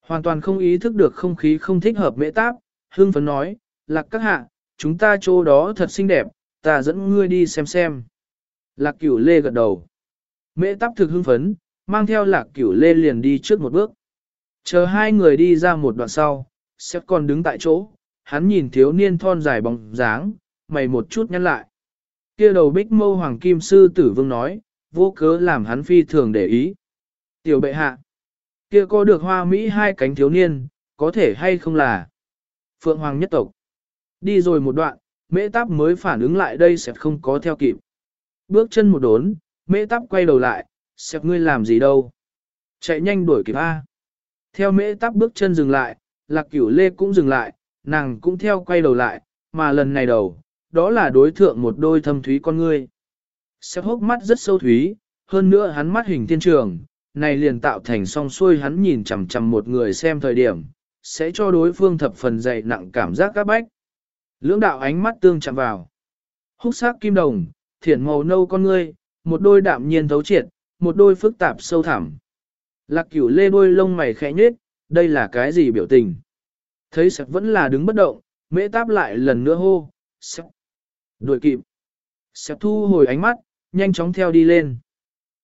Hoàn toàn không ý thức được không khí không thích hợp mễ táp, hương phấn nói, lạc các hạ, chúng ta chỗ đó thật xinh đẹp, ta dẫn ngươi đi xem xem. Lạc cửu lê gật đầu. Mễ tắp thực hưng phấn, mang theo lạc cửu lê liền đi trước một bước. Chờ hai người đi ra một đoạn sau, Sếp còn đứng tại chỗ, hắn nhìn thiếu niên thon dài bóng dáng, mày một chút nhăn lại. Kia đầu bích mâu hoàng kim sư tử vương nói, vô cớ làm hắn phi thường để ý. Tiểu bệ hạ, kia có được hoa Mỹ hai cánh thiếu niên, có thể hay không là Phượng Hoàng nhất tộc. Đi rồi một đoạn, mễ táp mới phản ứng lại đây sẽ không có theo kịp. Bước chân một đốn, mễ táp quay đầu lại, sẹp ngươi làm gì đâu. Chạy nhanh đuổi kịp A. Theo mễ táp bước chân dừng lại, lạc cửu lê cũng dừng lại, nàng cũng theo quay đầu lại, mà lần này đầu, đó là đối thượng một đôi thâm thúy con ngươi. Sẹp hốc mắt rất sâu thúy, hơn nữa hắn mắt hình thiên trường, này liền tạo thành song xuôi hắn nhìn chằm chằm một người xem thời điểm, sẽ cho đối phương thập phần dày nặng cảm giác các bách. Lưỡng đạo ánh mắt tương chạm vào. Húc sắc kim đồng, thiển màu nâu con ngươi, một đôi đạm nhiên thấu triệt, một đôi phức tạp sâu thẳm. Lạc cửu lê đôi lông mày khẽ nhết, đây là cái gì biểu tình? Thấy sạch vẫn là đứng bất động, mễ táp lại lần nữa hô, sạch. Đuổi kịp. sẹp thu hồi ánh mắt, nhanh chóng theo đi lên.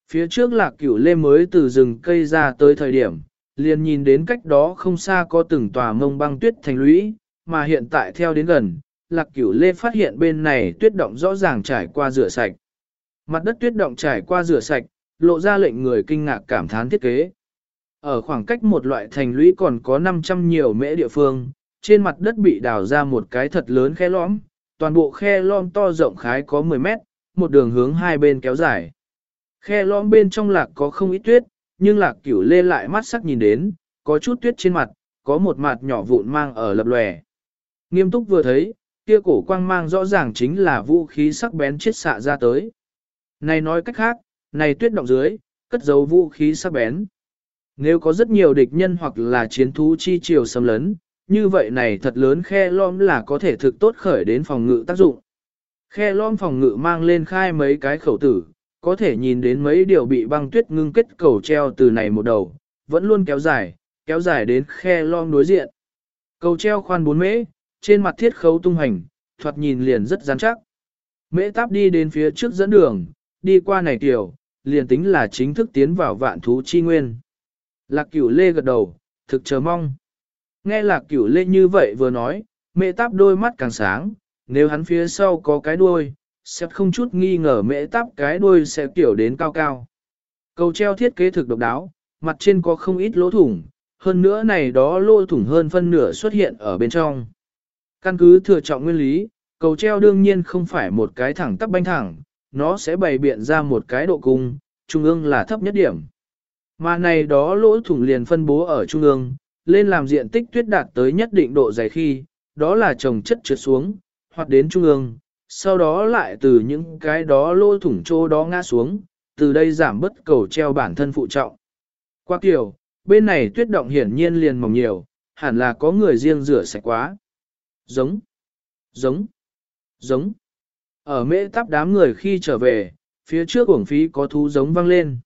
Phía trước lạc cửu lê mới từ rừng cây ra tới thời điểm, liền nhìn đến cách đó không xa có từng tòa mông băng tuyết thành lũy, mà hiện tại theo đến gần, lạc cửu lê phát hiện bên này tuyết động rõ ràng trải qua rửa sạch. Mặt đất tuyết động trải qua rửa sạch, lộ ra lệnh người kinh ngạc cảm thán thiết kế. Ở khoảng cách một loại thành lũy còn có 500 nhiều mễ địa phương, trên mặt đất bị đào ra một cái thật lớn khe lõm, toàn bộ khe lõm to rộng khái có 10 mét, một đường hướng hai bên kéo dài. Khe lõm bên trong lạc có không ít tuyết, nhưng lạc cửu lê lại mắt sắc nhìn đến, có chút tuyết trên mặt, có một mặt nhỏ vụn mang ở lập lòe. Nghiêm túc vừa thấy, kia cổ quang mang rõ ràng chính là vũ khí sắc bén chết xạ ra tới. Này nói cách khác, này tuyết động dưới, cất giấu vũ khí sắc bén. Nếu có rất nhiều địch nhân hoặc là chiến thú chi chiều xâm lấn, như vậy này thật lớn khe lõm là có thể thực tốt khởi đến phòng ngự tác dụng. Khe lõm phòng ngự mang lên khai mấy cái khẩu tử, có thể nhìn đến mấy điều bị băng tuyết ngưng kết cầu treo từ này một đầu, vẫn luôn kéo dài, kéo dài đến khe lon đối diện. Cầu treo khoan bốn mễ, trên mặt thiết khấu tung hành, thoạt nhìn liền rất rắn chắc. Mễ táp đi đến phía trước dẫn đường, đi qua này tiểu, liền tính là chính thức tiến vào vạn thú chi nguyên. Lạc cửu lê gật đầu, thực chờ mong. Nghe lạc cửu lê như vậy vừa nói, mẹ táp đôi mắt càng sáng, nếu hắn phía sau có cái đuôi, sẽ không chút nghi ngờ mẹ táp cái đuôi sẽ kiểu đến cao cao. Cầu treo thiết kế thực độc đáo, mặt trên có không ít lỗ thủng, hơn nữa này đó lỗ thủng hơn phân nửa xuất hiện ở bên trong. Căn cứ thừa trọng nguyên lý, cầu treo đương nhiên không phải một cái thẳng tắp banh thẳng, nó sẽ bày biện ra một cái độ cung, trung ương là thấp nhất điểm. Mà này đó lỗ thủng liền phân bố ở trung ương, lên làm diện tích tuyết đạt tới nhất định độ dày khi, đó là trồng chất trượt xuống, hoặc đến trung ương, sau đó lại từ những cái đó lô thủng trô đó ngã xuống, từ đây giảm bất cầu treo bản thân phụ trọng. Qua kiểu, bên này tuyết động hiển nhiên liền mỏng nhiều, hẳn là có người riêng rửa sạch quá. Giống, giống, giống. Ở mễ tắp đám người khi trở về, phía trước uổng phí có thú giống vang lên.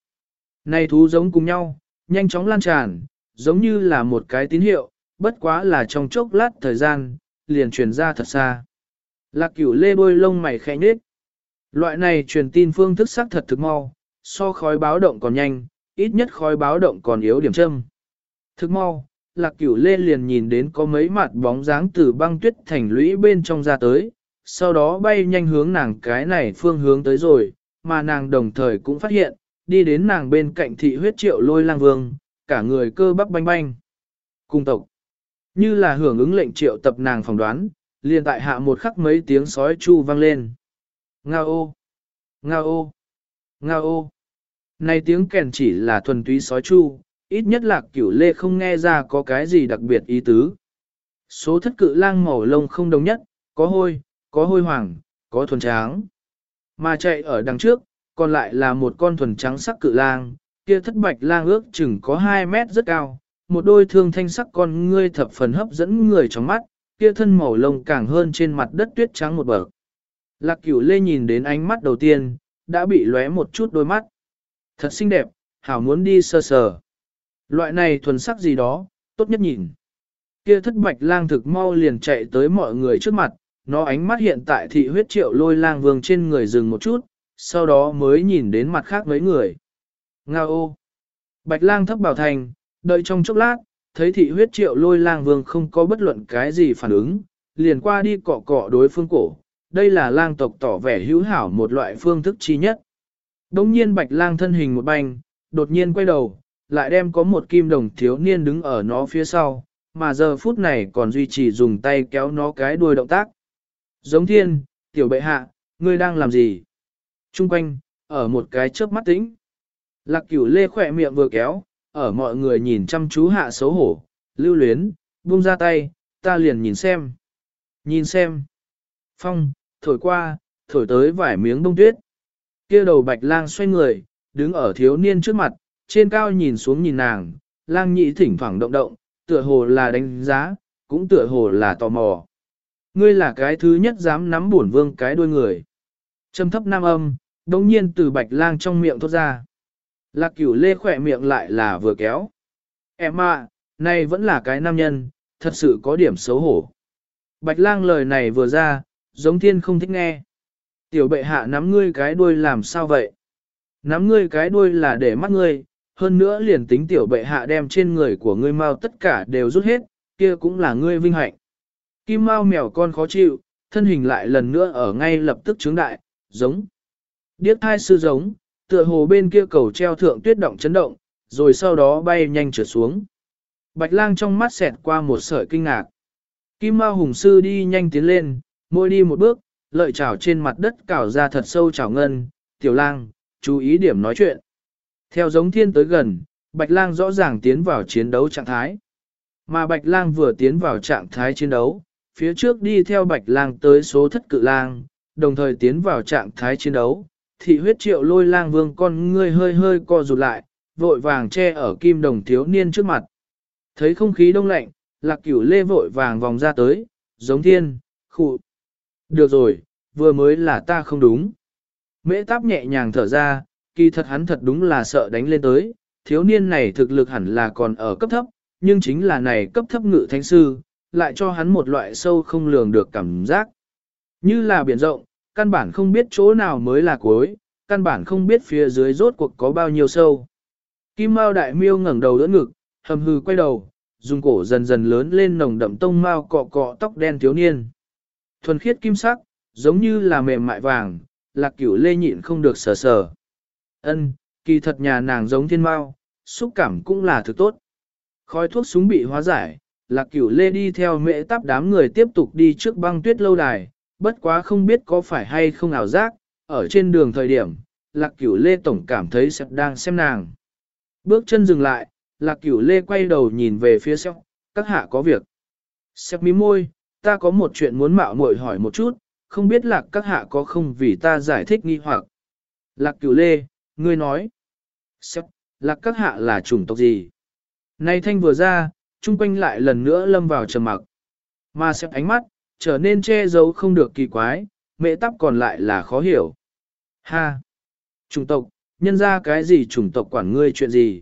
Này thú giống cùng nhau, nhanh chóng lan tràn, giống như là một cái tín hiệu, bất quá là trong chốc lát thời gian, liền truyền ra thật xa. Lạc cửu lê đôi lông mày khẽ nhết. Loại này truyền tin phương thức sắc thật thực mau, so khói báo động còn nhanh, ít nhất khói báo động còn yếu điểm châm. Thực mau, lạc cửu lê liền nhìn đến có mấy mặt bóng dáng từ băng tuyết thành lũy bên trong ra tới, sau đó bay nhanh hướng nàng cái này phương hướng tới rồi, mà nàng đồng thời cũng phát hiện, đi đến nàng bên cạnh thị huyết triệu lôi lang vương, cả người cơ bắp banh banh. Cung tộc, như là hưởng ứng lệnh triệu tập nàng phỏng đoán, liền tại hạ một khắc mấy tiếng sói chu vang lên. Nga ô, nga ô, nga ô. Này tiếng kèn chỉ là thuần túy sói chu, ít nhất là cửu lê không nghe ra có cái gì đặc biệt ý tứ. Số thất cự lang màu lông không đồng nhất, có hôi, có hôi hoàng, có thuần tráng. Mà chạy ở đằng trước, còn lại là một con thuần trắng sắc cự lang, kia thất bạch lang ước chừng có 2 mét rất cao, một đôi thương thanh sắc con ngươi thập phần hấp dẫn người trong mắt, kia thân màu lông càng hơn trên mặt đất tuyết trắng một bậc. Lạc cửu lê nhìn đến ánh mắt đầu tiên, đã bị lóe một chút đôi mắt. Thật xinh đẹp, hảo muốn đi sơ sờ. Loại này thuần sắc gì đó, tốt nhất nhìn. Kia thất bạch lang thực mau liền chạy tới mọi người trước mặt, nó ánh mắt hiện tại thị huyết triệu lôi lang vương trên người dừng một chút, sau đó mới nhìn đến mặt khác mấy người. Nga ô! Bạch lang thấp bảo thành, đợi trong chốc lát, thấy thị huyết triệu lôi lang vương không có bất luận cái gì phản ứng, liền qua đi cọ cọ đối phương cổ. Đây là lang tộc tỏ vẻ hữu hảo một loại phương thức chi nhất. Đông nhiên bạch lang thân hình một banh, đột nhiên quay đầu, lại đem có một kim đồng thiếu niên đứng ở nó phía sau, mà giờ phút này còn duy trì dùng tay kéo nó cái đuôi động tác. Giống thiên, tiểu bệ hạ, ngươi đang làm gì? Trung quanh, ở một cái chớp mắt tĩnh. Lạc cửu lê khỏe miệng vừa kéo, ở mọi người nhìn chăm chú hạ xấu hổ, lưu luyến, buông ra tay, ta liền nhìn xem. Nhìn xem. Phong, thổi qua, thổi tới vài miếng bông tuyết. kia đầu bạch lang xoay người, đứng ở thiếu niên trước mặt, trên cao nhìn xuống nhìn nàng, lang nhị thỉnh thoảng động động, tựa hồ là đánh giá, cũng tựa hồ là tò mò. Ngươi là cái thứ nhất dám nắm bổn vương cái đuôi người. Trầm thấp nam âm, đống nhiên từ bạch lang trong miệng thốt ra. Lạc cửu lê khỏe miệng lại là vừa kéo. Em à, nay vẫn là cái nam nhân, thật sự có điểm xấu hổ. Bạch lang lời này vừa ra, giống thiên không thích nghe. Tiểu bệ hạ nắm ngươi cái đuôi làm sao vậy? Nắm ngươi cái đuôi là để mắt ngươi, hơn nữa liền tính tiểu bệ hạ đem trên người của ngươi mau tất cả đều rút hết, kia cũng là ngươi vinh hạnh. Kim mau mèo con khó chịu, thân hình lại lần nữa ở ngay lập tức trướng đại, giống. Điếc thai sư giống, tựa hồ bên kia cầu treo thượng tuyết động chấn động, rồi sau đó bay nhanh trượt xuống. Bạch lang trong mắt xẹt qua một sợi kinh ngạc. Kim Mao Hùng Sư đi nhanh tiến lên, môi đi một bước, lợi chảo trên mặt đất cào ra thật sâu chảo ngân, tiểu lang, chú ý điểm nói chuyện. Theo giống thiên tới gần, Bạch lang rõ ràng tiến vào chiến đấu trạng thái. Mà Bạch lang vừa tiến vào trạng thái chiến đấu, phía trước đi theo Bạch lang tới số thất cự lang, đồng thời tiến vào trạng thái chiến đấu. Thị huyết triệu lôi lang vương con ngươi hơi hơi co rụt lại, vội vàng che ở kim đồng thiếu niên trước mặt. Thấy không khí đông lạnh, lạc cửu lê vội vàng vòng ra tới, giống thiên, khụ. Được rồi, vừa mới là ta không đúng. Mễ táp nhẹ nhàng thở ra, kỳ thật hắn thật đúng là sợ đánh lên tới, thiếu niên này thực lực hẳn là còn ở cấp thấp, nhưng chính là này cấp thấp ngự thánh sư, lại cho hắn một loại sâu không lường được cảm giác. Như là biển rộng, căn bản không biết chỗ nào mới là cuối, căn bản không biết phía dưới rốt cuộc có bao nhiêu sâu. Kim Mao đại miêu ngẩng đầu đỡ ngực, hầm hừ quay đầu, dùng cổ dần dần lớn lên nồng đậm tông mao cọ cọ tóc đen thiếu niên. Thuần khiết kim sắc, giống như là mềm mại vàng, lạc cửu lê nhịn không được sờ sờ. Ân, kỳ thật nhà nàng giống thiên mao, xúc cảm cũng là thứ tốt. Khói thuốc súng bị hóa giải, lạc cửu lê đi theo mẹ tắp đám người tiếp tục đi trước băng tuyết lâu đài, bất quá không biết có phải hay không ảo giác, ở trên đường thời điểm, lạc cửu lê tổng cảm thấy sẹp đang xem nàng. Bước chân dừng lại, lạc cửu lê quay đầu nhìn về phía sẹp, các hạ có việc. Sẹp mí môi, ta có một chuyện muốn mạo muội hỏi một chút, không biết lạc các hạ có không vì ta giải thích nghi hoặc. Lạc cửu lê, ngươi nói. Sẹp, lạc các hạ là chủng tộc gì? Nay thanh vừa ra, chung quanh lại lần nữa lâm vào trầm mặc. Mà sếp ánh mắt, trở nên che giấu không được kỳ quái, mẹ tắp còn lại là khó hiểu. Ha! Chủng tộc, nhân ra cái gì chủng tộc quản ngươi chuyện gì?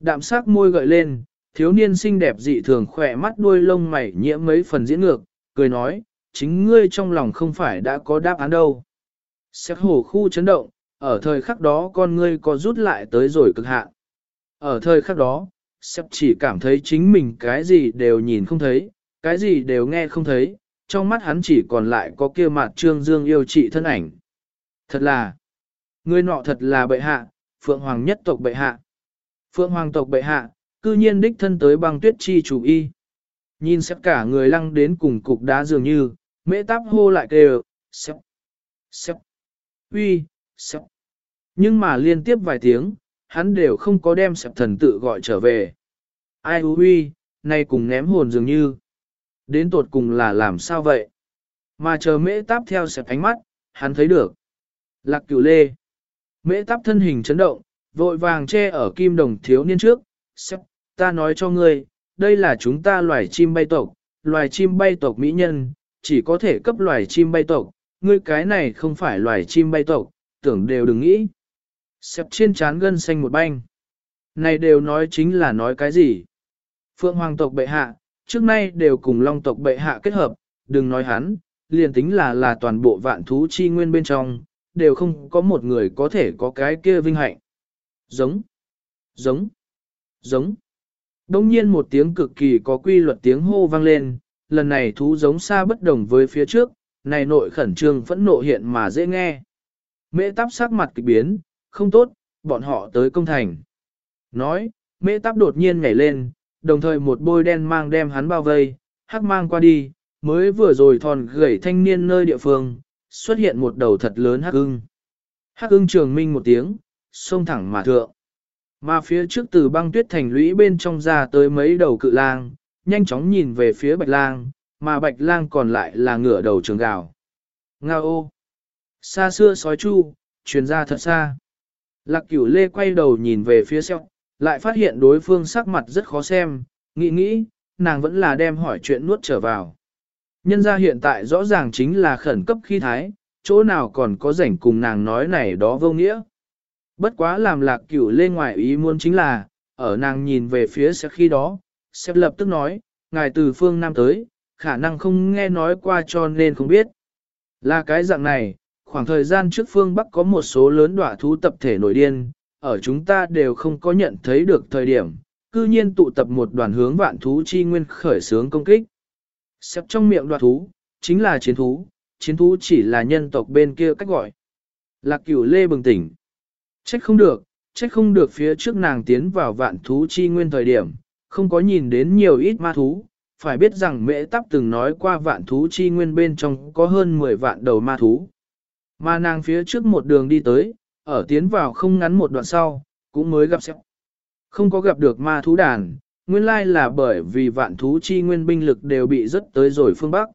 Đạm sắc môi gợi lên, thiếu niên xinh đẹp dị thường khỏe mắt đuôi lông mày nhiễm mấy phần diễn ngược, cười nói, chính ngươi trong lòng không phải đã có đáp án đâu. Xét hổ khu chấn động, ở thời khắc đó con ngươi có rút lại tới rồi cực hạn. Ở thời khắc đó, Sếp chỉ cảm thấy chính mình cái gì đều nhìn không thấy, cái gì đều nghe không thấy, trong mắt hắn chỉ còn lại có kia mặt trương dương yêu trị thân ảnh. Thật là, người nọ thật là bệ hạ, phượng hoàng nhất tộc bệ hạ. Phượng hoàng tộc bệ hạ, cư nhiên đích thân tới băng tuyết chi chủ y. Nhìn xếp cả người lăng đến cùng cục đá dường như, mễ táp hô lại kêu, xếp, xếp, uy, xếp. Nhưng mà liên tiếp vài tiếng, hắn đều không có đem sẹp thần tự gọi trở về. Ai hú huy, nay cùng ném hồn dường như. Đến tột cùng là làm sao vậy? Mà chờ mễ táp theo sẹp ánh mắt, hắn thấy được. Lạc cửu lê. Mễ táp thân hình chấn động, vội vàng che ở kim đồng thiếu niên trước. Sẹp, ta nói cho ngươi, đây là chúng ta loài chim bay tộc, loài chim bay tộc mỹ nhân, chỉ có thể cấp loài chim bay tộc. Ngươi cái này không phải loài chim bay tộc, tưởng đều đừng nghĩ. sẹp trên trán gân xanh một banh. Này đều nói chính là nói cái gì? Phượng hoàng tộc bệ hạ, trước nay đều cùng long tộc bệ hạ kết hợp, đừng nói hắn, liền tính là là toàn bộ vạn thú chi nguyên bên trong, đều không có một người có thể có cái kia vinh hạnh. Giống, giống, giống. Đông nhiên một tiếng cực kỳ có quy luật tiếng hô vang lên, lần này thú giống xa bất đồng với phía trước, này nội khẩn trương phẫn nộ hiện mà dễ nghe. Mễ táp sắc mặt kịch biến, không tốt, bọn họ tới công thành. Nói, mễ táp đột nhiên nhảy lên, đồng thời một bôi đen mang đem hắn bao vây, hắc mang qua đi, mới vừa rồi thòn gầy thanh niên nơi địa phương, xuất hiện một đầu thật lớn hắc ưng. Hắc ưng trường minh một tiếng, xông thẳng mà thượng. Mà phía trước từ băng tuyết thành lũy bên trong ra tới mấy đầu cự lang, nhanh chóng nhìn về phía bạch lang, mà bạch lang còn lại là ngửa đầu trường gào. nga ô! Xa xưa sói chu, truyền ra thật xa. Lạc cửu lê quay đầu nhìn về phía xeo, lại phát hiện đối phương sắc mặt rất khó xem, nghĩ nghĩ, nàng vẫn là đem hỏi chuyện nuốt trở vào. Nhân ra hiện tại rõ ràng chính là khẩn cấp khi thái, chỗ nào còn có rảnh cùng nàng nói này đó vô nghĩa. Bất quá làm lạc cửu lê ngoài ý muốn chính là, ở nàng nhìn về phía sẽ khi đó, sẽ lập tức nói, ngài từ phương Nam tới, khả năng không nghe nói qua cho nên không biết. Là cái dạng này, khoảng thời gian trước phương Bắc có một số lớn đỏa thú tập thể nổi điên, ở chúng ta đều không có nhận thấy được thời điểm, cư nhiên tụ tập một đoàn hướng vạn thú chi nguyên khởi sướng công kích. Xếp trong miệng đoạt thú, chính là chiến thú, chiến thú chỉ là nhân tộc bên kia cách gọi. Lạc cửu lê bừng tỉnh. Trách không được, trách không được phía trước nàng tiến vào vạn thú chi nguyên thời điểm, không có nhìn đến nhiều ít ma thú, phải biết rằng mễ tắp từng nói qua vạn thú chi nguyên bên trong có hơn 10 vạn đầu ma thú. Mà nàng phía trước một đường đi tới, ở tiến vào không ngắn một đoạn sau, cũng mới gặp xếp. Không có gặp được ma thú đàn, nguyên lai là bởi vì vạn thú chi nguyên binh lực đều bị rất tới rồi phương Bắc.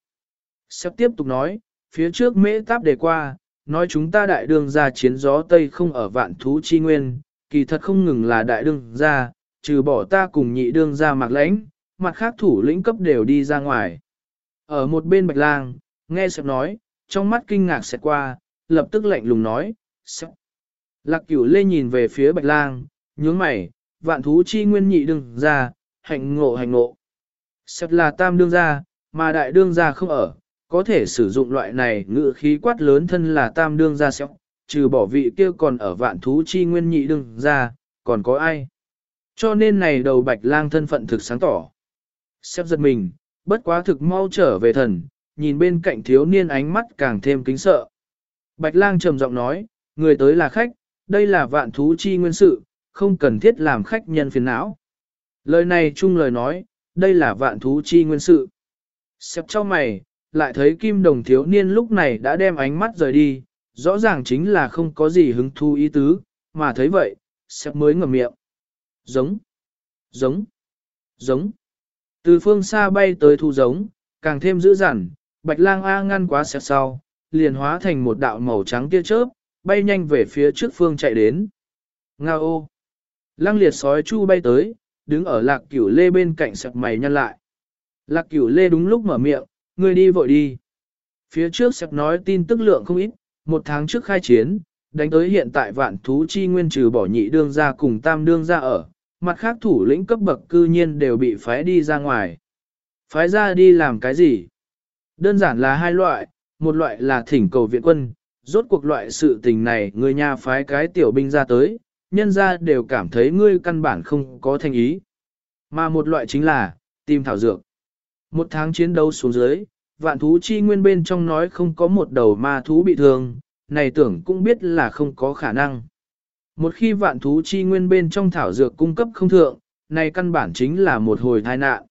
Sẹo tiếp tục nói, phía trước mễ táp đề qua, nói chúng ta đại đường ra chiến gió Tây không ở vạn thú chi nguyên, kỳ thật không ngừng là đại đương ra, trừ bỏ ta cùng nhị đương ra mặc lãnh, mặt khác thủ lĩnh cấp đều đi ra ngoài. Ở một bên bạch lang, nghe sẹp nói, trong mắt kinh ngạc xẹt qua, lập tức lạnh lùng nói, sẹp. Lạc cửu lê nhìn về phía bạch lang, nhướng mày, vạn thú chi nguyên nhị đương ra, hạnh ngộ hạnh ngộ. Xét là tam đương ra, mà đại đương ra không ở, có thể sử dụng loại này ngự khí quát lớn thân là tam đương ra xéo, trừ bỏ vị kia còn ở vạn thú chi nguyên nhị đương ra, còn có ai. Cho nên này đầu bạch lang thân phận thực sáng tỏ. Xếp giật mình, bất quá thực mau trở về thần, nhìn bên cạnh thiếu niên ánh mắt càng thêm kính sợ. Bạch lang trầm giọng nói, người tới là khách, đây là vạn thú chi nguyên sự, không cần thiết làm khách nhân phiền não. Lời này chung lời nói, đây là vạn thú chi nguyên sự. Xẹp cho mày, lại thấy kim đồng thiếu niên lúc này đã đem ánh mắt rời đi, rõ ràng chính là không có gì hứng thú ý tứ, mà thấy vậy, xẹp mới ngậm miệng. Giống, giống, giống. Từ phương xa bay tới thu giống, càng thêm dữ dằn, bạch lang A ngăn quá xẹp sau, liền hóa thành một đạo màu trắng tia chớp, bay nhanh về phía trước phương chạy đến. Nga ô! Lăng liệt sói chu bay tới, đứng ở lạc cửu lê bên cạnh sặc mày nhăn lại. Lạc cửu lê đúng lúc mở miệng, người đi vội đi. Phía trước sặc nói tin tức lượng không ít, một tháng trước khai chiến, đánh tới hiện tại vạn thú chi nguyên trừ bỏ nhị đương ra cùng tam đương ra ở, mặt khác thủ lĩnh cấp bậc cư nhiên đều bị phái đi ra ngoài. Phái ra đi làm cái gì? Đơn giản là hai loại, một loại là thỉnh cầu viện quân, rốt cuộc loại sự tình này người nhà phái cái tiểu binh ra tới, nhân ra đều cảm thấy ngươi căn bản không có thành ý. Mà một loại chính là, tìm thảo dược. Một tháng chiến đấu xuống dưới, vạn thú chi nguyên bên trong nói không có một đầu ma thú bị thương, này tưởng cũng biết là không có khả năng. Một khi vạn thú chi nguyên bên trong thảo dược cung cấp không thượng, này căn bản chính là một hồi tai nạn.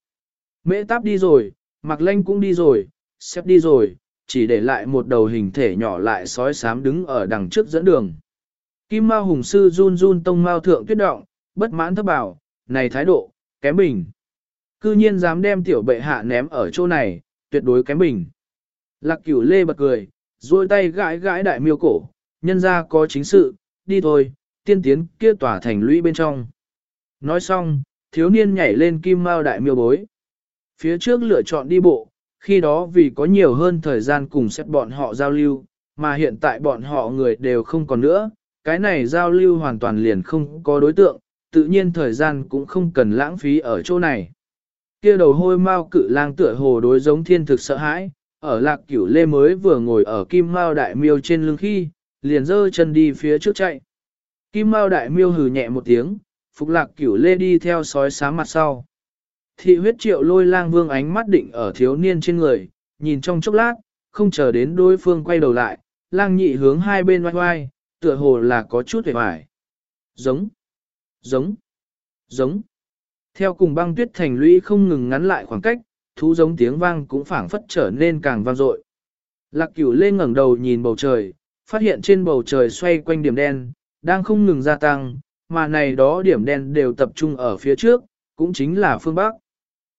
Mễ táp đi rồi, mặc lanh cũng đi rồi, xếp đi rồi, chỉ để lại một đầu hình thể nhỏ lại sói sám đứng ở đằng trước dẫn đường. Kim Mao Hùng Sư run run tông Mao Thượng tuyết động, bất mãn thấp bảo, này thái độ, kém bình. Cư nhiên dám đem tiểu bệ hạ ném ở chỗ này, tuyệt đối kém bình. Lạc cửu lê bật cười, duỗi tay gãi gãi đại miêu cổ, nhân ra có chính sự, đi thôi, tiên tiến kia tỏa thành lũy bên trong. Nói xong, thiếu niên nhảy lên kim mao đại miêu bối. Phía trước lựa chọn đi bộ, khi đó vì có nhiều hơn thời gian cùng xét bọn họ giao lưu, mà hiện tại bọn họ người đều không còn nữa, cái này giao lưu hoàn toàn liền không có đối tượng, tự nhiên thời gian cũng không cần lãng phí ở chỗ này. Kia đầu hôi mao cự lang tựa hồ đối giống thiên thực sợ hãi, ở lạc cửu lê mới vừa ngồi ở kim mao đại miêu trên lưng khi, liền dơ chân đi phía trước chạy. Kim Mao đại miêu hừ nhẹ một tiếng, Phục Lạc Cửu Lê đi theo sói sáng mặt sau. Thị huyết triệu lôi lang vương ánh mắt định ở thiếu niên trên người, nhìn trong chốc lát, không chờ đến đối phương quay đầu lại, lang nhị hướng hai bên oai oai, tựa hồ là có chút vẻ vải. Giống, giống, giống. Theo cùng băng tuyết thành lũy không ngừng ngắn lại khoảng cách, thú giống tiếng vang cũng phảng phất trở nên càng vang dội. Lạc cửu lên ngẩng đầu nhìn bầu trời, phát hiện trên bầu trời xoay quanh điểm đen, đang không ngừng gia tăng, mà này đó điểm đen đều tập trung ở phía trước, cũng chính là phương Bắc.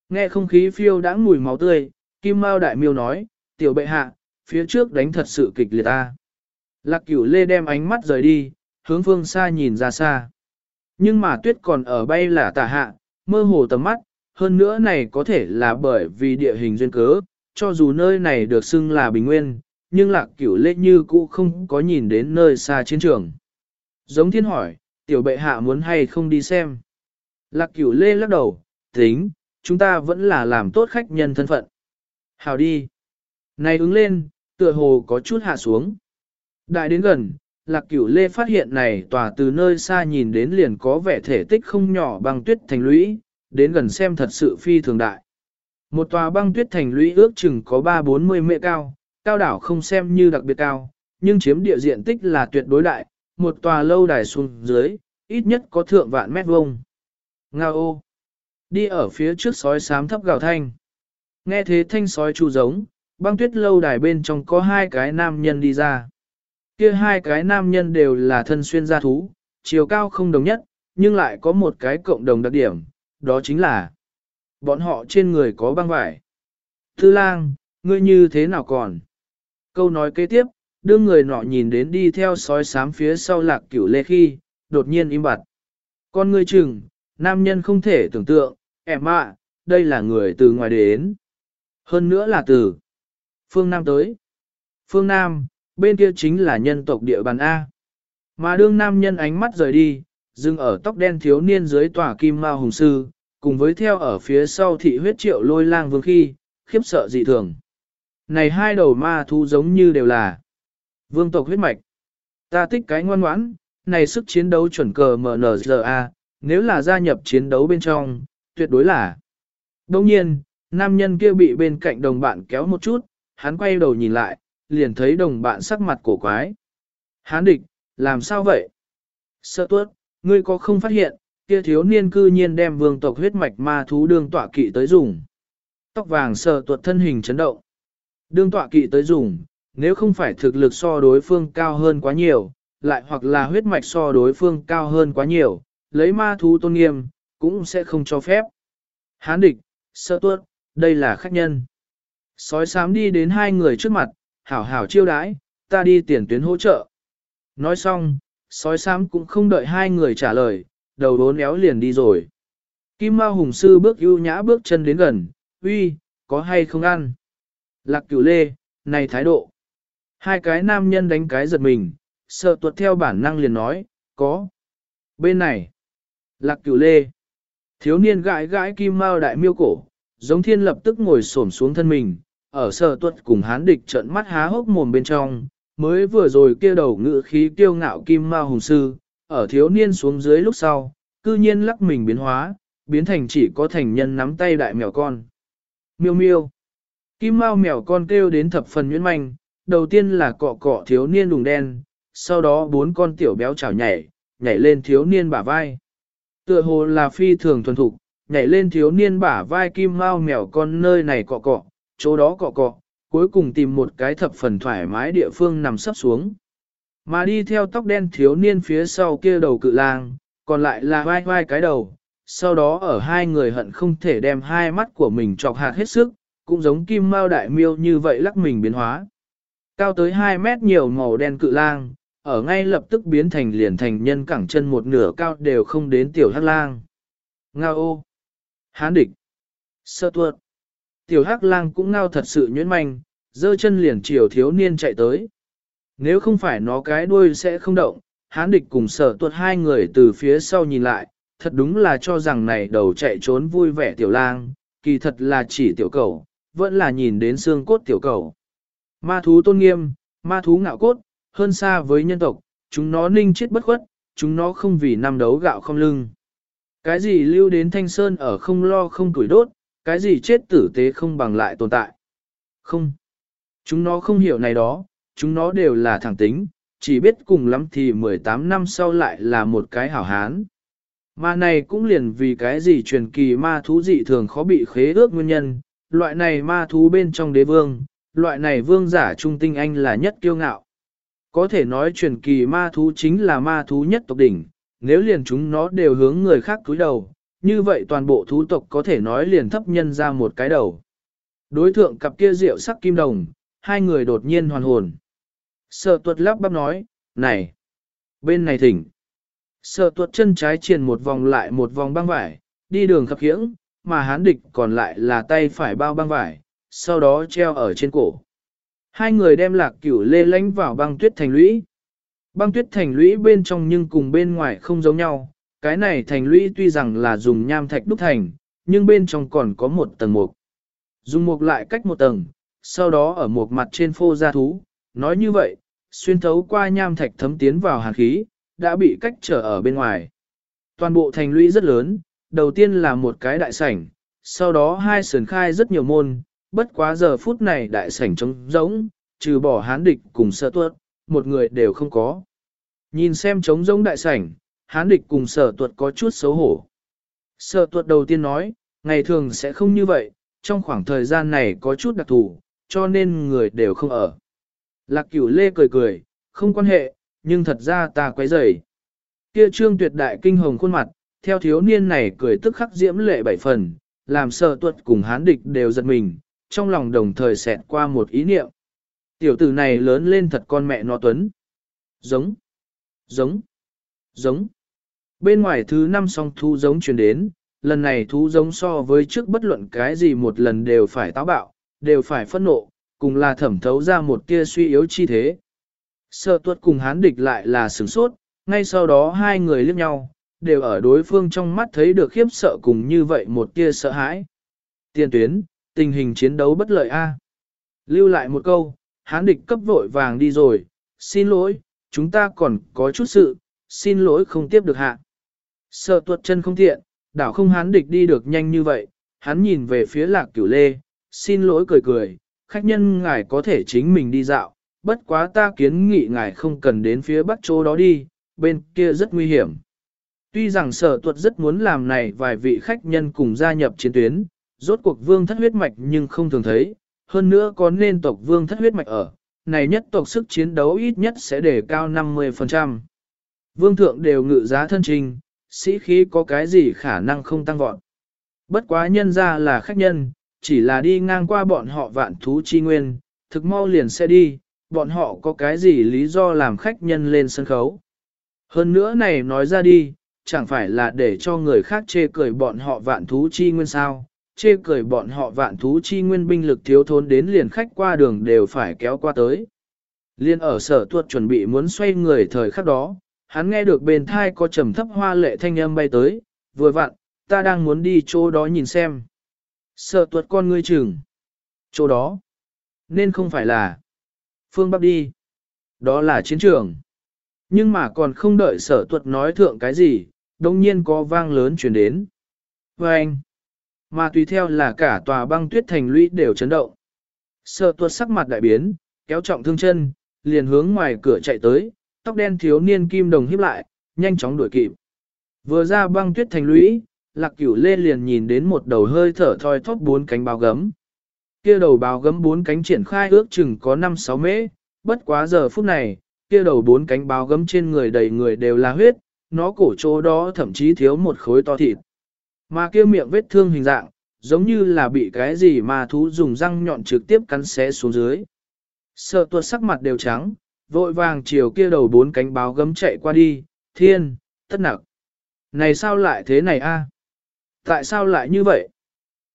Nghe không khí phiêu đã mùi máu tươi, Kim Mao Đại Miêu nói, tiểu bệ hạ, phía trước đánh thật sự kịch liệt ta. Lạc cửu lê đem ánh mắt rời đi, hướng phương xa nhìn ra xa. Nhưng mà tuyết còn ở bay là tà hạ, mơ hồ tầm mắt, hơn nữa này có thể là bởi vì địa hình duyên cớ, cho dù nơi này được xưng là bình nguyên, nhưng lạc cửu lê như cũ không có nhìn đến nơi xa chiến trường. Giống thiên hỏi, tiểu bệ hạ muốn hay không đi xem. Lạc cửu lê lắc đầu, tính, chúng ta vẫn là làm tốt khách nhân thân phận. Hào đi. Này ứng lên, tựa hồ có chút hạ xuống. Đại đến gần, lạc cửu lê phát hiện này tòa từ nơi xa nhìn đến liền có vẻ thể tích không nhỏ bằng tuyết thành lũy, đến gần xem thật sự phi thường đại. Một tòa băng tuyết thành lũy ước chừng có 3-40 mệ cao, cao đảo không xem như đặc biệt cao, nhưng chiếm địa diện tích là tuyệt đối đại, một tòa lâu đài xuống dưới, ít nhất có thượng vạn mét vuông. Nga ô! Đi ở phía trước sói sám thấp gào thanh. Nghe thế thanh sói chu giống, băng tuyết lâu đài bên trong có hai cái nam nhân đi ra. Kia hai cái nam nhân đều là thân xuyên gia thú, chiều cao không đồng nhất, nhưng lại có một cái cộng đồng đặc điểm, đó chính là bọn họ trên người có băng vải. Thư lang, ngươi như thế nào còn? Câu nói kế tiếp, đưa người nọ nhìn đến đi theo sói sám phía sau lạc cửu lê khi, đột nhiên im bặt. Con ngươi chừng, nam nhân không thể tưởng tượng, em ạ, đây là người từ ngoài đến. Hơn nữa là từ phương Nam tới. Phương Nam, bên kia chính là nhân tộc địa bàn A. Mà đương nam nhân ánh mắt rời đi, dừng ở tóc đen thiếu niên dưới tòa kim ma hùng sư, cùng với theo ở phía sau thị huyết triệu lôi lang vương khi, khiếp sợ dị thường. Này hai đầu ma thú giống như đều là vương tộc huyết mạch. Ta thích cái ngoan ngoãn, này sức chiến đấu chuẩn cờ MNZA, nếu là gia nhập chiến đấu bên trong, tuyệt đối là. Đồng nhiên, nam nhân kia bị bên cạnh đồng bạn kéo một chút, hắn quay đầu nhìn lại, liền thấy đồng bạn sắc mặt cổ quái. Hán địch, làm sao vậy? Sợ tuốt, ngươi có không phát hiện, kia thiếu niên cư nhiên đem vương tộc huyết mạch ma thú đương tọa kỵ tới dùng. Tóc vàng sợ tuột thân hình chấn động. Đương tọa kỵ tới dùng, nếu không phải thực lực so đối phương cao hơn quá nhiều, lại hoặc là huyết mạch so đối phương cao hơn quá nhiều, lấy ma thú tôn nghiêm, cũng sẽ không cho phép. Hán địch, sơ tuốt, đây là khách nhân. Sói sám đi đến hai người trước mặt, hảo hảo chiêu đãi, ta đi tiền tuyến hỗ trợ. Nói xong, sói sám cũng không đợi hai người trả lời, đầu đốn éo liền đi rồi. Kim Mao Hùng Sư bước ưu nhã bước chân đến gần, uy, có hay không ăn? Lạc cửu lê, này thái độ. Hai cái nam nhân đánh cái giật mình, sợ tuột theo bản năng liền nói, có. Bên này, lạc cửu lê. Thiếu niên gãi gãi kim mao đại miêu cổ, giống thiên lập tức ngồi xổm xuống thân mình, ở sở tuật cùng hán địch trợn mắt há hốc mồm bên trong, mới vừa rồi kia đầu ngự khí kiêu ngạo kim ma hùng sư, ở thiếu niên xuống dưới lúc sau, cư nhiên lắc mình biến hóa, biến thành chỉ có thành nhân nắm tay đại mèo con. Miêu miêu. Kim mao mèo con kêu đến thập phần nhuyễn manh, đầu tiên là cọ cọ thiếu niên đùng đen, sau đó bốn con tiểu béo chảo nhảy, nhảy lên thiếu niên bả vai. Tựa hồ là phi thường thuần thục, nhảy lên thiếu niên bả vai kim mao mèo con nơi này cọ cọ, chỗ đó cọ cọ, cuối cùng tìm một cái thập phần thoải mái địa phương nằm sấp xuống. Mà đi theo tóc đen thiếu niên phía sau kia đầu cự lang, còn lại là vai vai cái đầu, sau đó ở hai người hận không thể đem hai mắt của mình chọc hạt hết sức, cũng giống kim mao đại miêu như vậy lắc mình biến hóa. Cao tới 2 mét nhiều màu đen cự lang, ở ngay lập tức biến thành liền thành nhân cẳng chân một nửa cao đều không đến tiểu hắc lang. Nga ô! Hán địch! Sơ tuột! Tiểu hắc lang cũng ngao thật sự nhuyễn manh, dơ chân liền chiều thiếu niên chạy tới. Nếu không phải nó cái đuôi sẽ không động, hán địch cùng sở tuột hai người từ phía sau nhìn lại, thật đúng là cho rằng này đầu chạy trốn vui vẻ tiểu lang, kỳ thật là chỉ tiểu cầu, vẫn là nhìn đến xương cốt tiểu cầu. Ma thú tôn nghiêm, ma thú ngạo cốt, hơn xa với nhân tộc, chúng nó ninh chết bất khuất, chúng nó không vì năm đấu gạo không lưng. Cái gì lưu đến thanh sơn ở không lo không tuổi đốt, cái gì chết tử tế không bằng lại tồn tại. Không. Chúng nó không hiểu này đó, chúng nó đều là thẳng tính, chỉ biết cùng lắm thì 18 năm sau lại là một cái hảo hán. Mà này cũng liền vì cái gì truyền kỳ ma thú dị thường khó bị khế ước nguyên nhân, loại này ma thú bên trong đế vương, loại này vương giả trung tinh anh là nhất kiêu ngạo. Có thể nói truyền kỳ ma thú chính là ma thú nhất tộc đỉnh, nếu liền chúng nó đều hướng người khác cúi đầu, như vậy toàn bộ thú tộc có thể nói liền thấp nhân ra một cái đầu. Đối thượng cặp kia rượu sắc kim đồng, hai người đột nhiên hoàn hồn. Sợ tuật lắp bắp nói, này, bên này thỉnh. Sợ tuật chân trái triền một vòng lại một vòng băng vải, đi đường khập khiễng, mà hán địch còn lại là tay phải bao băng vải, sau đó treo ở trên cổ. Hai người đem lạc cửu lê lánh vào băng tuyết thành lũy. Băng tuyết thành lũy bên trong nhưng cùng bên ngoài không giống nhau, cái này thành lũy tuy rằng là dùng nham thạch đúc thành, nhưng bên trong còn có một tầng mục. Dùng mục lại cách một tầng, sau đó ở một mặt trên phô ra thú, nói như vậy, xuyên thấu qua nham thạch thấm tiến vào hàn khí, đã bị cách trở ở bên ngoài. Toàn bộ thành lũy rất lớn, đầu tiên là một cái đại sảnh, sau đó hai sườn khai rất nhiều môn, bất quá giờ phút này đại sảnh trống rỗng, trừ bỏ hán địch cùng sở tuất, một người đều không có. Nhìn xem trống rỗng đại sảnh, hán địch cùng sở tuột có chút xấu hổ. Sở tuột đầu tiên nói, ngày thường sẽ không như vậy, trong khoảng thời gian này có chút đặc thù, cho nên người đều không ở. Lạc cửu lê cười cười, không quan hệ, nhưng thật ra ta quấy rầy. Kia trương tuyệt đại kinh hồng khuôn mặt, theo thiếu niên này cười tức khắc diễm lệ bảy phần, làm sở tuột cùng hán địch đều giật mình, trong lòng đồng thời xẹt qua một ý niệm. Tiểu tử này lớn lên thật con mẹ nó tuấn. Giống, giống, giống. Bên ngoài thứ năm song thú giống truyền đến, lần này thú giống so với trước bất luận cái gì một lần đều phải táo bạo, đều phải phẫn nộ, cùng là thẩm thấu ra một tia suy yếu chi thế. Sợ tuất cùng hán địch lại là sửng sốt, ngay sau đó hai người liếc nhau, đều ở đối phương trong mắt thấy được khiếp sợ cùng như vậy một tia sợ hãi. tiên tuyến, tình hình chiến đấu bất lợi a. Lưu lại một câu, hán địch cấp vội vàng đi rồi, xin lỗi, chúng ta còn có chút sự, xin lỗi không tiếp được hạ. Sợ tuột chân không tiện, đảo không hán địch đi được nhanh như vậy, hắn nhìn về phía lạc cửu lê, xin lỗi cười cười, khách nhân ngài có thể chính mình đi dạo, bất quá ta kiến nghị ngài không cần đến phía bắc chỗ đó đi, bên kia rất nguy hiểm. Tuy rằng sở tuật rất muốn làm này vài vị khách nhân cùng gia nhập chiến tuyến, rốt cuộc vương thất huyết mạch nhưng không thường thấy, hơn nữa có nên tộc vương thất huyết mạch ở, này nhất tộc sức chiến đấu ít nhất sẽ để cao 50%. Vương thượng đều ngự giá thân trình, sĩ khí có cái gì khả năng không tăng vọt. Bất quá nhân ra là khách nhân, chỉ là đi ngang qua bọn họ vạn thú chi nguyên, thực mau liền sẽ đi, bọn họ có cái gì lý do làm khách nhân lên sân khấu. Hơn nữa này nói ra đi, chẳng phải là để cho người khác chê cười bọn họ vạn thú chi nguyên sao, chê cười bọn họ vạn thú chi nguyên binh lực thiếu thốn đến liền khách qua đường đều phải kéo qua tới. Liên ở sở tuột chuẩn bị muốn xoay người thời khắc đó, hắn nghe được bên thai có trầm thấp hoa lệ thanh âm bay tới, vừa vặn, ta đang muốn đi chỗ đó nhìn xem. Sở tuột con ngươi chừng. Chỗ đó, nên không phải là phương Bắc đi. Đó là chiến trường. Nhưng mà còn không đợi sở tuột nói thượng cái gì, đồng nhiên có vang lớn chuyển đến. Và anh, mà tùy theo là cả tòa băng tuyết thành lũy đều chấn động. Sở tuột sắc mặt đại biến, kéo trọng thương chân, liền hướng ngoài cửa chạy tới, tóc đen thiếu niên kim đồng híp lại, nhanh chóng đuổi kịp. Vừa ra băng tuyết thành lũy, lạc cửu lê liền nhìn đến một đầu hơi thở thoi thóp bốn cánh báo gấm. Kia đầu báo gấm bốn cánh triển khai ước chừng có 5-6 mễ, bất quá giờ phút này, kia đầu bốn cánh báo gấm trên người đầy người đều là huyết, nó cổ chỗ đó thậm chí thiếu một khối to thịt. Mà kia miệng vết thương hình dạng, giống như là bị cái gì mà thú dùng răng nhọn trực tiếp cắn xé xuống dưới. Sợ tuột sắc mặt đều trắng, vội vàng chiều kia đầu bốn cánh báo gấm chạy qua đi, thiên, tất nặc. Này sao lại thế này a? Tại sao lại như vậy?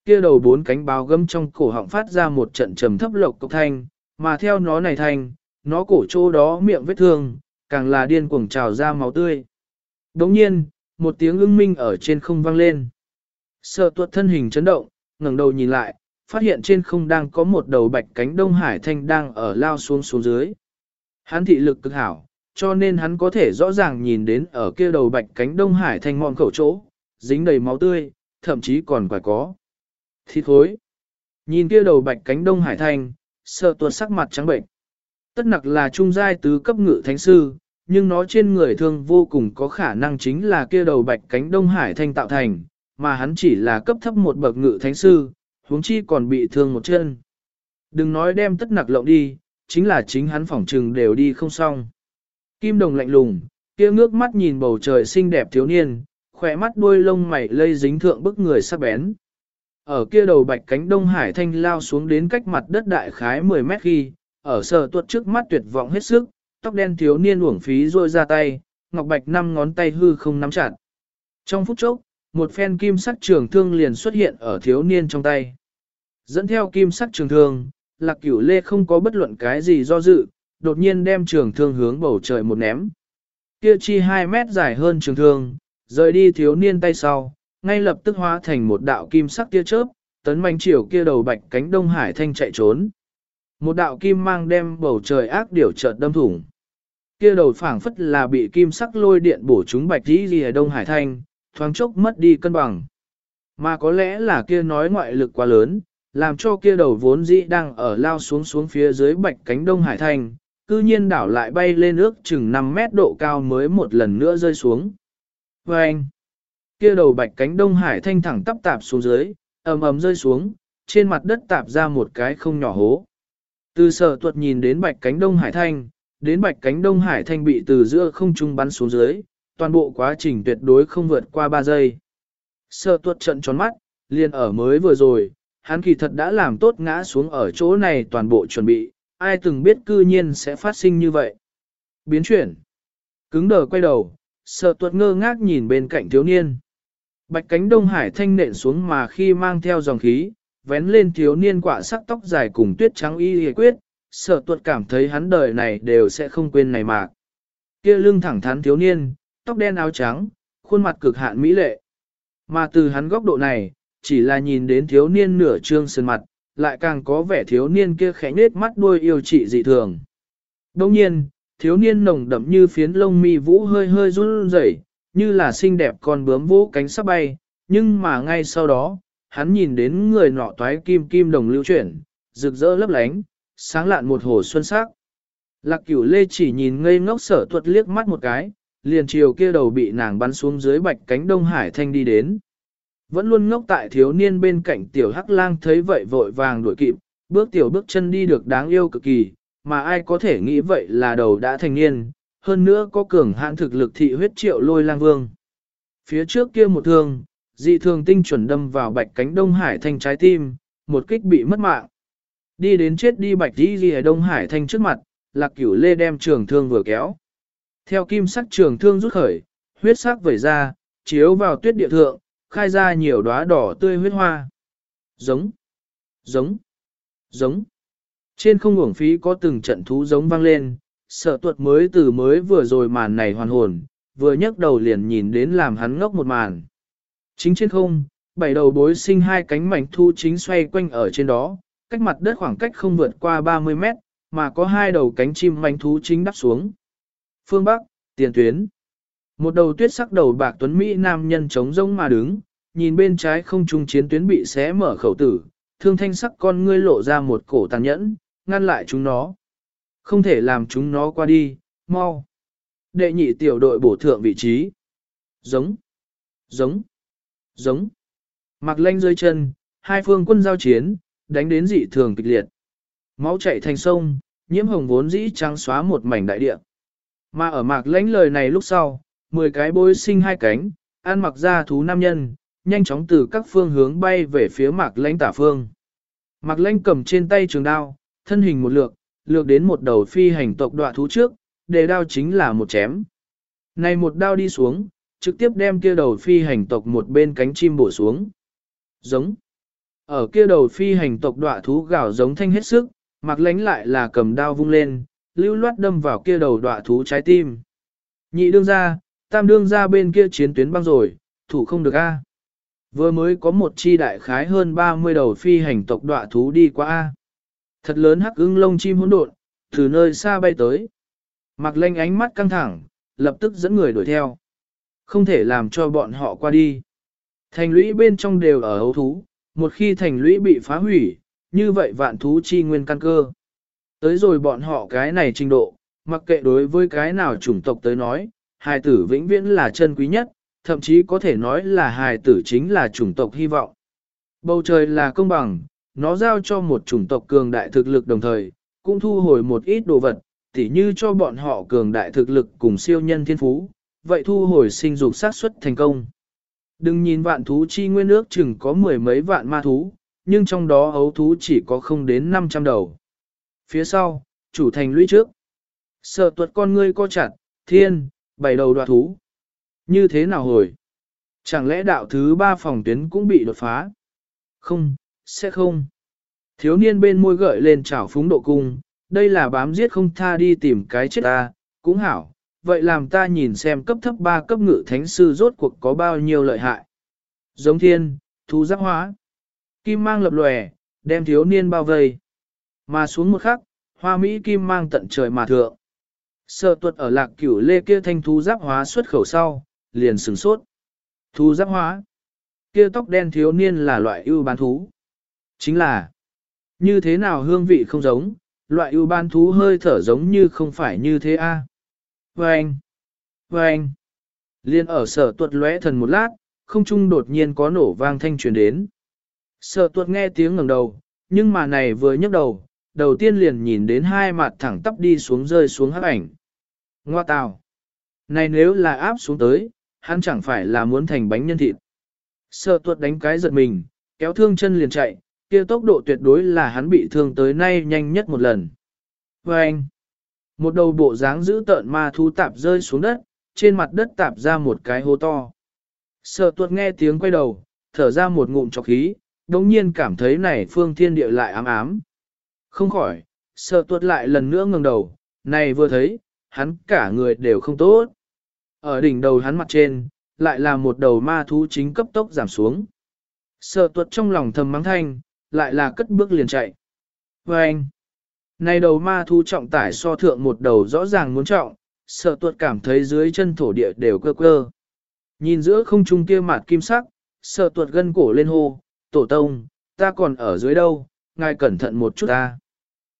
Kia đầu bốn cánh báo gấm trong cổ họng phát ra một trận trầm thấp lộc cốc thanh, mà theo nó này thanh, nó cổ chỗ đó miệng vết thương, càng là điên cuồng trào ra máu tươi. Đồng nhiên, một tiếng ưng minh ở trên không vang lên. Sợ tuột thân hình chấn động, ngẩng đầu nhìn lại, phát hiện trên không đang có một đầu bạch cánh đông hải thanh đang ở lao xuống xuống dưới. Hắn thị lực cực hảo, cho nên hắn có thể rõ ràng nhìn đến ở kia đầu bạch cánh đông hải thanh mòn khẩu chỗ, dính đầy máu tươi, thậm chí còn quả có. Thịt thối. Nhìn kia đầu bạch cánh đông hải thanh, sợ tuột sắc mặt trắng bệnh. Tất nặc là trung giai tứ cấp ngự thánh sư, nhưng nó trên người thương vô cùng có khả năng chính là kia đầu bạch cánh đông hải thanh tạo thành, mà hắn chỉ là cấp thấp một bậc ngự thánh sư, huống chi còn bị thương một chân. Đừng nói đem tất nặc lộng đi, chính là chính hắn phỏng trừng đều đi không xong. Kim đồng lạnh lùng, kia ngước mắt nhìn bầu trời xinh đẹp thiếu niên, khỏe mắt đuôi lông mày lây dính thượng bức người sắc bén. Ở kia đầu bạch cánh đông hải thanh lao xuống đến cách mặt đất đại khái 10 mét khi, ở sờ tuột trước mắt tuyệt vọng hết sức, tóc đen thiếu niên uổng phí rôi ra tay, ngọc bạch năm ngón tay hư không nắm chặt. Trong phút chốc, một phen kim sắc trường thương liền xuất hiện ở thiếu niên trong tay. Dẫn theo kim sắc trường thương, lạc cửu lê không có bất luận cái gì do dự, đột nhiên đem trường thương hướng bầu trời một ném. Kia chi 2 mét dài hơn trường thương, rời đi thiếu niên tay sau, ngay lập tức hóa thành một đạo kim sắc tia chớp, tấn manh chiều kia đầu bạch cánh Đông Hải Thanh chạy trốn. Một đạo kim mang đem bầu trời ác điểu chợt đâm thủng. Kia đầu phảng phất là bị kim sắc lôi điện bổ trúng bạch dĩ gì ở Đông Hải Thanh, thoáng chốc mất đi cân bằng. Mà có lẽ là kia nói ngoại lực quá lớn, làm cho kia đầu vốn dĩ đang ở lao xuống xuống phía dưới bạch cánh Đông Hải Thanh, cư nhiên đảo lại bay lên ước chừng 5 mét độ cao mới một lần nữa rơi xuống. Và anh, kia đầu bạch cánh Đông Hải Thanh thẳng tắp tạp xuống dưới, ầm ầm rơi xuống, trên mặt đất tạp ra một cái không nhỏ hố. Từ sở tuật nhìn đến bạch cánh Đông Hải Thanh, đến bạch cánh Đông Hải Thanh bị từ giữa không trung bắn xuống dưới, toàn bộ quá trình tuyệt đối không vượt qua 3 giây. Sơ tuột trận tròn mắt, liền ở mới vừa rồi, hắn kỳ thật đã làm tốt ngã xuống ở chỗ này toàn bộ chuẩn bị, ai từng biết cư nhiên sẽ phát sinh như vậy. Biến chuyển. Cứng đờ quay đầu, sợ tuột ngơ ngác nhìn bên cạnh thiếu niên. Bạch cánh đông hải thanh nện xuống mà khi mang theo dòng khí, vén lên thiếu niên quả sắc tóc dài cùng tuyết trắng y hề quyết, sợ tuột cảm thấy hắn đời này đều sẽ không quên này mà. Kia lưng thẳng thắn thiếu niên, tóc đen áo trắng, khuôn mặt cực hạn mỹ lệ. Mà từ hắn góc độ này, chỉ là nhìn đến thiếu niên nửa trương sơn mặt, lại càng có vẻ thiếu niên kia khẽ nết mắt đôi yêu trị dị thường. Đồng nhiên, thiếu niên nồng đậm như phiến lông mi vũ hơi hơi run rẩy, như là xinh đẹp con bướm vũ cánh sắp bay, nhưng mà ngay sau đó, hắn nhìn đến người nọ toái kim kim đồng lưu chuyển, rực rỡ lấp lánh, sáng lạn một hồ xuân sắc. Lạc cửu lê chỉ nhìn ngây ngốc sở thuật liếc mắt một cái, liền chiều kia đầu bị nàng bắn xuống dưới bạch cánh đông hải thanh đi đến. Vẫn luôn ngốc tại thiếu niên bên cạnh tiểu hắc lang thấy vậy vội vàng đuổi kịp, bước tiểu bước chân đi được đáng yêu cực kỳ, mà ai có thể nghĩ vậy là đầu đã thành niên, hơn nữa có cường hãn thực lực thị huyết triệu lôi lang vương. Phía trước kia một thương, dị thường tinh chuẩn đâm vào bạch cánh Đông Hải thanh trái tim, một kích bị mất mạng. Đi đến chết đi bạch đi ghi ở Đông Hải thanh trước mặt, lạc cửu lê đem trường thương vừa kéo. Theo kim sắc trường thương rút khởi, huyết sắc vẩy ra, chiếu vào tuyết địa thượng, khai ra nhiều đóa đỏ tươi huyết hoa. Giống, giống, giống. Trên không uổng phí có từng trận thú giống vang lên, sợ tuột mới từ mới vừa rồi màn này hoàn hồn, vừa nhấc đầu liền nhìn đến làm hắn ngốc một màn. Chính trên không, bảy đầu bối sinh hai cánh mảnh thu chính xoay quanh ở trên đó, cách mặt đất khoảng cách không vượt qua 30 mét, mà có hai đầu cánh chim mảnh thú chính đắp xuống. Phương Bắc, tiền tuyến. Một đầu tuyết sắc đầu bạc tuấn Mỹ nam nhân chống rông mà đứng, nhìn bên trái không trung chiến tuyến bị xé mở khẩu tử, thương thanh sắc con ngươi lộ ra một cổ tàn nhẫn, ngăn lại chúng nó. Không thể làm chúng nó qua đi, mau. Đệ nhị tiểu đội bổ thượng vị trí. Giống, giống, giống. Mặc lanh rơi chân, hai phương quân giao chiến, đánh đến dị thường kịch liệt. Máu chảy thành sông, nhiễm hồng vốn dĩ trắng xóa một mảnh đại địa. Mà ở mạc lãnh lời này lúc sau, 10 cái bối sinh hai cánh, ăn mặc ra thú nam nhân, nhanh chóng từ các phương hướng bay về phía mạc lãnh tả phương. Mạc lãnh cầm trên tay trường đao, thân hình một lược, lược đến một đầu phi hành tộc đoạ thú trước, đề đao chính là một chém. Này một đao đi xuống, trực tiếp đem kia đầu phi hành tộc một bên cánh chim bổ xuống. Giống. Ở kia đầu phi hành tộc đoạ thú gào giống thanh hết sức, mặc lánh lại là cầm đao vung lên, lưu loát đâm vào kia đầu đọa thú trái tim. Nhị đương ra, tam đương ra bên kia chiến tuyến băng rồi, thủ không được a. Vừa mới có một chi đại khái hơn 30 đầu phi hành tộc đọa thú đi qua a. Thật lớn hắc ưng lông chim hỗn độn, từ nơi xa bay tới. Mặc lanh ánh mắt căng thẳng, lập tức dẫn người đuổi theo. Không thể làm cho bọn họ qua đi. Thành lũy bên trong đều ở hấu thú, một khi thành lũy bị phá hủy, như vậy vạn thú chi nguyên căn cơ. Tới rồi bọn họ cái này trình độ, mặc kệ đối với cái nào chủng tộc tới nói, hài tử vĩnh viễn là chân quý nhất, thậm chí có thể nói là hài tử chính là chủng tộc hy vọng. Bầu trời là công bằng, nó giao cho một chủng tộc cường đại thực lực đồng thời, cũng thu hồi một ít đồ vật, tỉ như cho bọn họ cường đại thực lực cùng siêu nhân thiên phú, vậy thu hồi sinh dục sát suất thành công. Đừng nhìn vạn thú chi nguyên ước chừng có mười mấy vạn ma thú, nhưng trong đó ấu thú chỉ có không đến 500 đầu. Phía sau, chủ thành lũy trước. Sợ tuột con ngươi co chặt, thiên, bảy đầu đoạt thú. Như thế nào hồi? Chẳng lẽ đạo thứ ba phòng tuyến cũng bị đột phá? Không, sẽ không. Thiếu niên bên môi gợi lên trảo phúng độ cung, đây là bám giết không tha đi tìm cái chết ta, cũng hảo, vậy làm ta nhìn xem cấp thấp 3 cấp ngự thánh sư rốt cuộc có bao nhiêu lợi hại. Giống thiên, thú giác hóa. Kim mang lập lòe, đem thiếu niên bao vây. Mà xuống một khắc, hoa Mỹ kim mang tận trời mà thượng. Sở tuật ở lạc cửu lê kia thanh thú giáp hóa xuất khẩu sau, liền sừng sốt. Thú giáp hóa. Kia tóc đen thiếu niên là loại ưu bán thú. Chính là, như thế nào hương vị không giống, loại ưu bán thú hơi thở giống như không phải như thế a. À? Vâng! Vâng! Liên ở sở tuật lóe thần một lát, không trung đột nhiên có nổ vang thanh truyền đến. Sở tuật nghe tiếng ngẩng đầu, nhưng mà này vừa nhấc đầu, đầu tiên liền nhìn đến hai mặt thẳng tắp đi xuống rơi xuống hắc ảnh. Ngoa tào! Này nếu là áp xuống tới, hắn chẳng phải là muốn thành bánh nhân thịt. sợ tuật đánh cái giật mình, kéo thương chân liền chạy, kia tốc độ tuyệt đối là hắn bị thương tới nay nhanh nhất một lần. Vâng! Một đầu bộ dáng giữ tợn ma thú tạp rơi xuống đất, trên mặt đất tạp ra một cái hố to. sợ tuật nghe tiếng quay đầu, thở ra một ngụm chọc khí, đồng nhiên cảm thấy này phương thiên địa lại ám ám. Không khỏi, sợ tuột lại lần nữa ngẩng đầu, này vừa thấy, hắn cả người đều không tốt. Ở đỉnh đầu hắn mặt trên, lại là một đầu ma thú chính cấp tốc giảm xuống. Sợ tuột trong lòng thầm mắng thanh, lại là cất bước liền chạy. Và anh, này đầu ma thú trọng tải so thượng một đầu rõ ràng muốn trọng, sợ tuột cảm thấy dưới chân thổ địa đều cơ cơ. Nhìn giữa không trung kia mặt kim sắc, sợ tuột gân cổ lên hô, tổ tông, ta còn ở dưới đâu, ngài cẩn thận một chút ta.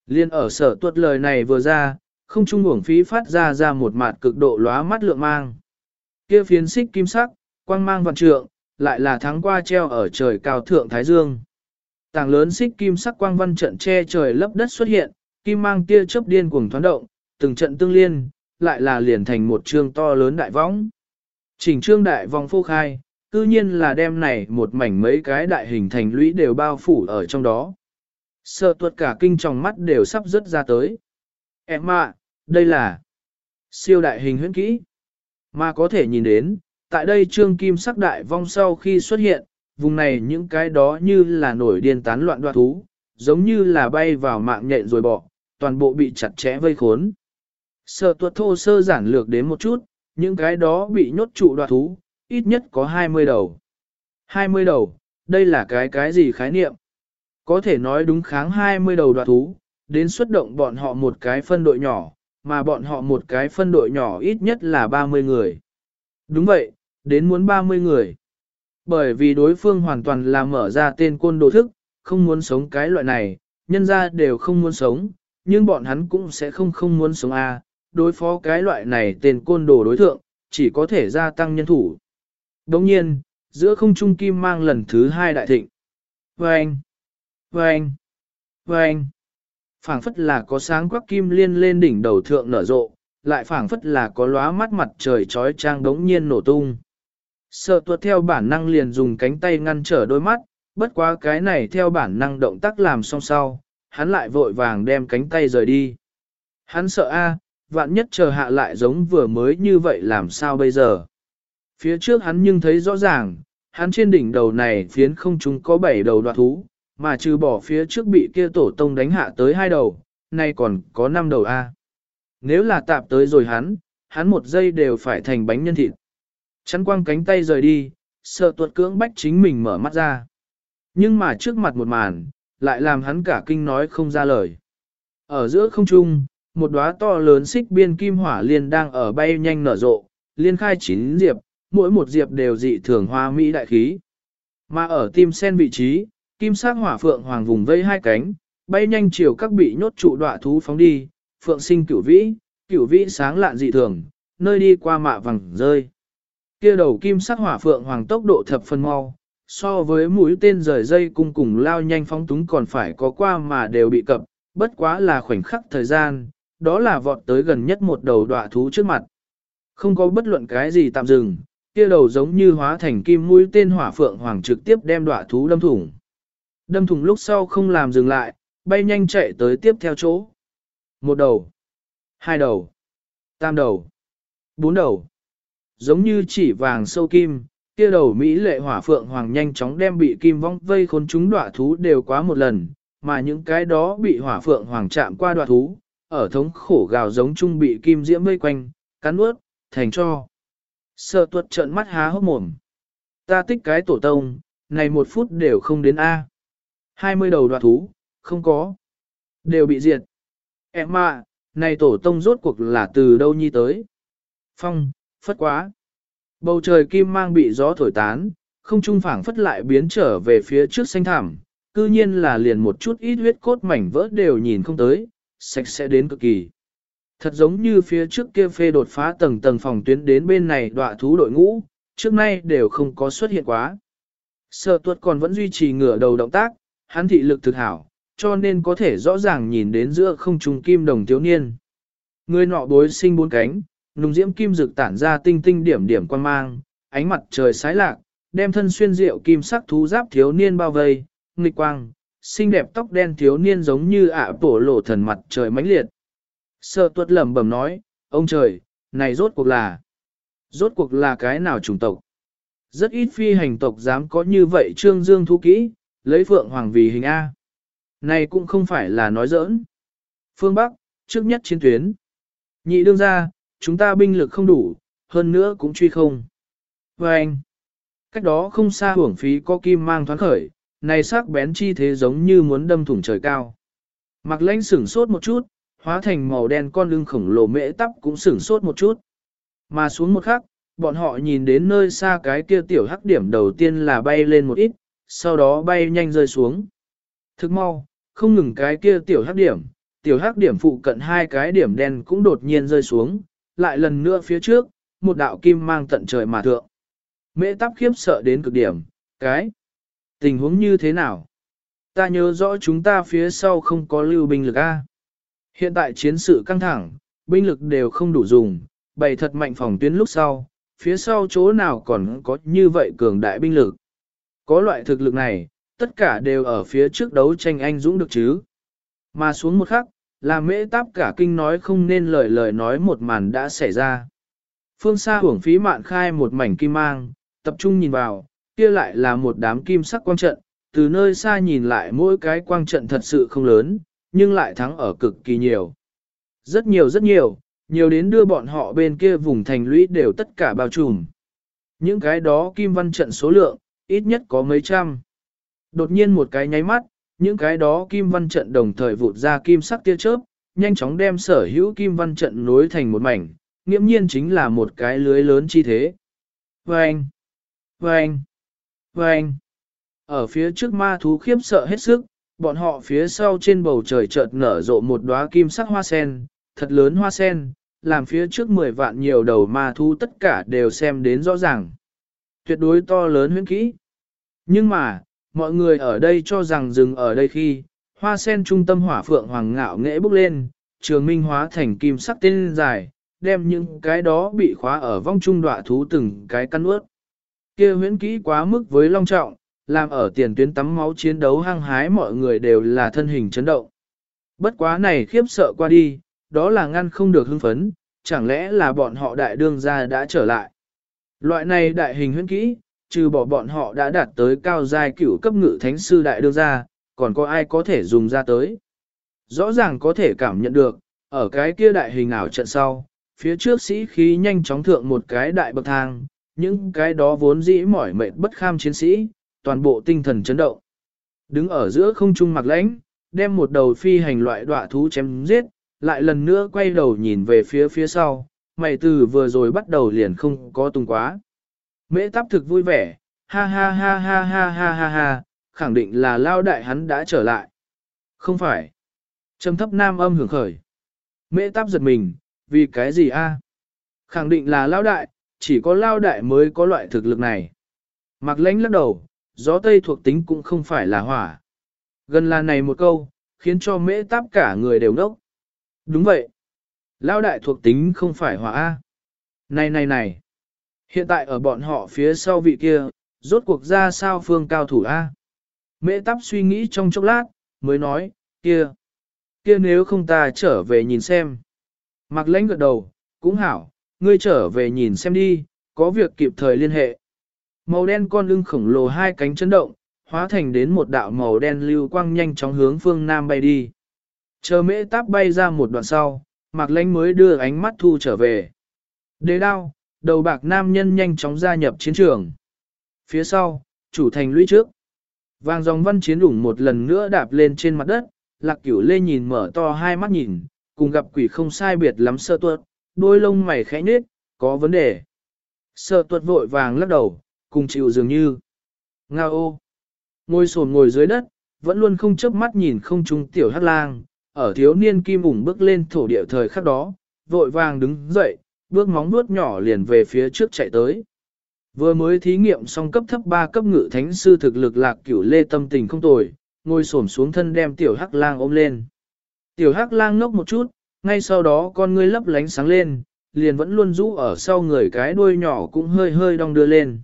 Liên ở sở tuột lời này vừa ra, không trung uổng phí phát ra ra một mặt cực độ lóa mắt lượng mang. Kia phiến xích kim sắc, quang mang vạn trượng, lại là tháng qua treo ở trời cao thượng Thái Dương. Tảng lớn xích kim sắc quang văn trận che trời lấp đất xuất hiện, kim mang tia chớp điên cuồng thoáng động, từng trận tương liên, lại là liền thành một trương to lớn đại võng. Chỉnh trương đại vòng phô khai, cư nhiên là đem này một mảnh mấy cái đại hình thành lũy đều bao phủ ở trong đó. Sợ tuột cả kinh tròng mắt đều sắp rớt ra tới. Em ạ, đây là siêu đại hình huyễn kỹ. Mà có thể nhìn đến, tại đây trương kim sắc đại vong sau khi xuất hiện, vùng này những cái đó như là nổi điên tán loạn đoạt thú, giống như là bay vào mạng nhện rồi bỏ, toàn bộ bị chặt chẽ vây khốn. Sợ tuột thô sơ giản lược đến một chút, những cái đó bị nhốt trụ đoạt thú, ít nhất có 20 đầu. 20 đầu, đây là cái cái gì khái niệm? Có thể nói đúng kháng 20 đầu đoạt thú, đến xuất động bọn họ một cái phân đội nhỏ, mà bọn họ một cái phân đội nhỏ ít nhất là 30 người. Đúng vậy, đến muốn 30 người. Bởi vì đối phương hoàn toàn là mở ra tên côn đồ thức, không muốn sống cái loại này, nhân ra đều không muốn sống, nhưng bọn hắn cũng sẽ không không muốn sống a. À. đối phó cái loại này tên côn đồ đối thượng, chỉ có thể gia tăng nhân thủ. Đồng nhiên, giữa không trung kim mang lần thứ hai đại thịnh. Vâng! Vâng! Vâng! phảng phất là có sáng quắc kim liên lên đỉnh đầu thượng nở rộ, lại phảng phất là có lóa mắt mặt trời trói trang đống nhiên nổ tung. Sợ tuột theo bản năng liền dùng cánh tay ngăn trở đôi mắt, bất quá cái này theo bản năng động tác làm xong sau, hắn lại vội vàng đem cánh tay rời đi. Hắn sợ a, vạn nhất chờ hạ lại giống vừa mới như vậy làm sao bây giờ. Phía trước hắn nhưng thấy rõ ràng, hắn trên đỉnh đầu này phiến không chúng có bảy đầu đoạt thú, mà trừ bỏ phía trước bị kia tổ tông đánh hạ tới hai đầu, nay còn có năm đầu A. Nếu là tạp tới rồi hắn, hắn một giây đều phải thành bánh nhân thịt. Chắn quăng cánh tay rời đi, sợ tuột cưỡng bách chính mình mở mắt ra. Nhưng mà trước mặt một màn, lại làm hắn cả kinh nói không ra lời. Ở giữa không trung, một đóa to lớn xích biên kim hỏa liên đang ở bay nhanh nở rộ, liên khai chín diệp, mỗi một diệp đều dị thường hoa mỹ đại khí. Mà ở tim sen vị trí, kim sắc hỏa phượng hoàng vùng vây hai cánh, bay nhanh chiều các bị nhốt trụ đọa thú phóng đi, phượng sinh cửu vĩ, cửu vĩ sáng lạn dị thường, nơi đi qua mạ vàng rơi. Kia đầu kim sắc hỏa phượng hoàng tốc độ thập phần mau, so với mũi tên rời dây cung cùng lao nhanh phóng túng còn phải có qua mà đều bị cập, bất quá là khoảnh khắc thời gian, đó là vọt tới gần nhất một đầu đọa thú trước mặt. Không có bất luận cái gì tạm dừng, kia đầu giống như hóa thành kim mũi tên hỏa phượng hoàng trực tiếp đem đọa thú đâm thủng. Đâm thủng lúc sau không làm dừng lại, bay nhanh chạy tới tiếp theo chỗ. Một đầu, hai đầu, tam đầu, bốn đầu. Giống như chỉ vàng sâu kim, kia đầu Mỹ lệ hỏa phượng hoàng nhanh chóng đem bị kim vong vây khốn chúng đọa thú đều quá một lần, mà những cái đó bị hỏa phượng hoàng chạm qua đoạ thú, ở thống khổ gào giống chung bị kim diễm vây quanh, cắn ướt, thành cho. Sợ tuật trợn mắt há hốc mồm. Ta tích cái tổ tông, này một phút đều không đến A. 20 đầu đoạt thú, không có. Đều bị diệt. Em à, này tổ tông rốt cuộc là từ đâu nhi tới. Phong, phất quá. Bầu trời kim mang bị gió thổi tán, không trung phảng phất lại biến trở về phía trước xanh thảm, cư nhiên là liền một chút ít huyết cốt mảnh vỡ đều nhìn không tới, sạch sẽ đến cực kỳ. Thật giống như phía trước kia phê đột phá tầng tầng phòng tuyến đến bên này đọa thú đội ngũ, trước nay đều không có xuất hiện quá. Sở tuột còn vẫn duy trì ngửa đầu động tác, hắn thị lực thực hảo, cho nên có thể rõ ràng nhìn đến giữa không trung kim đồng thiếu niên. Người nọ bối sinh bốn cánh, nùng diễm kim rực tản ra tinh tinh điểm điểm quan mang, ánh mặt trời sái lạc, đem thân xuyên diệu kim sắc thú giáp thiếu niên bao vây, nghịch quang, xinh đẹp tóc đen thiếu niên giống như ạ bổ lộ thần mặt trời mãnh liệt. Sợ tuất lẩm bẩm nói, ông trời, này rốt cuộc là, rốt cuộc là cái nào chủng tộc? Rất ít phi hành tộc dám có như vậy trương dương thú kỹ, lấy phượng hoàng vì hình A. Này cũng không phải là nói giỡn. Phương Bắc, trước nhất chiến tuyến. Nhị đương ra, chúng ta binh lực không đủ, hơn nữa cũng truy không. Và anh, cách đó không xa hưởng phí có kim mang thoáng khởi, này sắc bén chi thế giống như muốn đâm thủng trời cao. Mặc lãnh sửng sốt một chút, hóa thành màu đen con lưng khổng lồ mễ tắp cũng sửng sốt một chút. Mà xuống một khắc, bọn họ nhìn đến nơi xa cái kia tiểu hắc điểm đầu tiên là bay lên một ít, sau đó bay nhanh rơi xuống. Thức mau, không ngừng cái kia tiểu hắc điểm, tiểu hắc điểm phụ cận hai cái điểm đen cũng đột nhiên rơi xuống, lại lần nữa phía trước, một đạo kim mang tận trời mà thượng. Mễ tắp khiếp sợ đến cực điểm, cái tình huống như thế nào? Ta nhớ rõ chúng ta phía sau không có lưu binh lực A. Hiện tại chiến sự căng thẳng, binh lực đều không đủ dùng, bày thật mạnh phòng tuyến lúc sau, phía sau chỗ nào còn có như vậy cường đại binh lực. Có loại thực lực này, tất cả đều ở phía trước đấu tranh anh dũng được chứ. Mà xuống một khắc, là mễ táp cả kinh nói không nên lời lời nói một màn đã xảy ra. Phương xa hưởng phí mạn khai một mảnh kim mang, tập trung nhìn vào, kia lại là một đám kim sắc quang trận, từ nơi xa nhìn lại mỗi cái quang trận thật sự không lớn, nhưng lại thắng ở cực kỳ nhiều. Rất nhiều rất nhiều, nhiều đến đưa bọn họ bên kia vùng thành lũy đều tất cả bao trùm. Những cái đó kim văn trận số lượng, ít nhất có mấy trăm. Đột nhiên một cái nháy mắt, những cái đó kim văn trận đồng thời vụt ra kim sắc tia chớp, nhanh chóng đem sở hữu kim văn trận nối thành một mảnh, nghiễm nhiên chính là một cái lưới lớn chi thế. Vâng! Vâng! Vâng! Ở phía trước ma thú khiếp sợ hết sức, bọn họ phía sau trên bầu trời chợt nở rộ một đóa kim sắc hoa sen, thật lớn hoa sen, làm phía trước 10 vạn nhiều đầu ma thú tất cả đều xem đến rõ ràng. Tuyệt đối to lớn huyễn kỹ. Nhưng mà, mọi người ở đây cho rằng dừng ở đây khi, hoa sen trung tâm hỏa phượng hoàng ngạo nghệ bốc lên, trường minh hóa thành kim sắc tên dài, đem những cái đó bị khóa ở vong trung đọa thú từng cái căn ướt. kia huyễn kỹ quá mức với long trọng, làm ở tiền tuyến tắm máu chiến đấu hăng hái mọi người đều là thân hình chấn động. Bất quá này khiếp sợ qua đi, đó là ngăn không được hưng phấn, chẳng lẽ là bọn họ đại đương gia đã trở lại. Loại này đại hình huyễn kỹ, trừ bỏ bọn họ đã đạt tới cao giai cửu cấp ngự thánh sư đại đương gia, còn có ai có thể dùng ra tới. Rõ ràng có thể cảm nhận được, ở cái kia đại hình ảo trận sau, phía trước sĩ khí nhanh chóng thượng một cái đại bậc thang, những cái đó vốn dĩ mỏi mệt bất kham chiến sĩ, toàn bộ tinh thần chấn động. Đứng ở giữa không trung mặc lãnh, đem một đầu phi hành loại đọa thú chém giết, lại lần nữa quay đầu nhìn về phía phía sau, mày từ vừa rồi bắt đầu liền không có tung quá. Mễ Táp thực vui vẻ, ha ha ha ha ha ha ha ha, khẳng định là lao đại hắn đã trở lại. Không phải. Trầm thấp nam âm hưởng khởi. Mễ Táp giật mình, vì cái gì a? Khẳng định là lao đại, chỉ có lao đại mới có loại thực lực này. Mặc lãnh lắc đầu, gió tây thuộc tính cũng không phải là hỏa. Gần là này một câu, khiến cho mễ táp cả người đều nốc. Đúng vậy. Lao đại thuộc tính không phải hỏa A. Này này này. Hiện tại ở bọn họ phía sau vị kia, rốt cuộc ra sao phương cao thủ A. Mễ tắp suy nghĩ trong chốc lát, mới nói, kia. Kia nếu không ta trở về nhìn xem. Mặc lãnh gật đầu, cũng hảo, ngươi trở về nhìn xem đi, có việc kịp thời liên hệ. Màu đen con lưng khổng lồ hai cánh chấn động, hóa thành đến một đạo màu đen lưu quang nhanh chóng hướng phương Nam bay đi. Chờ mễ táp bay ra một đoạn sau, Mạc Lánh mới đưa ánh mắt thu trở về. Đế đao, đầu bạc nam nhân nhanh chóng gia nhập chiến trường. Phía sau, chủ thành lũy trước. Vàng dòng văn chiến đủng một lần nữa đạp lên trên mặt đất, lạc cửu lê nhìn mở to hai mắt nhìn, cùng gặp quỷ không sai biệt lắm sơ tuột, đôi lông mày khẽ nhết, có vấn đề. Sơ tuột vội vàng lắc đầu, cùng chịu dường như. Nga ô! Ngồi sồn ngồi dưới đất, vẫn luôn không chớp mắt nhìn không trung tiểu hắc lang, ở thiếu niên kim ủng bước lên thổ địa thời khắc đó, vội vàng đứng dậy, bước móng vuốt nhỏ liền về phía trước chạy tới. Vừa mới thí nghiệm xong cấp thấp 3 cấp ngự thánh sư thực lực lạc cửu lê tâm tình không tồi, ngồi xổm xuống thân đem tiểu hắc lang ôm lên. Tiểu hắc lang ngốc một chút, ngay sau đó con ngươi lấp lánh sáng lên, liền vẫn luôn rũ ở sau người cái đuôi nhỏ cũng hơi hơi đong đưa lên.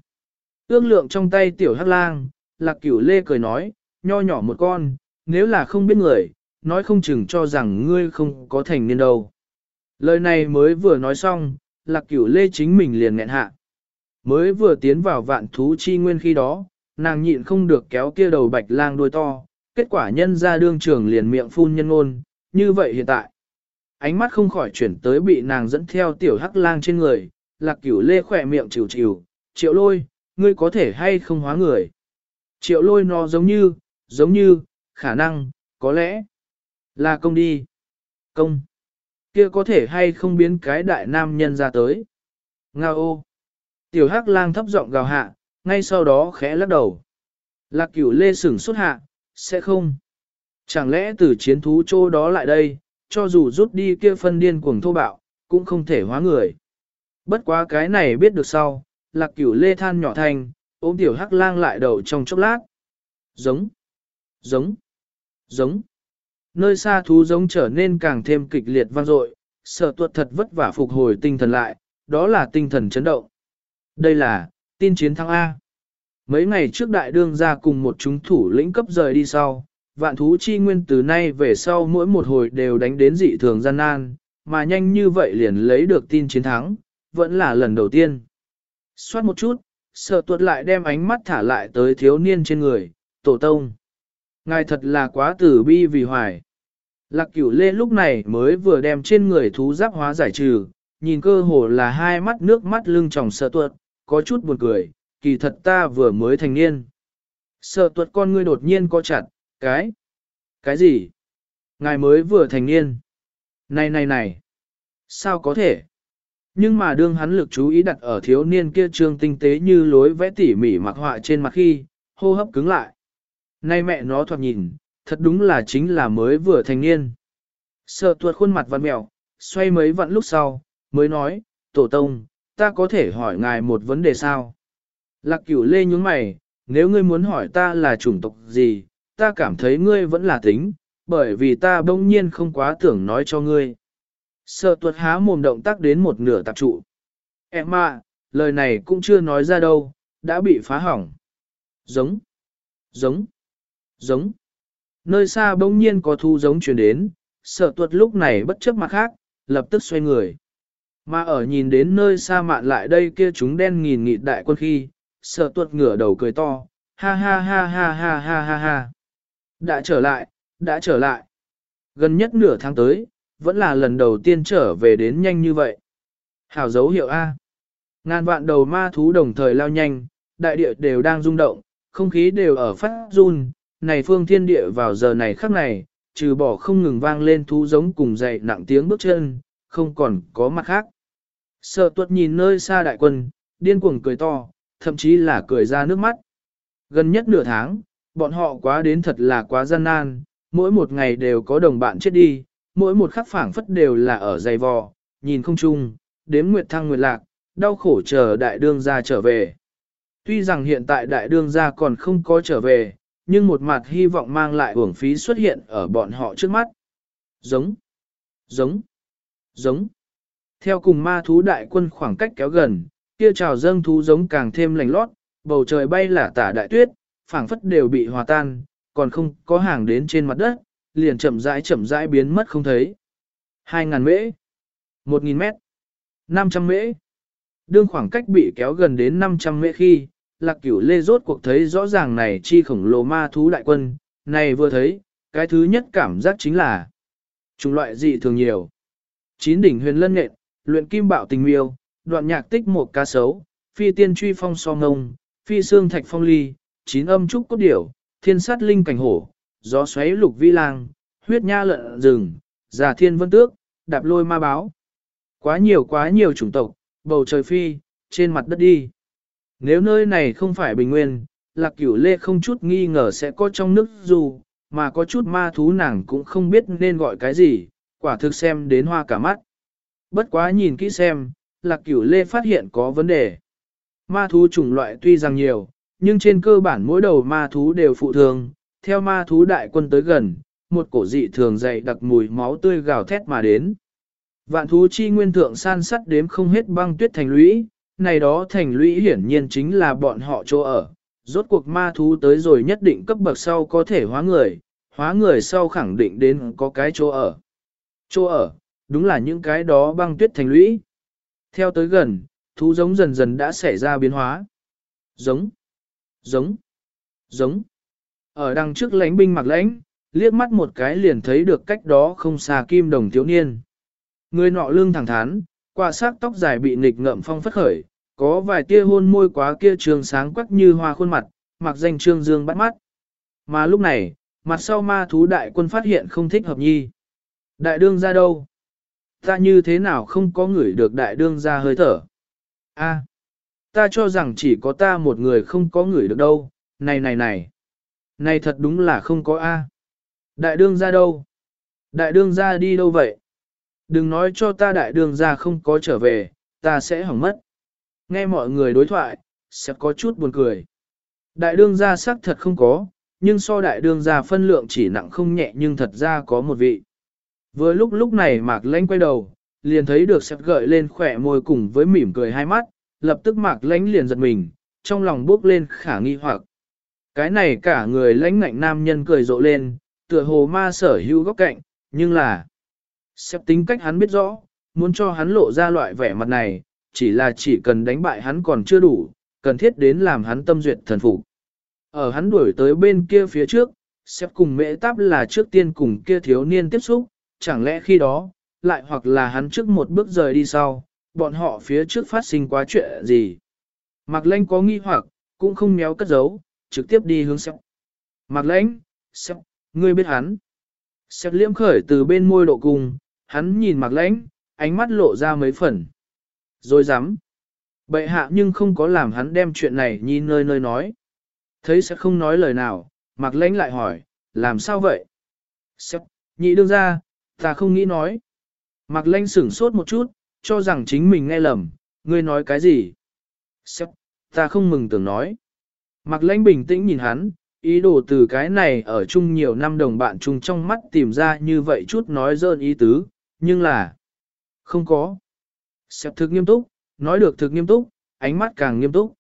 Ước lượng trong tay tiểu hắc lang, lạc cửu lê cười nói, nho nhỏ một con, nếu là không biết người, nói không chừng cho rằng ngươi không có thành niên đâu. Lời này mới vừa nói xong, lạc cửu lê chính mình liền nghẹn hạ. Mới vừa tiến vào vạn thú chi nguyên khi đó, nàng nhịn không được kéo kia đầu bạch lang đuôi to, kết quả nhân ra đương trường liền miệng phun nhân ngôn, như vậy hiện tại. Ánh mắt không khỏi chuyển tới bị nàng dẫn theo tiểu hắc lang trên người, lạc cửu lê khỏe miệng chịu chịu, triệu lôi, ngươi có thể hay không hóa người. Triệu lôi nó giống như, giống như, khả năng, có lẽ, là công đi. Công. Kia có thể hay không biến cái đại nam nhân ra tới. Nga ô. Tiểu hắc lang thấp giọng gào hạ, ngay sau đó khẽ lắc đầu. Lạc cửu lê sửng xuất hạ, sẽ không. Chẳng lẽ từ chiến thú chỗ đó lại đây, cho dù rút đi kia phân điên cuồng thô bạo, cũng không thể hóa người. Bất quá cái này biết được sau, lạc cửu lê than nhỏ thành, ôm tiểu hắc lang lại đầu trong chốc lát. Giống, giống, giống. Nơi xa thú giống trở nên càng thêm kịch liệt vang dội, sợ tuật thật vất vả phục hồi tinh thần lại, đó là tinh thần chấn động. Đây là, tin chiến thắng A. Mấy ngày trước đại đương ra cùng một chúng thủ lĩnh cấp rời đi sau, vạn thú chi nguyên từ nay về sau mỗi một hồi đều đánh đến dị thường gian nan, mà nhanh như vậy liền lấy được tin chiến thắng, vẫn là lần đầu tiên. Xoát một chút, sợ tuột lại đem ánh mắt thả lại tới thiếu niên trên người, tổ tông. Ngài thật là quá tử bi vì hoài. Lạc cửu lê lúc này mới vừa đem trên người thú giáp hóa giải trừ, nhìn cơ hồ là hai mắt nước mắt lưng tròng sợ tuột, có chút buồn cười, kỳ thật ta vừa mới thành niên. Sợ tuột con ngươi đột nhiên co chặt, cái, cái gì? Ngài mới vừa thành niên. Này này này, sao có thể? Nhưng mà đương hắn lực chú ý đặt ở thiếu niên kia trương tinh tế như lối vẽ tỉ mỉ mặc họa trên mặt khi, hô hấp cứng lại. Nay mẹ nó thoạt nhìn, thật đúng là chính là mới vừa thành niên. Sợ tuột khuôn mặt vặn mèo, xoay mấy vặn lúc sau, mới nói, tổ tông, ta có thể hỏi ngài một vấn đề sao? Lạc cửu lê nhúng mày, nếu ngươi muốn hỏi ta là chủng tộc gì, ta cảm thấy ngươi vẫn là tính, bởi vì ta bỗng nhiên không quá tưởng nói cho ngươi. Sợ tuột há mồm động tác đến một nửa tạp trụ. Em à, lời này cũng chưa nói ra đâu, đã bị phá hỏng. Giống, giống, giống. Nơi xa bỗng nhiên có thu giống truyền đến, sở tuật lúc này bất chấp mặt khác, lập tức xoay người. Mà ở nhìn đến nơi xa mạn lại đây kia chúng đen nghìn nghịt đại quân khi, sở tuật ngửa đầu cười to, ha ha ha ha ha ha ha ha. Đã trở lại, đã trở lại. Gần nhất nửa tháng tới, vẫn là lần đầu tiên trở về đến nhanh như vậy. Hảo dấu hiệu A. Ngàn vạn đầu ma thú đồng thời lao nhanh, đại địa đều đang rung động, không khí đều ở phát run, này phương thiên địa vào giờ này khắc này, trừ bỏ không ngừng vang lên thú giống cùng dậy nặng tiếng bước chân, không còn có mặt khác. Sợ tuật nhìn nơi xa đại quân, điên cuồng cười to, thậm chí là cười ra nước mắt. Gần nhất nửa tháng, bọn họ quá đến thật là quá gian nan, mỗi một ngày đều có đồng bạn chết đi, mỗi một khắc phảng phất đều là ở dày vò, nhìn không chung, đếm nguyệt thăng nguyệt lạc, đau khổ chờ đại đương gia trở về. Tuy rằng hiện tại đại đương gia còn không có trở về, nhưng một mặt hy vọng mang lại uổng phí xuất hiện ở bọn họ trước mắt. Giống, giống, giống. Theo cùng ma thú đại quân khoảng cách kéo gần, kia trào dâng thú giống càng thêm lành lót, bầu trời bay là tả đại tuyết, phảng phất đều bị hòa tan, còn không có hàng đến trên mặt đất, liền chậm rãi chậm rãi biến mất không thấy. 2.000 mễ, 1.000 mét, 500 mễ. Đương khoảng cách bị kéo gần đến 500 mễ khi, lạc cửu lê rốt cuộc thấy rõ ràng này chi khổng lồ ma thú đại quân, này vừa thấy, cái thứ nhất cảm giác chính là chủng loại dị thường nhiều. Chín đỉnh huyền lân nện, luyện kim bạo tình miêu, đoạn nhạc tích một cá sấu, phi tiên truy phong so ngông, phi xương thạch phong ly, chín âm trúc cốt điểu, thiên sát linh cảnh hổ, gió xoáy lục vi lang, huyết nha lợn rừng, giả thiên vân tước, đạp lôi ma báo. Quá nhiều quá nhiều chủng tộc, bầu trời phi, trên mặt đất đi. Nếu nơi này không phải bình nguyên, lạc cửu lê không chút nghi ngờ sẽ có trong nước dù, mà có chút ma thú nàng cũng không biết nên gọi cái gì, quả thực xem đến hoa cả mắt. Bất quá nhìn kỹ xem, lạc cửu lê phát hiện có vấn đề. Ma thú chủng loại tuy rằng nhiều, nhưng trên cơ bản mỗi đầu ma thú đều phụ thường, theo ma thú đại quân tới gần, một cổ dị thường dày đặc mùi máu tươi gào thét mà đến. Vạn thú chi nguyên thượng san sắt đếm không hết băng tuyết thành lũy, này đó thành lũy hiển nhiên chính là bọn họ chỗ ở. Rốt cuộc ma thú tới rồi nhất định cấp bậc sau có thể hóa người, hóa người sau khẳng định đến có cái chỗ ở. Chỗ ở, đúng là những cái đó băng tuyết thành lũy. Theo tới gần, thú giống dần dần đã xảy ra biến hóa. Giống, giống, giống. Ở đằng trước lãnh binh mặc lãnh, liếc mắt một cái liền thấy được cách đó không xa kim đồng thiếu niên. Người nọ lương thẳng thắn, quả sát tóc dài bị nghịch ngậm phong phất khởi, có vài tia hôn môi quá kia trường sáng quắc như hoa khuôn mặt, mặc danh trương dương bắt mắt. Mà lúc này, mặt sau ma thú đại quân phát hiện không thích hợp nhi. Đại đương ra đâu? Ta như thế nào không có người được đại đương ra hơi thở? A, ta cho rằng chỉ có ta một người không có người được đâu, này này này. Này thật đúng là không có A. Đại đương ra đâu? Đại đương ra đi đâu vậy? Đừng nói cho ta đại đương ra không có trở về, ta sẽ hỏng mất. Nghe mọi người đối thoại, sẽ có chút buồn cười. Đại đương ra xác thật không có, nhưng so đại đương ra phân lượng chỉ nặng không nhẹ nhưng thật ra có một vị. Vừa lúc lúc này Mạc Lánh quay đầu, liền thấy được sẹp gợi lên khỏe môi cùng với mỉm cười hai mắt, lập tức Mạc Lánh liền giật mình, trong lòng bước lên khả nghi hoặc. Cái này cả người lãnh ngạnh nam nhân cười rộ lên, tựa hồ ma sở hữu góc cạnh, nhưng là xếp tính cách hắn biết rõ, muốn cho hắn lộ ra loại vẻ mặt này, chỉ là chỉ cần đánh bại hắn còn chưa đủ, cần thiết đến làm hắn tâm duyệt thần phục. Ở hắn đuổi tới bên kia phía trước, xếp cùng mễ táp là trước tiên cùng kia thiếu niên tiếp xúc, chẳng lẽ khi đó, lại hoặc là hắn trước một bước rời đi sau, bọn họ phía trước phát sinh quá chuyện gì. Mạc Lanh có nghi hoặc, cũng không méo cất giấu, trực tiếp đi hướng xếp. Mạc Lanh, xếp, ngươi biết hắn. Xếp liễm khởi từ bên môi độ cùng hắn nhìn mặc lãnh, ánh mắt lộ ra mấy phần. Rồi dám. Bệ hạ nhưng không có làm hắn đem chuyện này nhìn nơi nơi nói. Thấy sẽ không nói lời nào, mặc lãnh lại hỏi, làm sao vậy? Sẽ, nhị đương ra, ta không nghĩ nói. Mặc lãnh sửng sốt một chút, cho rằng chính mình nghe lầm, ngươi nói cái gì? Sẽ, ta không mừng tưởng nói. Mặc lãnh bình tĩnh nhìn hắn, ý đồ từ cái này ở chung nhiều năm đồng bạn chung trong mắt tìm ra như vậy chút nói dơn ý tứ, nhưng là không có. Xếp thực nghiêm túc, nói được thực nghiêm túc, ánh mắt càng nghiêm túc.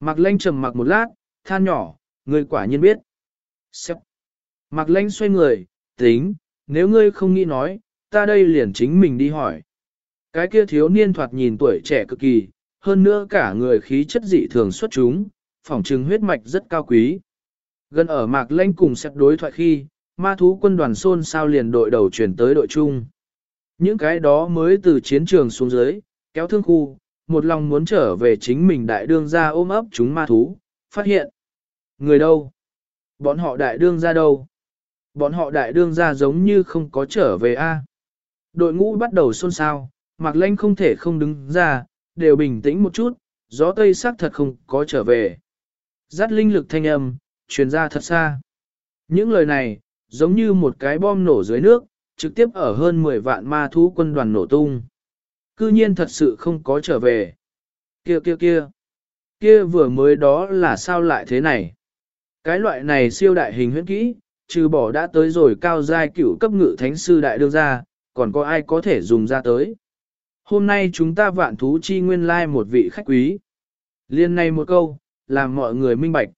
Mạc Lanh trầm mặc một lát, than nhỏ, người quả nhiên biết. Xếp. Mạc Lanh xoay người, tính, nếu ngươi không nghĩ nói, ta đây liền chính mình đi hỏi. Cái kia thiếu niên thoạt nhìn tuổi trẻ cực kỳ, hơn nữa cả người khí chất dị thường xuất chúng, phỏng trừng huyết mạch rất cao quý. Gần ở Mạc Lanh cùng xếp đối thoại khi, ma thú quân đoàn xôn sao liền đội đầu chuyển tới đội chung. Những cái đó mới từ chiến trường xuống dưới, kéo thương khu, một lòng muốn trở về chính mình đại đương ra ôm ấp chúng ma thú, phát hiện. Người đâu? Bọn họ đại đương ra đâu? Bọn họ đại đương ra giống như không có trở về a. Đội ngũ bắt đầu xôn xao, Mạc Lanh không thể không đứng ra, đều bình tĩnh một chút, gió tây sắc thật không có trở về. Dắt linh lực thanh âm, truyền ra thật xa. Những lời này, giống như một cái bom nổ dưới nước, trực tiếp ở hơn 10 vạn ma thú quân đoàn nổ tung. Cư nhiên thật sự không có trở về. Kia kia kia. Kia vừa mới đó là sao lại thế này? Cái loại này siêu đại hình huyễn kỹ, trừ bỏ đã tới rồi cao giai cửu cấp ngự thánh sư đại đương ra, còn có ai có thể dùng ra tới. Hôm nay chúng ta vạn thú chi nguyên lai like một vị khách quý. Liên này một câu, làm mọi người minh bạch.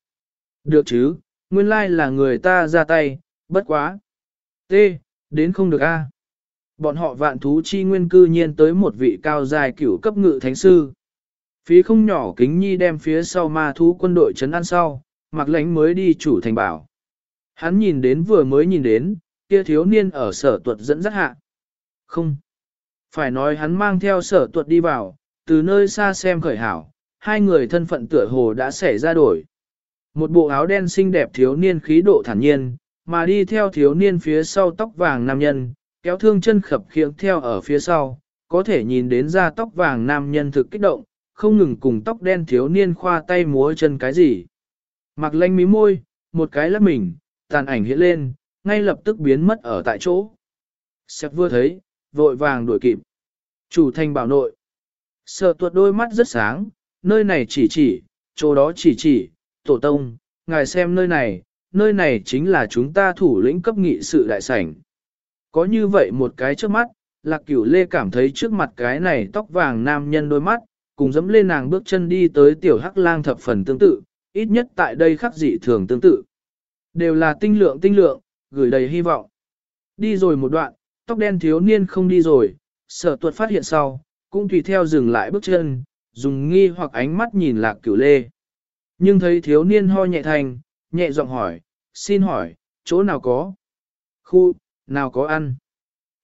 Được chứ, nguyên lai like là người ta ra tay, bất quá. T, đến không được A. Bọn họ vạn thú chi nguyên cư nhiên tới một vị cao dài cửu cấp ngự thánh sư. Phí không nhỏ kính nhi đem phía sau ma thú quân đội chấn an sau, mặc lánh mới đi chủ thành bảo. Hắn nhìn đến vừa mới nhìn đến, kia thiếu niên ở sở tuật dẫn dắt hạ. Không. Phải nói hắn mang theo sở tuật đi vào, từ nơi xa xem khởi hảo, hai người thân phận tựa hồ đã xảy ra đổi. Một bộ áo đen xinh đẹp thiếu niên khí độ thản nhiên, mà đi theo thiếu niên phía sau tóc vàng nam nhân, kéo thương chân khập khiễng theo ở phía sau, có thể nhìn đến da tóc vàng nam nhân thực kích động, không ngừng cùng tóc đen thiếu niên khoa tay múa chân cái gì. Mặc lanh mí môi, một cái lắp mình, tàn ảnh hiện lên, ngay lập tức biến mất ở tại chỗ. Sếp vừa thấy, vội vàng đuổi kịp. Chủ thành bảo nội. Sợ tuột đôi mắt rất sáng, nơi này chỉ chỉ, chỗ đó chỉ chỉ, tổ tông, ngài xem nơi này, nơi này chính là chúng ta thủ lĩnh cấp nghị sự đại sảnh. Có như vậy một cái trước mắt, lạc cửu lê cảm thấy trước mặt cái này tóc vàng nam nhân đôi mắt, cùng dẫm lên nàng bước chân đi tới tiểu hắc lang thập phần tương tự, ít nhất tại đây khắc dị thường tương tự. Đều là tinh lượng tinh lượng, gửi đầy hy vọng. Đi rồi một đoạn, tóc đen thiếu niên không đi rồi, sở tuột phát hiện sau, cũng tùy theo dừng lại bước chân, dùng nghi hoặc ánh mắt nhìn lạc cửu lê. Nhưng thấy thiếu niên ho nhẹ thành, nhẹ giọng hỏi, xin hỏi, chỗ nào có? Khu, nào có ăn?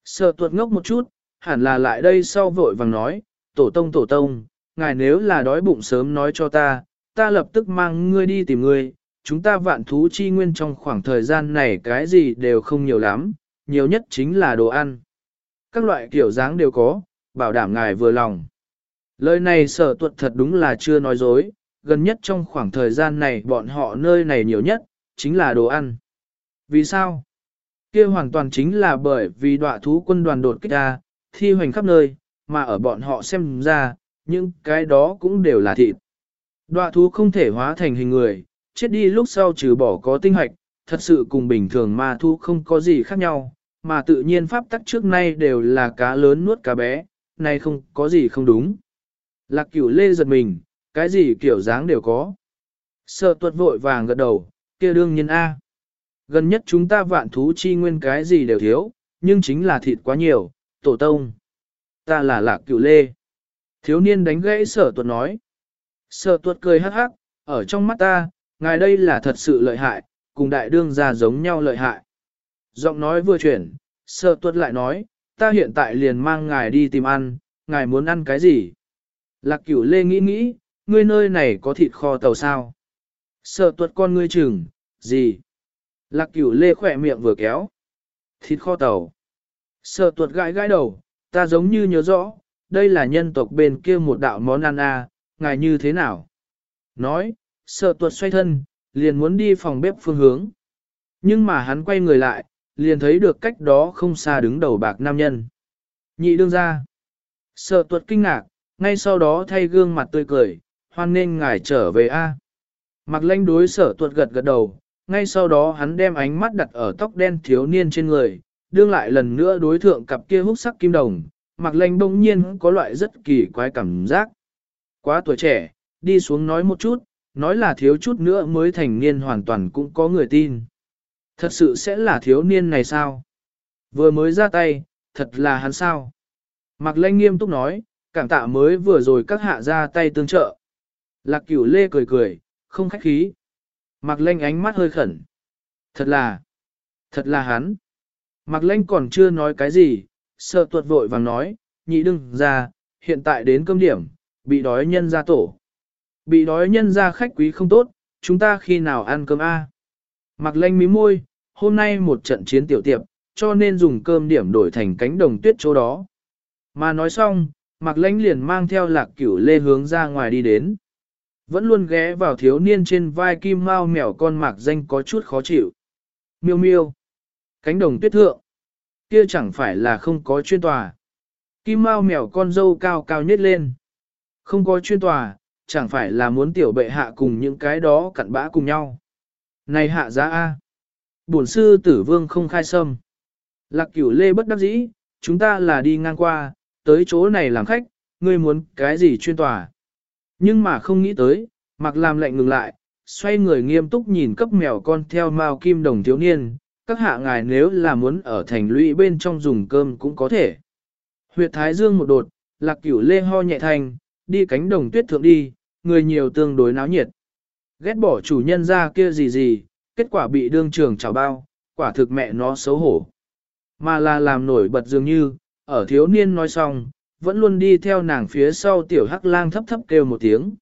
Sở tuột ngốc một chút, hẳn là lại đây sau vội vàng nói, tổ tông tổ tông, ngài nếu là đói bụng sớm nói cho ta, ta lập tức mang ngươi đi tìm ngươi, chúng ta vạn thú chi nguyên trong khoảng thời gian này cái gì đều không nhiều lắm, nhiều nhất chính là đồ ăn. Các loại kiểu dáng đều có, bảo đảm ngài vừa lòng. Lời này sở tuật thật đúng là chưa nói dối, gần nhất trong khoảng thời gian này bọn họ nơi này nhiều nhất, chính là đồ ăn. Vì sao? kia hoàn toàn chính là bởi vì đọa thú quân đoàn đột kích ra, thi hoành khắp nơi, mà ở bọn họ xem ra, những cái đó cũng đều là thịt. Đọa thú không thể hóa thành hình người, chết đi lúc sau trừ bỏ có tinh hoạch, thật sự cùng bình thường ma thú không có gì khác nhau, mà tự nhiên pháp tắc trước nay đều là cá lớn nuốt cá bé, nay không có gì không đúng. Lạc cửu lê giật mình, cái gì kiểu dáng đều có. Sợ tuật vội vàng gật đầu, kia đương nhiên A. Gần nhất chúng ta vạn thú chi nguyên cái gì đều thiếu, nhưng chính là thịt quá nhiều, tổ tông. Ta là lạc cửu lê. Thiếu niên đánh gãy sở tuật nói. Sở tuật cười hắc hắc, ở trong mắt ta, ngài đây là thật sự lợi hại, cùng đại đương gia giống nhau lợi hại. Giọng nói vừa chuyển, sở tuật lại nói, ta hiện tại liền mang ngài đi tìm ăn, ngài muốn ăn cái gì? Lạc cửu lê nghĩ nghĩ, ngươi nơi này có thịt kho tàu sao? Sợ tuột con ngươi chừng, gì? Lạc cửu lê khỏe miệng vừa kéo. Thịt kho tàu. Sợ tuột gãi gãi đầu, ta giống như nhớ rõ, đây là nhân tộc bên kia một đạo món ăn à, ngài như thế nào? Nói, sợ tuột xoay thân, liền muốn đi phòng bếp phương hướng. Nhưng mà hắn quay người lại, liền thấy được cách đó không xa đứng đầu bạc nam nhân. Nhị đương ra. Sợ tuột kinh ngạc, ngay sau đó thay gương mặt tươi cười, hoan nên ngài trở về a. Mặc lanh đối sở tuột gật gật đầu, ngay sau đó hắn đem ánh mắt đặt ở tóc đen thiếu niên trên người, đương lại lần nữa đối thượng cặp kia hút sắc kim đồng, mặc lanh bỗng nhiên có loại rất kỳ quái cảm giác. Quá tuổi trẻ, đi xuống nói một chút, nói là thiếu chút nữa mới thành niên hoàn toàn cũng có người tin. Thật sự sẽ là thiếu niên này sao? Vừa mới ra tay, thật là hắn sao? Mạc Lanh nghiêm túc nói, cảm tạ mới vừa rồi các hạ ra tay tương trợ. Lạc cửu lê cười cười, không khách khí. Mạc Lanh ánh mắt hơi khẩn. Thật là, thật là hắn. Mạc Lanh còn chưa nói cái gì, sợ tuột vội vàng nói, nhị đừng ra, hiện tại đến cơm điểm, bị đói nhân ra tổ. Bị đói nhân ra khách quý không tốt, chúng ta khi nào ăn cơm A. Mạc lanh mí môi, hôm nay một trận chiến tiểu tiệp, cho nên dùng cơm điểm đổi thành cánh đồng tuyết chỗ đó. Mà nói xong, Mạc Lanh liền mang theo lạc cửu lê hướng ra ngoài đi đến. Vẫn luôn ghé vào thiếu niên trên vai kim mao mèo con mạc danh có chút khó chịu. Miêu miêu. Cánh đồng tuyết thượng. Kia chẳng phải là không có chuyên tòa. Kim mao mèo con dâu cao cao nhất lên. Không có chuyên tòa, chẳng phải là muốn tiểu bệ hạ cùng những cái đó cặn bã cùng nhau. Này hạ giá A. Bổn sư tử vương không khai sâm. Lạc cửu lê bất đắc dĩ, chúng ta là đi ngang qua, tới chỗ này làm khách, ngươi muốn cái gì chuyên tòa. Nhưng mà không nghĩ tới, mặc làm lệnh ngừng lại, xoay người nghiêm túc nhìn cấp mèo con theo mao kim đồng thiếu niên, các hạ ngài nếu là muốn ở thành lũy bên trong dùng cơm cũng có thể. Huyệt thái dương một đột, lạc cửu lê ho nhẹ thành, đi cánh đồng tuyết thượng đi, người nhiều tương đối náo nhiệt. Ghét bỏ chủ nhân ra kia gì gì, kết quả bị đương trường chào bao, quả thực mẹ nó xấu hổ. Mà là làm nổi bật dường như, ở thiếu niên nói xong, vẫn luôn đi theo nàng phía sau tiểu hắc lang thấp thấp kêu một tiếng.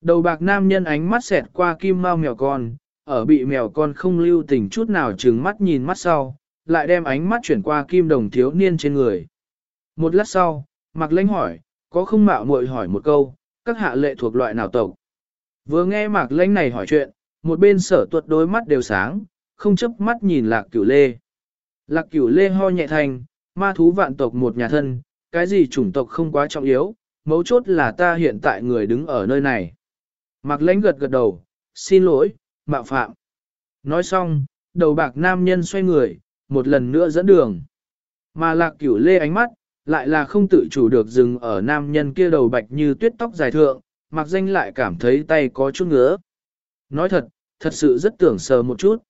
Đầu bạc nam nhân ánh mắt xẹt qua kim mau mèo con, ở bị mèo con không lưu tình chút nào trừng mắt nhìn mắt sau, lại đem ánh mắt chuyển qua kim đồng thiếu niên trên người. Một lát sau, mặc lãnh hỏi, có không mạo muội hỏi một câu, các hạ lệ thuộc loại nào tộc? Vừa nghe mạc lãnh này hỏi chuyện, một bên sở tuột đôi mắt đều sáng, không chấp mắt nhìn lạc cửu lê. Lạc cửu lê ho nhẹ thành, ma thú vạn tộc một nhà thân, cái gì chủng tộc không quá trọng yếu, mấu chốt là ta hiện tại người đứng ở nơi này. Mạc lãnh gật gật đầu, xin lỗi, mạo phạm. Nói xong, đầu bạc nam nhân xoay người, một lần nữa dẫn đường. Mà lạc cửu lê ánh mắt, lại là không tự chủ được dừng ở nam nhân kia đầu bạch như tuyết tóc dài thượng, mặc danh lại cảm thấy tay có chút ngứa. Nói thật, thật sự rất tưởng sờ một chút.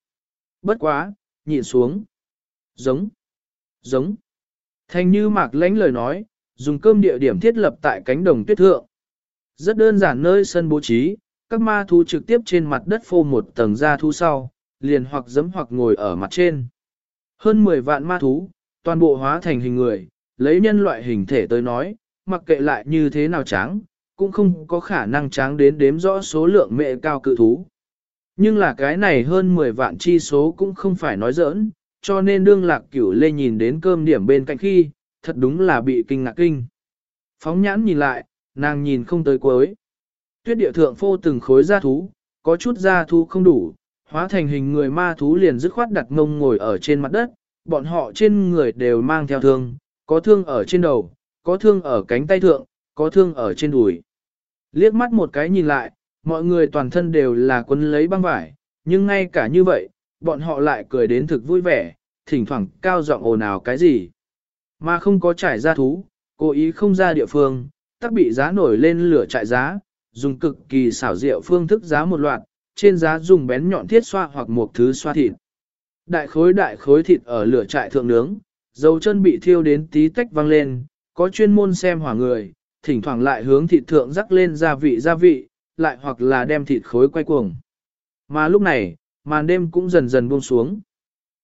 Bất quá, nhìn xuống. Giống. Giống. Thành như mạc lãnh lời nói, dùng cơm địa điểm thiết lập tại cánh đồng tuyết thượng. Rất đơn giản nơi sân bố trí, các ma thú trực tiếp trên mặt đất phô một tầng da thú sau, liền hoặc giấm hoặc ngồi ở mặt trên. Hơn 10 vạn ma thú, toàn bộ hóa thành hình người, lấy nhân loại hình thể tới nói, mặc kệ lại như thế nào tráng, cũng không có khả năng tráng đến đếm rõ số lượng mẹ cao cự thú. Nhưng là cái này hơn 10 vạn chi số cũng không phải nói giỡn, cho nên đương lạc cửu lê nhìn đến cơm điểm bên cạnh khi, thật đúng là bị kinh ngạc kinh. Phóng nhãn nhìn lại, nàng nhìn không tới cuối. Tuyết địa thượng phô từng khối da thú, có chút da thú không đủ, hóa thành hình người ma thú liền dứt khoát đặt ngông ngồi ở trên mặt đất, bọn họ trên người đều mang theo thương, có thương ở trên đầu, có thương ở cánh tay thượng, có thương ở trên đùi. Liếc mắt một cái nhìn lại, mọi người toàn thân đều là quân lấy băng vải, nhưng ngay cả như vậy, bọn họ lại cười đến thực vui vẻ, thỉnh thoảng cao giọng ồn ào cái gì. Mà không có trải ra thú, cố ý không ra địa phương, tắc bị giá nổi lên lửa trại giá, dùng cực kỳ xảo diệu phương thức giá một loạt, trên giá dùng bén nhọn thiết xoa hoặc một thứ xoa thịt. Đại khối đại khối thịt ở lửa trại thượng nướng, dầu chân bị thiêu đến tí tách văng lên, có chuyên môn xem hỏa người, thỉnh thoảng lại hướng thịt thượng rắc lên gia vị gia vị, lại hoặc là đem thịt khối quay cuồng. Mà lúc này, màn đêm cũng dần dần buông xuống.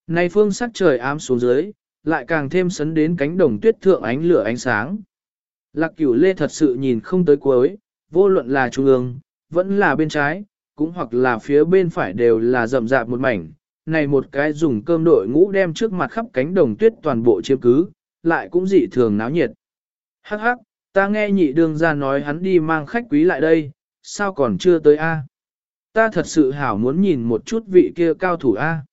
Nay phương sắc trời ám xuống dưới, lại càng thêm sấn đến cánh đồng tuyết thượng ánh lửa ánh sáng. Lạc cửu lê thật sự nhìn không tới cuối, vô luận là trung ương, vẫn là bên trái, cũng hoặc là phía bên phải đều là rậm rạp một mảnh. Này một cái dùng cơm đội ngũ đem trước mặt khắp cánh đồng tuyết toàn bộ chiếm cứ, lại cũng dị thường náo nhiệt. Hắc hắc, ta nghe nhị đương ra nói hắn đi mang khách quý lại đây, sao còn chưa tới a? Ta thật sự hảo muốn nhìn một chút vị kia cao thủ a.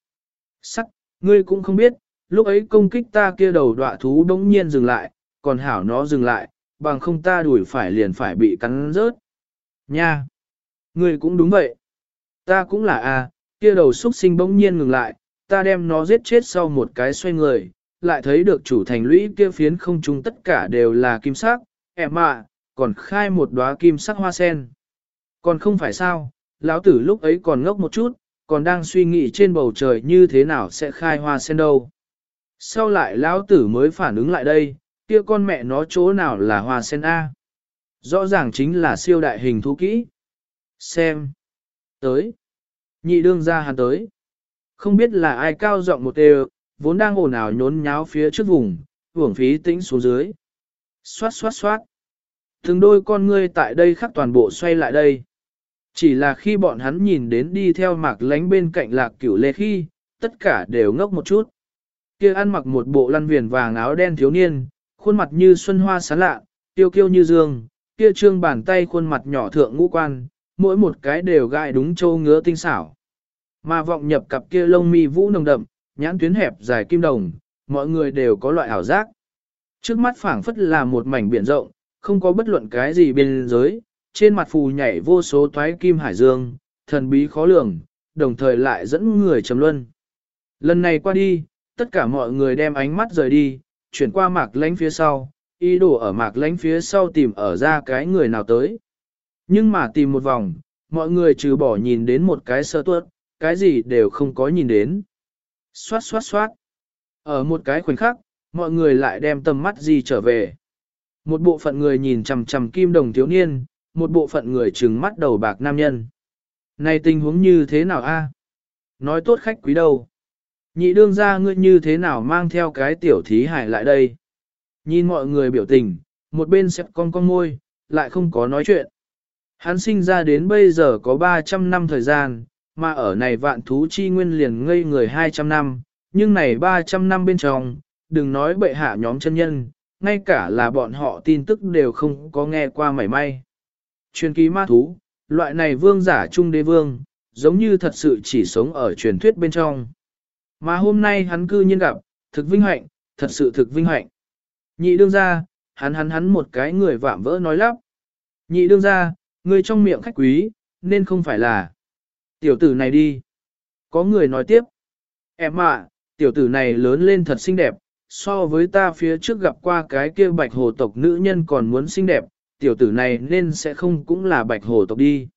Sắc, ngươi cũng không biết, lúc ấy công kích ta kia đầu đọa thú đống nhiên dừng lại, còn hảo nó dừng lại, bằng không ta đuổi phải liền phải bị cắn rớt. Nha! Ngươi cũng đúng vậy. Ta cũng là a, kia đầu xuất sinh bỗng nhiên ngừng lại, ta đem nó giết chết sau một cái xoay người, lại thấy được chủ thành lũy kia phiến không trung tất cả đều là kim sắc, em ạ, còn khai một đóa kim sắc hoa sen. Còn không phải sao, lão tử lúc ấy còn ngốc một chút, còn đang suy nghĩ trên bầu trời như thế nào sẽ khai hoa sen đâu. Sau lại lão tử mới phản ứng lại đây, kia con mẹ nó chỗ nào là hoa sen A. Rõ ràng chính là siêu đại hình thú kỹ. Xem. Tới. Nhị đương ra hắn tới. Không biết là ai cao giọng một đều, vốn đang ồn ào nhốn nháo phía trước vùng, hưởng phí tĩnh xuống dưới. Xoát xoát xoát. Từng đôi con ngươi tại đây khắc toàn bộ xoay lại đây. Chỉ là khi bọn hắn nhìn đến đi theo mạc lánh bên cạnh lạc cửu lê khi, tất cả đều ngốc một chút. Kia ăn mặc một bộ lăn viền vàng áo đen thiếu niên, khuôn mặt như xuân hoa sán lạ, tiêu kiêu như dương, kia trương bàn tay khuôn mặt nhỏ thượng ngũ quan, mỗi một cái đều gai đúng châu ngứa tinh xảo. Mà vọng nhập cặp kia lông mi vũ nồng đậm, nhãn tuyến hẹp dài kim đồng, mọi người đều có loại ảo giác. Trước mắt phảng phất là một mảnh biển rộng, không có bất luận cái gì bên giới trên mặt phù nhảy vô số toái kim hải dương, thần bí khó lường, đồng thời lại dẫn người trầm luân. Lần này qua đi, tất cả mọi người đem ánh mắt rời đi, chuyển qua mạc lánh phía sau, ý đồ ở mạc lánh phía sau tìm ở ra cái người nào tới. Nhưng mà tìm một vòng, mọi người trừ bỏ nhìn đến một cái sơ tuất, cái gì đều không có nhìn đến. Xoát xoát xoát. Ở một cái khoảnh khắc, mọi người lại đem tầm mắt gì trở về. Một bộ phận người nhìn chằm chằm kim đồng thiếu niên, một bộ phận người trừng mắt đầu bạc nam nhân. Này tình huống như thế nào a? Nói tốt khách quý đâu? Nhị đương ra ngươi như thế nào mang theo cái tiểu thí hải lại đây? Nhìn mọi người biểu tình, một bên xếp con con môi, lại không có nói chuyện. Hắn sinh ra đến bây giờ có 300 năm thời gian, mà ở này vạn thú chi nguyên liền ngây người 200 năm, nhưng này 300 năm bên trong, đừng nói bệ hạ nhóm chân nhân, ngay cả là bọn họ tin tức đều không có nghe qua mảy may. Truyền ký ma thú, loại này vương giả trung đế vương, giống như thật sự chỉ sống ở truyền thuyết bên trong. Mà hôm nay hắn cư nhiên gặp, thực vinh hạnh, thật sự thực vinh hạnh. Nhị đương ra, hắn hắn hắn một cái người vạm vỡ nói lắp. Nhị đương ra, người trong miệng khách quý, nên không phải là tiểu tử này đi. Có người nói tiếp. Em ạ, tiểu tử này lớn lên thật xinh đẹp, so với ta phía trước gặp qua cái kia bạch hồ tộc nữ nhân còn muốn xinh đẹp, tiểu tử này nên sẽ không cũng là bạch hồ tộc đi.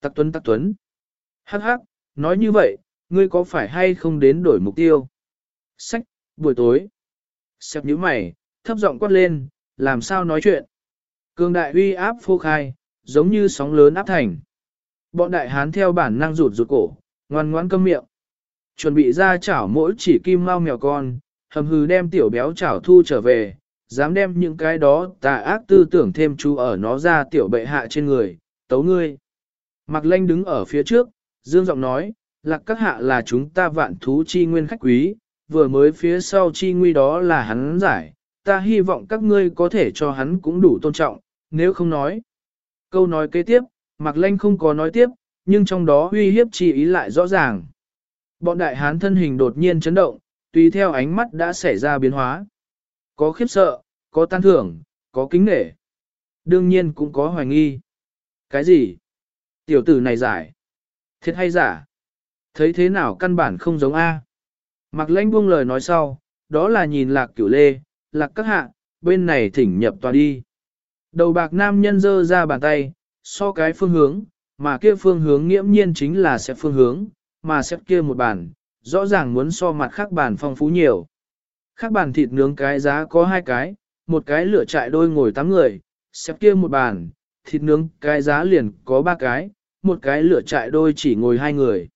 Tắc tuấn tắc tuấn. Hắc hắc, nói như vậy, ngươi có phải hay không đến đổi mục tiêu? Sách, buổi tối. Xẹp nhíu mày, thấp giọng quát lên, làm sao nói chuyện? Cương đại uy áp phô khai, giống như sóng lớn áp thành. Bọn đại hán theo bản năng rụt rụt cổ, ngoan ngoãn câm miệng. Chuẩn bị ra chảo mỗi chỉ kim mau mèo con, hầm hừ đem tiểu béo chảo thu trở về, dám đem những cái đó tà ác tư tưởng thêm chú ở nó ra tiểu bệ hạ trên người, tấu ngươi. Mạc Lanh đứng ở phía trước, dương giọng nói, lạc các hạ là chúng ta vạn thú chi nguyên khách quý, vừa mới phía sau chi nguy đó là hắn giải, ta hy vọng các ngươi có thể cho hắn cũng đủ tôn trọng, nếu không nói. Câu nói kế tiếp, Mạc Lanh không có nói tiếp, nhưng trong đó uy hiếp chi ý lại rõ ràng. Bọn đại hán thân hình đột nhiên chấn động, tùy theo ánh mắt đã xảy ra biến hóa. Có khiếp sợ, có tan thưởng, có kính nể. Đương nhiên cũng có hoài nghi. Cái gì? Tiểu tử này giải. Thiệt hay giả? Thấy thế nào căn bản không giống A. Mặc lãnh buông lời nói sau, đó là nhìn lạc cửu lê, lạc các hạ, bên này thỉnh nhập tòa đi. Đầu bạc nam nhân dơ ra bàn tay, so cái phương hướng, mà kia phương hướng nghiễm nhiên chính là sẽ phương hướng, mà xếp kia một bàn, rõ ràng muốn so mặt khác bàn phong phú nhiều. Khác bàn thịt nướng cái giá có hai cái, một cái lửa trại đôi ngồi tám người, xếp kia một bàn, thịt nướng cái giá liền có ba cái, một cái lửa trại đôi chỉ ngồi hai người.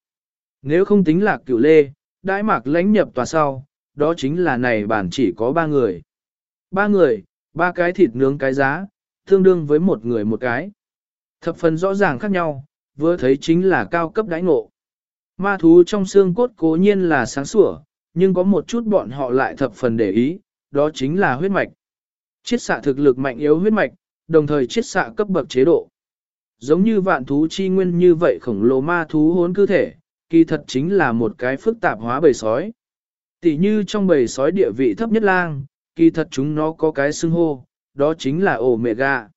Nếu không tính là cửu lê, đãi mạc lãnh nhập tòa sau, đó chính là này bàn chỉ có ba người. Ba người, ba cái thịt nướng cái giá, tương đương với một người một cái. Thập phần rõ ràng khác nhau, vừa thấy chính là cao cấp đãi ngộ. Ma thú trong xương cốt cố nhiên là sáng sủa, nhưng có một chút bọn họ lại thập phần để ý, đó chính là huyết mạch. Chiết xạ thực lực mạnh yếu huyết mạch, đồng thời chiết xạ cấp bậc chế độ. Giống như vạn thú chi nguyên như vậy khổng lồ ma thú hốn cơ thể, kỳ thật chính là một cái phức tạp hóa bầy sói. Tỷ như trong bầy sói địa vị thấp nhất lang, kỳ thật chúng nó có cái xưng hô, đó chính là ổ mẹ gà.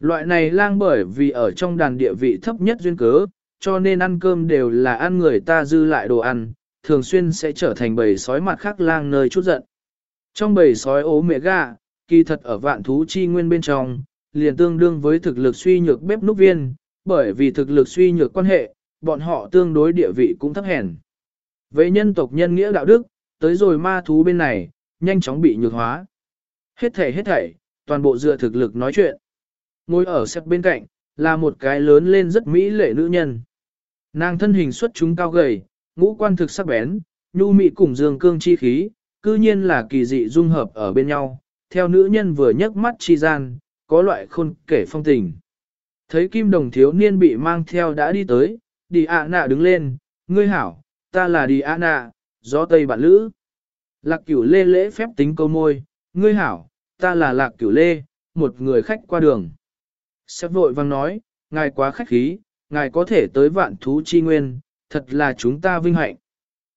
Loại này lang bởi vì ở trong đàn địa vị thấp nhất duyên cớ, cho nên ăn cơm đều là ăn người ta dư lại đồ ăn, thường xuyên sẽ trở thành bầy sói mặt khác lang nơi chút giận. Trong bầy sói ố mẹ gà, kỳ thật ở vạn thú chi nguyên bên trong, liền tương đương với thực lực suy nhược bếp núc viên, bởi vì thực lực suy nhược quan hệ, bọn họ tương đối địa vị cũng thấp hèn. Về nhân tộc nhân nghĩa đạo đức, tới rồi ma thú bên này, nhanh chóng bị nhược hóa. Hết thảy hết thảy, toàn bộ dựa thực lực nói chuyện. Ngồi ở xếp bên cạnh, là một cái lớn lên rất mỹ lệ nữ nhân. Nàng thân hình xuất chúng cao gầy, ngũ quan thực sắc bén, nhu mị cùng dương cương chi khí, cư nhiên là kỳ dị dung hợp ở bên nhau, theo nữ nhân vừa nhấc mắt chi gian, có loại khôn kể phong tình. Thấy kim đồng thiếu niên bị mang theo đã đi tới, đi ạ nạ đứng lên, ngươi hảo, ta là đi ạ nạ, gió tây bạn lữ. Lạc cửu lê lễ phép tính câu môi, ngươi hảo, ta là lạc cửu lê, một người khách qua đường. Sếp vội vang nói, ngài quá khách khí, ngài có thể tới vạn thú chi nguyên, thật là chúng ta vinh hạnh.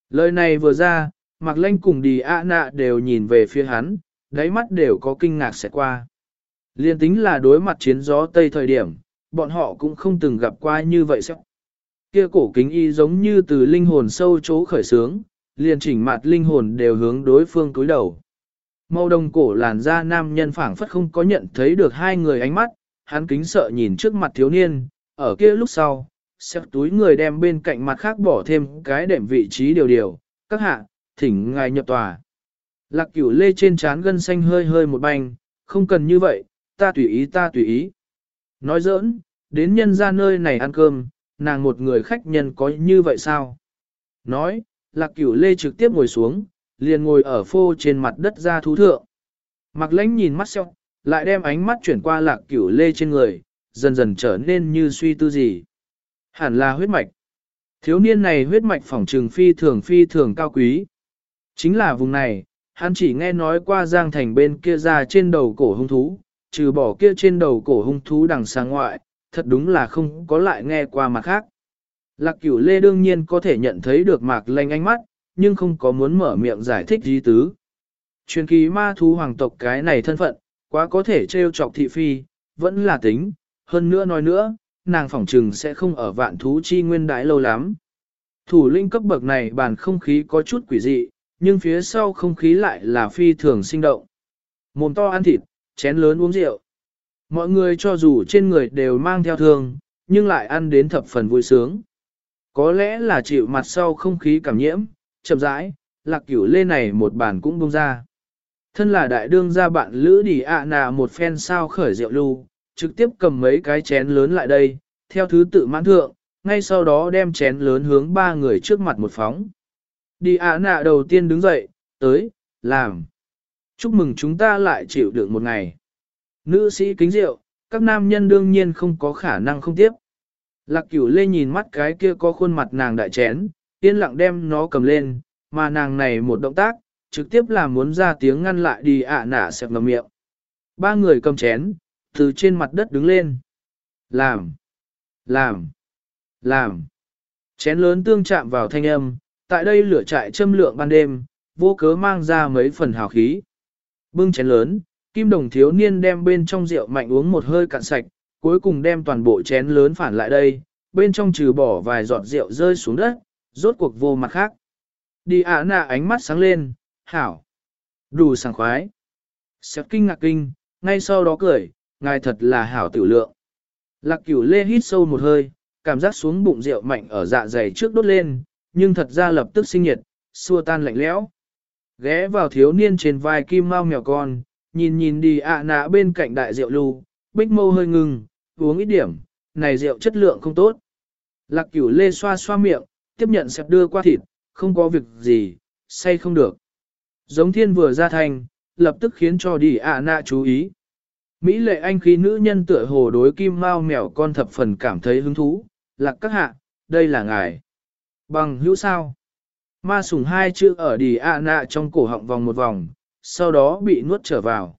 Lời này vừa ra, Mạc Lanh cùng đi A nạ đều nhìn về phía hắn, đáy mắt đều có kinh ngạc sẽ qua. Liên tính là đối mặt chiến gió Tây thời điểm, bọn họ cũng không từng gặp qua như vậy sao. Kia cổ kính y giống như từ linh hồn sâu chỗ khởi sướng, liền chỉnh mặt linh hồn đều hướng đối phương cúi đầu. Màu đồng cổ làn da nam nhân phảng phất không có nhận thấy được hai người ánh mắt, hắn kính sợ nhìn trước mặt thiếu niên, ở kia lúc sau, xếp túi người đem bên cạnh mặt khác bỏ thêm cái đệm vị trí điều điều, các hạ, thỉnh ngài nhập tòa. Lạc cửu lê trên trán gân xanh hơi hơi một banh, không cần như vậy, ta tùy ý ta tùy ý. Nói giỡn, đến nhân ra nơi này ăn cơm, nàng một người khách nhân có như vậy sao? Nói, lạc cửu lê trực tiếp ngồi xuống, liền ngồi ở phô trên mặt đất ra thú thượng. Mặc lãnh nhìn mắt xeo, lại đem ánh mắt chuyển qua lạc cửu lê trên người, dần dần trở nên như suy tư gì. Hẳn là huyết mạch. Thiếu niên này huyết mạch phỏng trừng phi thường phi thường cao quý. Chính là vùng này, hắn chỉ nghe nói qua Giang Thành bên kia ra trên đầu cổ hung thú, trừ bỏ kia trên đầu cổ hung thú đằng sang ngoại, thật đúng là không có lại nghe qua mặt khác. Lạc cửu lê đương nhiên có thể nhận thấy được mạc lanh ánh mắt, nhưng không có muốn mở miệng giải thích gì tứ. Truyền kỳ ma thú hoàng tộc cái này thân phận, quá có thể trêu chọc thị phi, vẫn là tính, hơn nữa nói nữa, nàng phỏng trừng sẽ không ở vạn thú chi nguyên đái lâu lắm. Thủ linh cấp bậc này bàn không khí có chút quỷ dị, nhưng phía sau không khí lại là phi thường sinh động. Mồm to ăn thịt, chén lớn uống rượu. Mọi người cho dù trên người đều mang theo thương, nhưng lại ăn đến thập phần vui sướng. Có lẽ là chịu mặt sau không khí cảm nhiễm, chậm rãi, lạc cửu lê này một bàn cũng bông ra. Thân là đại đương gia bạn lữ Đỉ ạ nà một phen sao khởi rượu lưu, trực tiếp cầm mấy cái chén lớn lại đây, theo thứ tự mãn thượng, ngay sau đó đem chén lớn hướng ba người trước mặt một phóng. Đi ạ nạ đầu tiên đứng dậy, tới, làm. Chúc mừng chúng ta lại chịu được một ngày. Nữ sĩ kính rượu, các nam nhân đương nhiên không có khả năng không tiếp. Lạc cửu lê nhìn mắt cái kia có khuôn mặt nàng đại chén, yên lặng đem nó cầm lên, mà nàng này một động tác, trực tiếp là muốn ra tiếng ngăn lại đi ạ nạ xẹp ngầm miệng. Ba người cầm chén, từ trên mặt đất đứng lên. Làm, làm, làm. Chén lớn tương chạm vào thanh âm, tại đây lửa trại châm lượng ban đêm, vô cớ mang ra mấy phần hào khí. Bưng chén lớn, kim đồng thiếu niên đem bên trong rượu mạnh uống một hơi cạn sạch, cuối cùng đem toàn bộ chén lớn phản lại đây, bên trong trừ bỏ vài giọt rượu rơi xuống đất, rốt cuộc vô mặt khác. Đi ả nạ ánh mắt sáng lên, hảo, đủ sảng khoái. Sếp kinh ngạc kinh, ngay sau đó cười, ngài thật là hảo tiểu lượng. Lạc cửu lê hít sâu một hơi, cảm giác xuống bụng rượu mạnh ở dạ dày trước đốt lên, nhưng thật ra lập tức sinh nhiệt, xua tan lạnh lẽo. Ghé vào thiếu niên trên vai kim mau mèo con, nhìn nhìn đi ạ nạ bên cạnh đại rượu lưu, bích mâu hơi ngừng, uống ít điểm, này rượu chất lượng không tốt. Lạc cửu lê xoa xoa miệng, tiếp nhận sẹp đưa qua thịt, không có việc gì, say không được. Giống thiên vừa ra thành, lập tức khiến cho đi ạ nạ chú ý. Mỹ lệ anh khí nữ nhân tựa hồ đối kim mao mèo con thập phần cảm thấy hứng thú, lạc các hạ, đây là ngài. Bằng hữu sao? Ma sùng hai chữ ở đi ạ nạ trong cổ họng vòng một vòng, sau đó bị nuốt trở vào.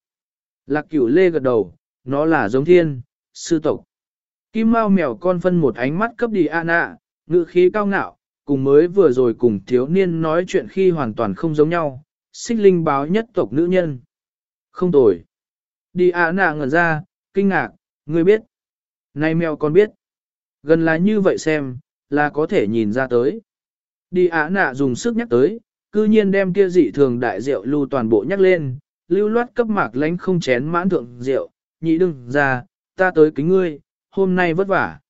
Lạc cửu lê gật đầu, nó là giống thiên, sư tộc. Kim Mao mèo con phân một ánh mắt cấp đi nạ, ngự khí cao ngạo, cùng mới vừa rồi cùng thiếu niên nói chuyện khi hoàn toàn không giống nhau, xích linh báo nhất tộc nữ nhân. Không tồi. Đi Anna ngẩn ra, kinh ngạc, ngươi biết. Này mèo con biết. Gần là như vậy xem, là có thể nhìn ra tới. Đi Anna dùng sức nhắc tới, cư nhiên đem kia dị thường đại rượu lưu toàn bộ nhắc lên, lưu loát cấp mạc lánh không chén mãn thượng rượu, nhị đừng ra, ta tới kính ngươi, hôm nay vất vả.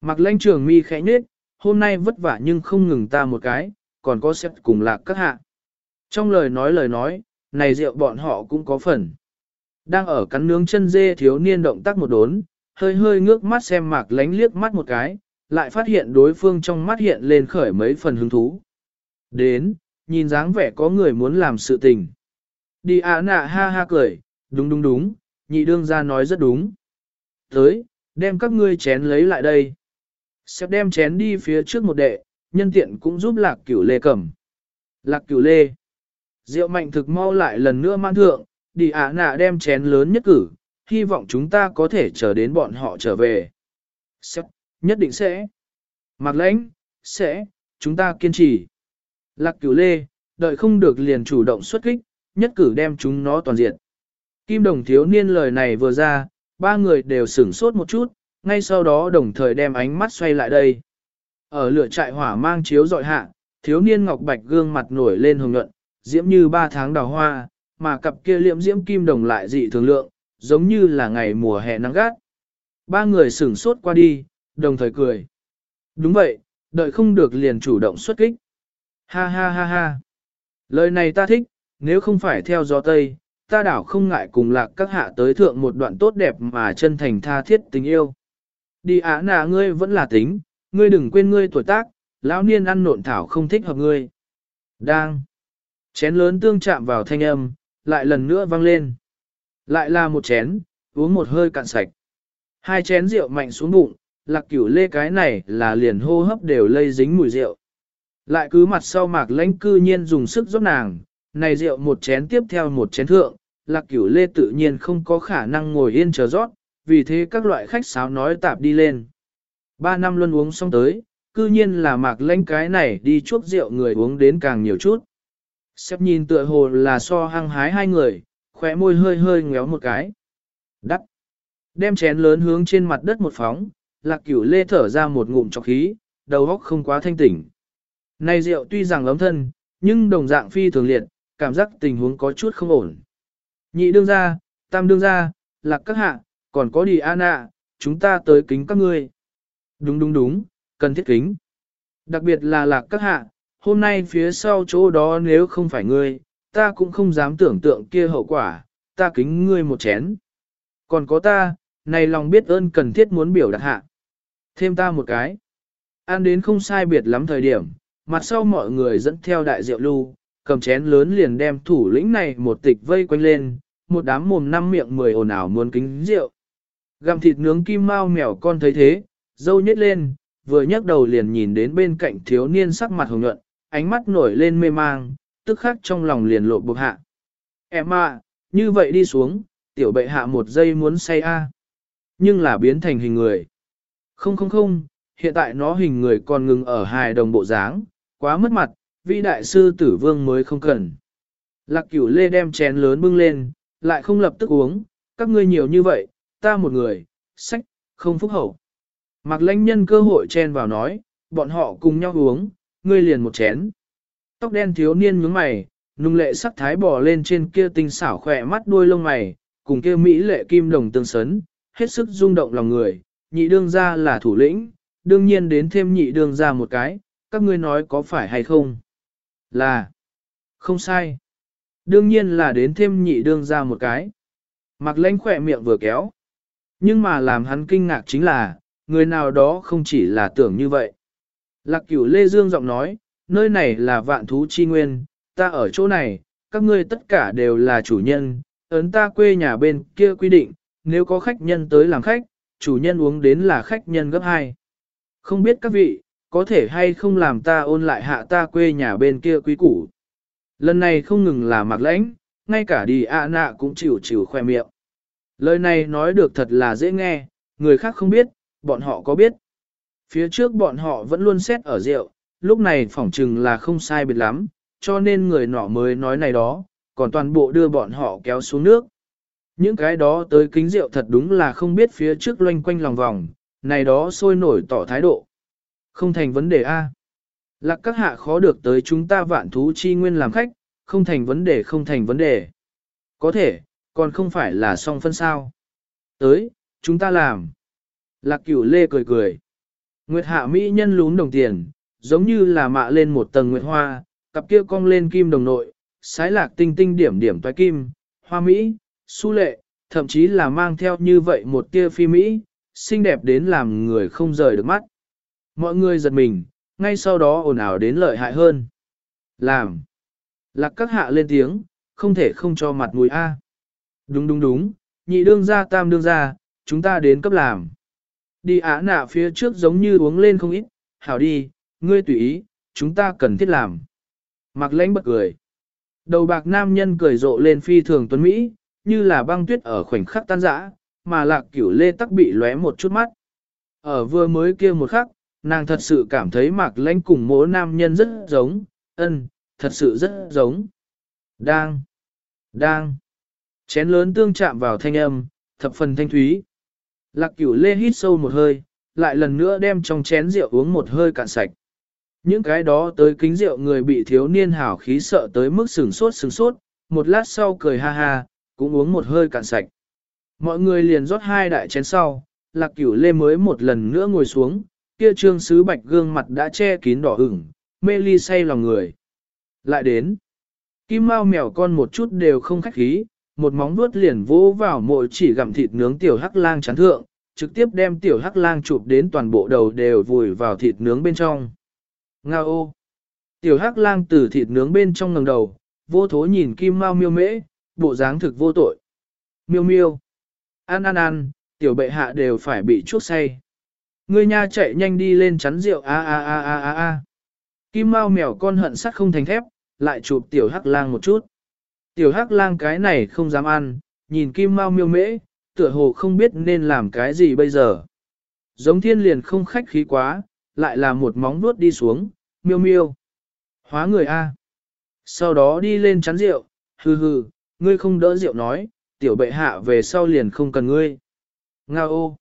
Mạc Lánh trường mi khẽ nhết, hôm nay vất vả nhưng không ngừng ta một cái, còn có xếp cùng lạc các hạ. Trong lời nói lời nói, này rượu bọn họ cũng có phần. Đang ở cắn nướng chân dê thiếu niên động tác một đốn, hơi hơi ngước mắt xem mạc lánh liếc mắt một cái, lại phát hiện đối phương trong mắt hiện lên khởi mấy phần hứng thú. Đến, nhìn dáng vẻ có người muốn làm sự tình. Đi à nạ ha ha cười, đúng đúng đúng, nhị đương ra nói rất đúng. Tới, đem các ngươi chén lấy lại đây. Xếp đem chén đi phía trước một đệ, nhân tiện cũng giúp lạc cửu lê cầm. Lạc cửu lê. Rượu mạnh thực mau lại lần nữa mang thượng, đi ạ nạ đem chén lớn nhất cử, hy vọng chúng ta có thể chờ đến bọn họ trở về. Sẽ, nhất định sẽ. Mạc lãnh, sẽ, chúng ta kiên trì. Lạc cửu lê, đợi không được liền chủ động xuất kích, nhất cử đem chúng nó toàn diện. Kim đồng thiếu niên lời này vừa ra, ba người đều sửng sốt một chút, ngay sau đó đồng thời đem ánh mắt xoay lại đây. Ở lửa trại hỏa mang chiếu dọi hạ, thiếu niên ngọc bạch gương mặt nổi lên hồng nhuận, diễm như ba tháng đào hoa, mà cặp kia liễm diễm kim đồng lại dị thường lượng, giống như là ngày mùa hè nắng gắt. Ba người sửng sốt qua đi, đồng thời cười. Đúng vậy, đợi không được liền chủ động xuất kích. Ha ha ha ha. Lời này ta thích, nếu không phải theo gió Tây, ta đảo không ngại cùng lạc các hạ tới thượng một đoạn tốt đẹp mà chân thành tha thiết tình yêu. Đi á nà ngươi vẫn là tính, ngươi đừng quên ngươi tuổi tác, lão niên ăn nộn thảo không thích hợp ngươi. Đang. Chén lớn tương chạm vào thanh âm, lại lần nữa vang lên. Lại là một chén, uống một hơi cạn sạch. Hai chén rượu mạnh xuống bụng, lạc cửu lê cái này là liền hô hấp đều lây dính mùi rượu. Lại cứ mặt sau mạc lãnh cư nhiên dùng sức rót nàng, này rượu một chén tiếp theo một chén thượng, lạc cửu lê tự nhiên không có khả năng ngồi yên chờ rót, vì thế các loại khách sáo nói tạp đi lên. Ba năm luôn uống xong tới, cư nhiên là mạc lãnh cái này đi chuốc rượu người uống đến càng nhiều chút. Xếp nhìn tựa hồ là so hăng hái hai người, khỏe môi hơi hơi ngéo một cái. Đắc. Đem chén lớn hướng trên mặt đất một phóng, lạc cửu lê thở ra một ngụm trọc khí, đầu óc không quá thanh tỉnh. Này rượu tuy rằng lấm thân, nhưng đồng dạng phi thường liệt, cảm giác tình huống có chút không ổn. Nhị đương ra, tam đương ra, lạc các hạ, còn có đi an ạ, chúng ta tới kính các ngươi. Đúng đúng đúng, cần thiết kính. Đặc biệt là lạc các hạ, hôm nay phía sau chỗ đó nếu không phải ngươi, ta cũng không dám tưởng tượng kia hậu quả, ta kính ngươi một chén. Còn có ta, này lòng biết ơn cần thiết muốn biểu đạt hạ. Thêm ta một cái. Ăn đến không sai biệt lắm thời điểm, mặt sau mọi người dẫn theo đại rượu lưu, cầm chén lớn liền đem thủ lĩnh này một tịch vây quanh lên, một đám mồm năm miệng mười ồn ào muốn kính rượu. Gặm thịt nướng kim mao mèo con thấy thế, dâu nhếch lên, vừa nhấc đầu liền nhìn đến bên cạnh thiếu niên sắc mặt hồng nhuận, ánh mắt nổi lên mê mang, tức khắc trong lòng liền lộ buộc hạ. Em à, như vậy đi xuống, tiểu bệ hạ một giây muốn say a, nhưng là biến thành hình người. Không không không, hiện tại nó hình người còn ngừng ở hài đồng bộ dáng, quá mất mặt, vị đại sư tử vương mới không cần. Lạc cửu lê đem chén lớn bưng lên, lại không lập tức uống, các ngươi nhiều như vậy, ta một người, sách, không phúc hậu. Mạc lãnh nhân cơ hội chen vào nói, bọn họ cùng nhau uống, ngươi liền một chén. Tóc đen thiếu niên nhướng mày, nung lệ sắc thái bò lên trên kia tinh xảo khỏe mắt đuôi lông mày, cùng kia mỹ lệ kim đồng tương sấn, hết sức rung động lòng người, nhị đương ra là thủ lĩnh, đương nhiên đến thêm nhị đương ra một cái, các ngươi nói có phải hay không? Là, không sai. Đương nhiên là đến thêm nhị đương ra một cái. Mặc lãnh khỏe miệng vừa kéo. Nhưng mà làm hắn kinh ngạc chính là, người nào đó không chỉ là tưởng như vậy. Lạc cửu Lê Dương giọng nói, nơi này là vạn thú chi nguyên, ta ở chỗ này, các ngươi tất cả đều là chủ nhân, ấn ta quê nhà bên kia quy định, nếu có khách nhân tới làm khách, chủ nhân uống đến là khách nhân gấp hai. Không biết các vị, có thể hay không làm ta ôn lại hạ ta quê nhà bên kia quý củ. Lần này không ngừng là mặc lãnh, ngay cả đi ạ nạ cũng chịu chịu khoe miệng. Lời này nói được thật là dễ nghe, người khác không biết, bọn họ có biết. Phía trước bọn họ vẫn luôn xét ở rượu, lúc này phỏng chừng là không sai biệt lắm, cho nên người nọ mới nói này đó, còn toàn bộ đưa bọn họ kéo xuống nước. Những cái đó tới kính rượu thật đúng là không biết phía trước loanh quanh lòng vòng, này đó sôi nổi tỏ thái độ. Không thành vấn đề A. Lạc các hạ khó được tới chúng ta vạn thú chi nguyên làm khách, không thành vấn đề không thành vấn đề. Có thể, còn không phải là song phân sao. Tới, chúng ta làm. Lạc cửu lê cười cười. Nguyệt hạ mỹ nhân lún đồng tiền, giống như là mạ lên một tầng nguyệt hoa, cặp kia cong lên kim đồng nội, sái lạc tinh tinh điểm điểm toái kim, hoa mỹ, su lệ, thậm chí là mang theo như vậy một tia phi mỹ, xinh đẹp đến làm người không rời được mắt. Mọi người giật mình, ngay sau đó ồn ào đến lợi hại hơn. Làm. Lạc các hạ lên tiếng, không thể không cho mặt mũi A. Đúng đúng đúng, nhị đương gia tam đương gia, chúng ta đến cấp làm. Đi ả nạ phía trước giống như uống lên không ít, hảo đi, ngươi tùy ý, chúng ta cần thiết làm. Mặc lãnh bật cười. Đầu bạc nam nhân cười rộ lên phi thường tuấn Mỹ, như là băng tuyết ở khoảnh khắc tan rã, mà lạc cửu lê tắc bị lóe một chút mắt. Ở vừa mới kia một khắc, nàng thật sự cảm thấy mạc lãnh cùng mỗ nam nhân rất giống, ân, thật sự rất giống. Đang, đang, chén lớn tương chạm vào thanh âm, thập phần thanh thúy. Lạc cửu lê hít sâu một hơi, lại lần nữa đem trong chén rượu uống một hơi cạn sạch. Những cái đó tới kính rượu người bị thiếu niên hảo khí sợ tới mức sừng sốt sừng sốt, một lát sau cười ha ha, cũng uống một hơi cạn sạch. Mọi người liền rót hai đại chén sau, lạc cửu lê mới một lần nữa ngồi xuống, kia trương sứ bạch gương mặt đã che kín đỏ ửng, mê ly say lòng người. Lại đến, kim mao mèo con một chút đều không khách khí, một móng vuốt liền vỗ vào mỗi chỉ gặm thịt nướng tiểu hắc lang chán thượng, trực tiếp đem tiểu hắc lang chụp đến toàn bộ đầu đều vùi vào thịt nướng bên trong. Nga ô! Tiểu hắc lang từ thịt nướng bên trong ngầm đầu, vô thố nhìn kim mau miêu mễ, bộ dáng thực vô tội. Miêu miêu! Ăn ăn ăn, tiểu bệ hạ đều phải bị chuốc say. Ngươi nha chạy nhanh đi lên chắn rượu a a a a a a. Kim mau mèo con hận sắt không thành thép, lại chụp tiểu hắc lang một chút. Tiểu hắc lang cái này không dám ăn, nhìn kim mau miêu mễ, tựa hồ không biết nên làm cái gì bây giờ. Giống thiên liền không khách khí quá, lại là một móng nuốt đi xuống, miêu miêu. Hóa người A. Sau đó đi lên chắn rượu, hừ hừ, ngươi không đỡ rượu nói, tiểu bệ hạ về sau liền không cần ngươi. Nga ô.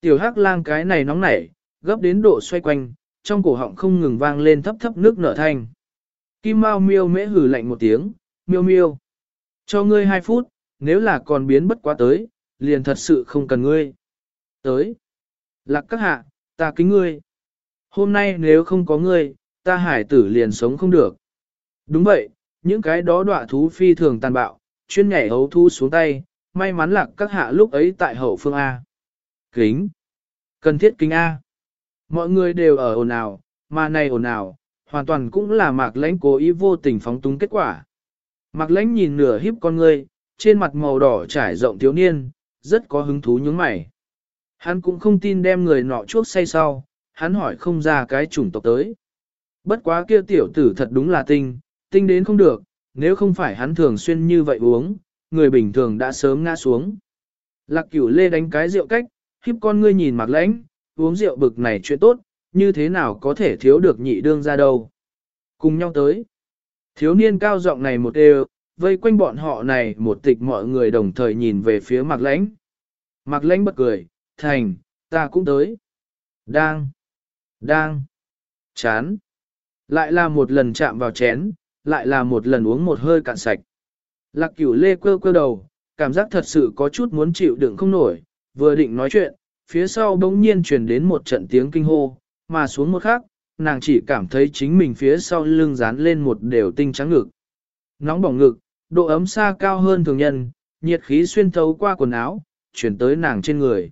Tiểu hắc lang cái này nóng nảy, gấp đến độ xoay quanh, trong cổ họng không ngừng vang lên thấp thấp nước nở thanh. Kim Mao miêu mễ hừ lạnh một tiếng, miêu miêu. Cho ngươi hai phút, nếu là còn biến bất quá tới, liền thật sự không cần ngươi. Tới. Lạc các hạ, ta kính ngươi. Hôm nay nếu không có ngươi, ta hải tử liền sống không được. Đúng vậy, những cái đó đọa thú phi thường tàn bạo, chuyên nhảy hấu thu xuống tay, may mắn lạc các hạ lúc ấy tại hậu phương A. Kính. Cần thiết kính A. Mọi người đều ở ồn ào, mà này ồn ào, hoàn toàn cũng là mạc lãnh cố ý vô tình phóng túng kết quả. Mạc lãnh nhìn nửa híp con ngươi, trên mặt màu đỏ trải rộng thiếu niên, rất có hứng thú nhướng mày. Hắn cũng không tin đem người nọ chuốc say sau, hắn hỏi không ra cái chủng tộc tới. Bất quá kia tiểu tử thật đúng là tinh, tinh đến không được, nếu không phải hắn thường xuyên như vậy uống, người bình thường đã sớm ngã xuống. Lạc cửu lê đánh cái rượu cách, híp con ngươi nhìn mặt lãnh, uống rượu bực này chuyện tốt, như thế nào có thể thiếu được nhị đương ra đâu. Cùng nhau tới. Thiếu niên cao giọng này một đều, vây quanh bọn họ này một tịch mọi người đồng thời nhìn về phía Mạc Lãnh. Mạc Lãnh bật cười, thành, ta cũng tới. Đang, đang, chán. Lại là một lần chạm vào chén, lại là một lần uống một hơi cạn sạch. Lạc cửu lê quơ quơ đầu, cảm giác thật sự có chút muốn chịu đựng không nổi, vừa định nói chuyện, phía sau bỗng nhiên truyền đến một trận tiếng kinh hô, mà xuống một khắc, nàng chỉ cảm thấy chính mình phía sau lưng dán lên một đều tinh trắng ngực. Nóng bỏng ngực, độ ấm xa cao hơn thường nhân, nhiệt khí xuyên thấu qua quần áo, chuyển tới nàng trên người.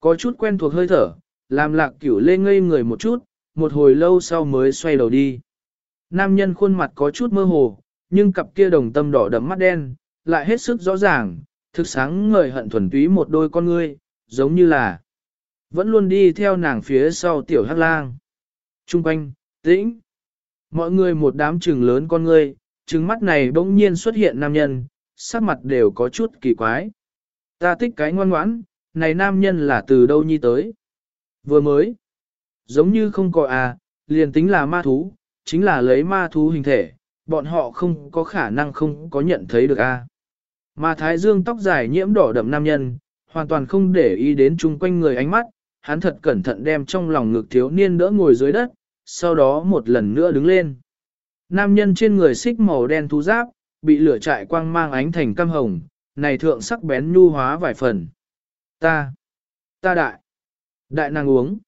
Có chút quen thuộc hơi thở, làm lạc cửu lê ngây người một chút, một hồi lâu sau mới xoay đầu đi. Nam nhân khuôn mặt có chút mơ hồ, nhưng cặp kia đồng tâm đỏ đậm mắt đen, lại hết sức rõ ràng, thực sáng ngời hận thuần túy một đôi con ngươi, giống như là vẫn luôn đi theo nàng phía sau tiểu hắc lang. Trung quanh, tĩnh. Mọi người một đám trừng lớn con ngươi, trừng mắt này bỗng nhiên xuất hiện nam nhân, sắc mặt đều có chút kỳ quái. Ta thích cái ngoan ngoãn, này nam nhân là từ đâu nhi tới. Vừa mới, giống như không có à, liền tính là ma thú, chính là lấy ma thú hình thể, bọn họ không có khả năng không có nhận thấy được a. Mà thái dương tóc dài nhiễm đỏ đậm nam nhân, hoàn toàn không để ý đến chung quanh người ánh mắt, hắn thật cẩn thận đem trong lòng ngực thiếu niên đỡ ngồi dưới đất, sau đó một lần nữa đứng lên. Nam nhân trên người xích màu đen thú giáp, bị lửa trại quang mang ánh thành cam hồng, này thượng sắc bén nhu hóa vài phần. Ta, ta đại, đại nàng uống.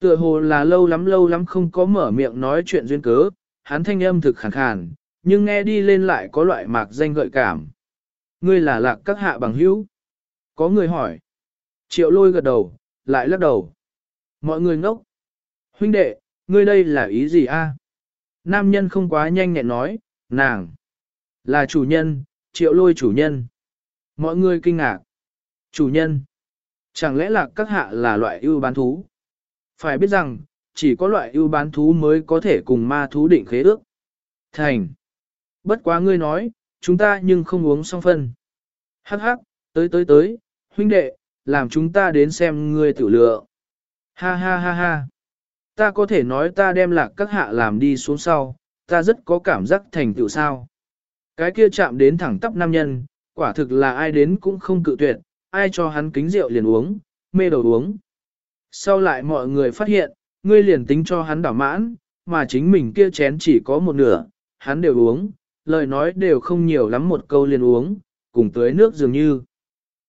Tựa hồ là lâu lắm lâu lắm không có mở miệng nói chuyện duyên cớ, hắn thanh âm thực khàn khàn, nhưng nghe đi lên lại có loại mạc danh gợi cảm. Ngươi là lạc các hạ bằng hữu. Có người hỏi. Triệu lôi gật đầu, lại lắc đầu. Mọi người ngốc. Huynh đệ, ngươi đây là ý gì a? Nam nhân không quá nhanh nhẹn nói, nàng. Là chủ nhân, triệu lôi chủ nhân. Mọi người kinh ngạc. Chủ nhân. Chẳng lẽ là các hạ là loại ưu bán thú? Phải biết rằng, chỉ có loại ưu bán thú mới có thể cùng ma thú định khế ước. Thành. Bất quá ngươi nói, chúng ta nhưng không uống xong phân. Hắc hắc, tới tới tới, huynh đệ, làm chúng ta đến xem ngươi tiểu lựa. Ha ha ha ha. Ta có thể nói ta đem lạc các hạ làm đi xuống sau, ta rất có cảm giác thành tựu sao. Cái kia chạm đến thẳng tắp nam nhân, quả thực là ai đến cũng không cự tuyệt, ai cho hắn kính rượu liền uống, mê đầu uống. Sau lại mọi người phát hiện, ngươi liền tính cho hắn đảo mãn, mà chính mình kia chén chỉ có một nửa, hắn đều uống, lời nói đều không nhiều lắm một câu liền uống, cùng tưới nước dường như.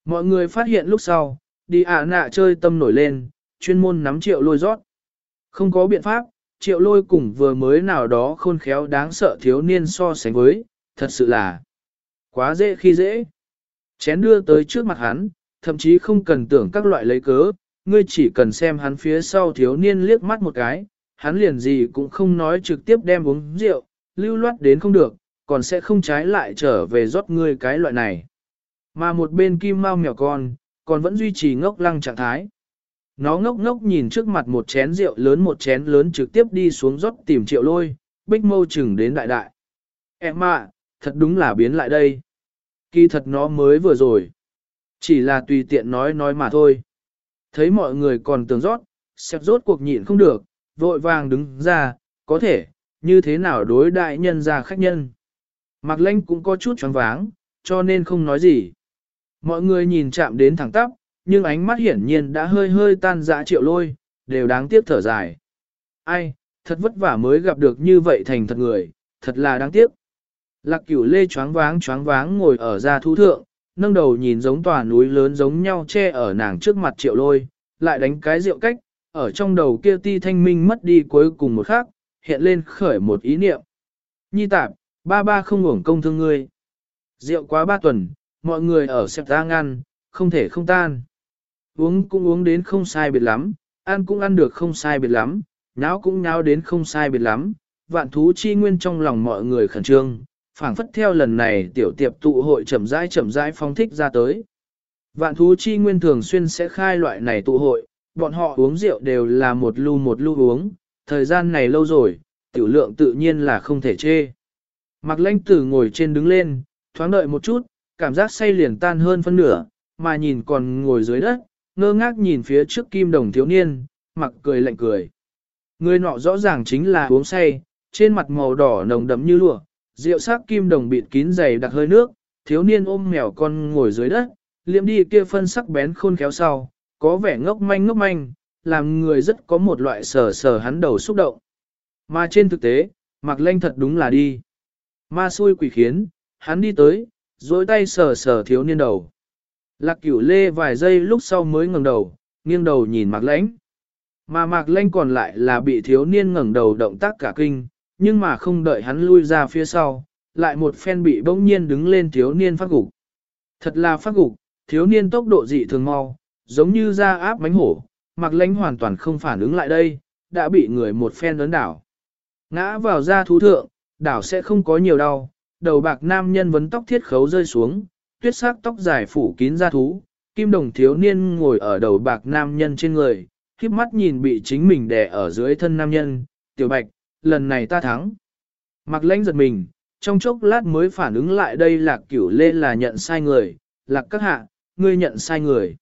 Mọi người phát hiện lúc sau, đi ạ nạ chơi tâm nổi lên, chuyên môn nắm triệu lôi rót. Không có biện pháp, triệu lôi cùng vừa mới nào đó khôn khéo đáng sợ thiếu niên so sánh với, thật sự là quá dễ khi dễ. Chén đưa tới trước mặt hắn, thậm chí không cần tưởng các loại lấy cớ, ngươi chỉ cần xem hắn phía sau thiếu niên liếc mắt một cái, hắn liền gì cũng không nói trực tiếp đem uống rượu, lưu loát đến không được, còn sẽ không trái lại trở về rót ngươi cái loại này. Mà một bên kim mau mèo con, còn vẫn duy trì ngốc lăng trạng thái. Nó ngốc ngốc nhìn trước mặt một chén rượu lớn một chén lớn trực tiếp đi xuống rót tìm triệu lôi, bích mâu chừng đến đại đại. Em ạ, thật đúng là biến lại đây. Kỳ thật nó mới vừa rồi. Chỉ là tùy tiện nói nói mà thôi. Thấy mọi người còn tưởng rót, xếp rốt cuộc nhịn không được, vội vàng đứng ra, có thể, như thế nào đối đại nhân ra khách nhân. Mạc Lanh cũng có chút choáng váng, cho nên không nói gì. Mọi người nhìn chạm đến thẳng tắp, nhưng ánh mắt hiển nhiên đã hơi hơi tan dã triệu lôi, đều đáng tiếc thở dài. Ai, thật vất vả mới gặp được như vậy thành thật người, thật là đáng tiếc. Lạc cửu lê choáng váng choáng váng ngồi ở ra thú thượng, nâng đầu nhìn giống tòa núi lớn giống nhau che ở nàng trước mặt triệu lôi, lại đánh cái rượu cách, ở trong đầu kia ti thanh minh mất đi cuối cùng một khắc, hiện lên khởi một ý niệm. Nhi tạp, ba ba không uổng công thương ngươi. Rượu quá ba tuần, mọi người ở xếp ta ngăn, không thể không tan. Uống cũng uống đến không sai biệt lắm, ăn cũng ăn được không sai biệt lắm, nháo cũng nháo đến không sai biệt lắm, vạn thú chi nguyên trong lòng mọi người khẩn trương, phảng phất theo lần này tiểu tiệp tụ hội chậm rãi chậm rãi phong thích ra tới. Vạn thú chi nguyên thường xuyên sẽ khai loại này tụ hội, bọn họ uống rượu đều là một lu một lu uống, thời gian này lâu rồi, tiểu lượng tự nhiên là không thể chê. Mặc lãnh tử ngồi trên đứng lên, thoáng đợi một chút, cảm giác say liền tan hơn phân nửa, mà nhìn còn ngồi dưới đất, ngơ ngác nhìn phía trước kim đồng thiếu niên, mặc cười lạnh cười. Người nọ rõ ràng chính là uống say, trên mặt màu đỏ nồng đậm như lụa, rượu sắc kim đồng bịt kín dày đặc hơi nước, thiếu niên ôm mèo con ngồi dưới đất, liệm đi kia phân sắc bén khôn khéo sau, có vẻ ngốc manh ngốc manh, làm người rất có một loại sờ sờ hắn đầu xúc động. Mà trên thực tế, mặc lanh thật đúng là đi. Ma xui quỷ khiến, hắn đi tới, dối tay sờ sờ thiếu niên đầu. Lạc cửu lê vài giây lúc sau mới ngẩng đầu, nghiêng đầu nhìn mạc lãnh. Mà mạc lãnh còn lại là bị thiếu niên ngẩng đầu động tác cả kinh, nhưng mà không đợi hắn lui ra phía sau, lại một phen bị bỗng nhiên đứng lên thiếu niên phát gục. Thật là phát gục, thiếu niên tốc độ dị thường mau, giống như ra áp bánh hổ, mạc lãnh hoàn toàn không phản ứng lại đây, đã bị người một phen lớn đảo. Ngã vào ra thú thượng, đảo sẽ không có nhiều đau, đầu bạc nam nhân vấn tóc thiết khấu rơi xuống, tuyết sắc tóc dài phủ kín ra thú, kim đồng thiếu niên ngồi ở đầu bạc nam nhân trên người, khiếp mắt nhìn bị chính mình đè ở dưới thân nam nhân, tiểu bạch, lần này ta thắng. Mặc lãnh giật mình, trong chốc lát mới phản ứng lại đây là cửu lê là nhận sai người, lạc các hạ, ngươi nhận sai người.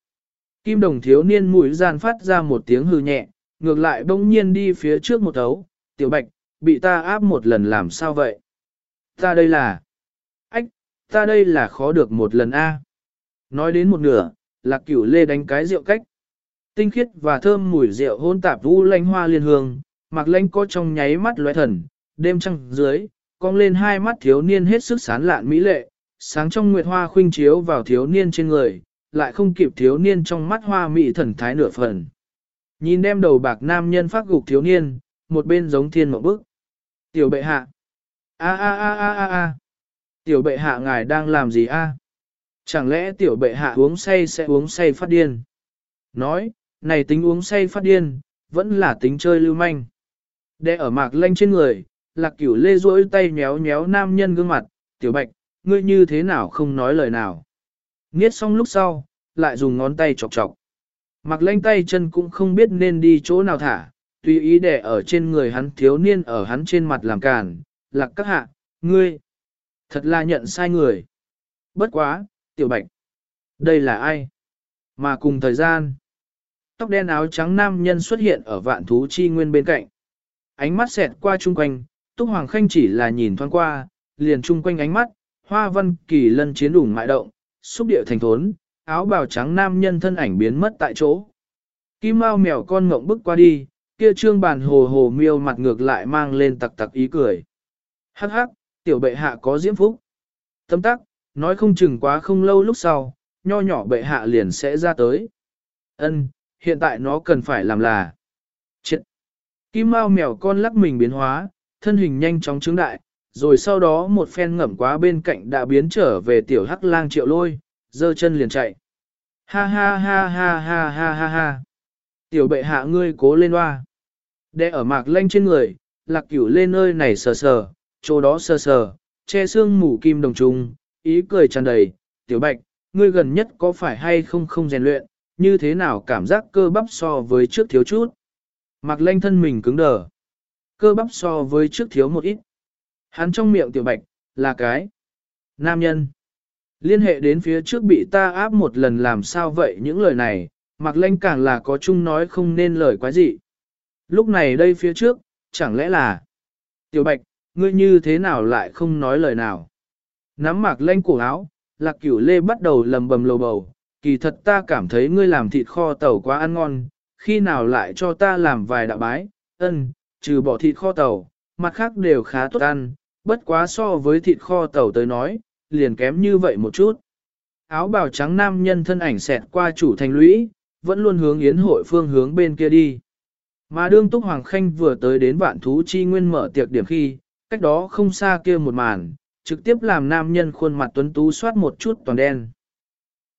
Kim đồng thiếu niên mũi gian phát ra một tiếng hư nhẹ, ngược lại bỗng nhiên đi phía trước một thấu, tiểu bạch, bị ta áp một lần làm sao vậy? Ta đây là... Ta đây là khó được một lần A. Nói đến một nửa, lạc cửu lê đánh cái rượu cách. Tinh khiết và thơm mùi rượu hôn tạp vũ lánh hoa liên hương, mặc lánh có trong nháy mắt lóe thần, đêm trăng dưới, cong lên hai mắt thiếu niên hết sức sán lạn mỹ lệ, sáng trong nguyệt hoa khuynh chiếu vào thiếu niên trên người, lại không kịp thiếu niên trong mắt hoa mỹ thần thái nửa phần. Nhìn đem đầu bạc nam nhân phát gục thiếu niên, một bên giống thiên một bức. Tiểu bệ hạ. A a a a a a. Tiểu bệ hạ ngài đang làm gì a? Chẳng lẽ tiểu bệ hạ uống say sẽ uống say phát điên? Nói, này tính uống say phát điên, vẫn là tính chơi lưu manh. Để ở mạc lanh trên người, lạc cửu lê duỗi tay nhéo nhéo nam nhân gương mặt, tiểu bạch, ngươi như thế nào không nói lời nào. Nghiết xong lúc sau, lại dùng ngón tay chọc chọc. Mạc lanh tay chân cũng không biết nên đi chỗ nào thả, tùy ý để ở trên người hắn thiếu niên ở hắn trên mặt làm càn, lạc các hạ, ngươi, thật là nhận sai người. Bất quá, tiểu bạch, đây là ai? Mà cùng thời gian, tóc đen áo trắng nam nhân xuất hiện ở vạn thú chi nguyên bên cạnh. Ánh mắt xẹt qua chung quanh, Túc Hoàng Khanh chỉ là nhìn thoáng qua, liền chung quanh ánh mắt, hoa văn kỳ lân chiến đủng mại động, xúc điệu thành thốn, áo bào trắng nam nhân thân ảnh biến mất tại chỗ. Kim Mao mèo con ngộng bước qua đi, kia trương bàn hồ hồ miêu mặt ngược lại mang lên tặc tặc ý cười. Hắc hắc, tiểu bệ hạ có diễm phúc. Tâm tắc, nói không chừng quá không lâu lúc sau, nho nhỏ bệ hạ liền sẽ ra tới. Ân, hiện tại nó cần phải làm là. Chết. Kim Mao mèo con lắc mình biến hóa, thân hình nhanh chóng trứng đại, rồi sau đó một phen ngẩm quá bên cạnh đã biến trở về tiểu hắc lang triệu lôi, giơ chân liền chạy. Ha ha ha ha ha ha ha ha. Tiểu bệ hạ ngươi cố lên hoa. Đe ở mạc lanh trên người, lạc cửu lên nơi này sờ sờ, chỗ đó sờ sờ, che xương mù kim đồng trùng, ý cười tràn đầy. Tiểu bạch, ngươi gần nhất có phải hay không không rèn luyện, như thế nào cảm giác cơ bắp so với trước thiếu chút. Mặc lanh thân mình cứng đờ. Cơ bắp so với trước thiếu một ít. Hắn trong miệng tiểu bạch, là cái. Nam nhân. Liên hệ đến phía trước bị ta áp một lần làm sao vậy những lời này, mặc Lanh càng là có chung nói không nên lời quá gì. Lúc này đây phía trước, chẳng lẽ là Tiểu Bạch, ngươi như thế nào lại không nói lời nào? Nắm Mạc Lanh cổ áo, Lạc Cửu Lê bắt đầu lầm bầm lầu bầu, kỳ thật ta cảm thấy ngươi làm thịt kho tàu quá ăn ngon, khi nào lại cho ta làm vài đạo bái, ân, trừ bỏ thịt kho tàu, mặt khác đều khá tốt ăn, bất quá so với thịt kho tàu tới nói, liền kém như vậy một chút. Áo bào trắng nam nhân thân ảnh xẹt qua chủ thành lũy, vẫn luôn hướng yến hội phương hướng bên kia đi. Mà đương Túc Hoàng Khanh vừa tới đến vạn thú chi nguyên mở tiệc điểm khi, cách đó không xa kia một màn, trực tiếp làm nam nhân khuôn mặt tuấn tú soát một chút toàn đen.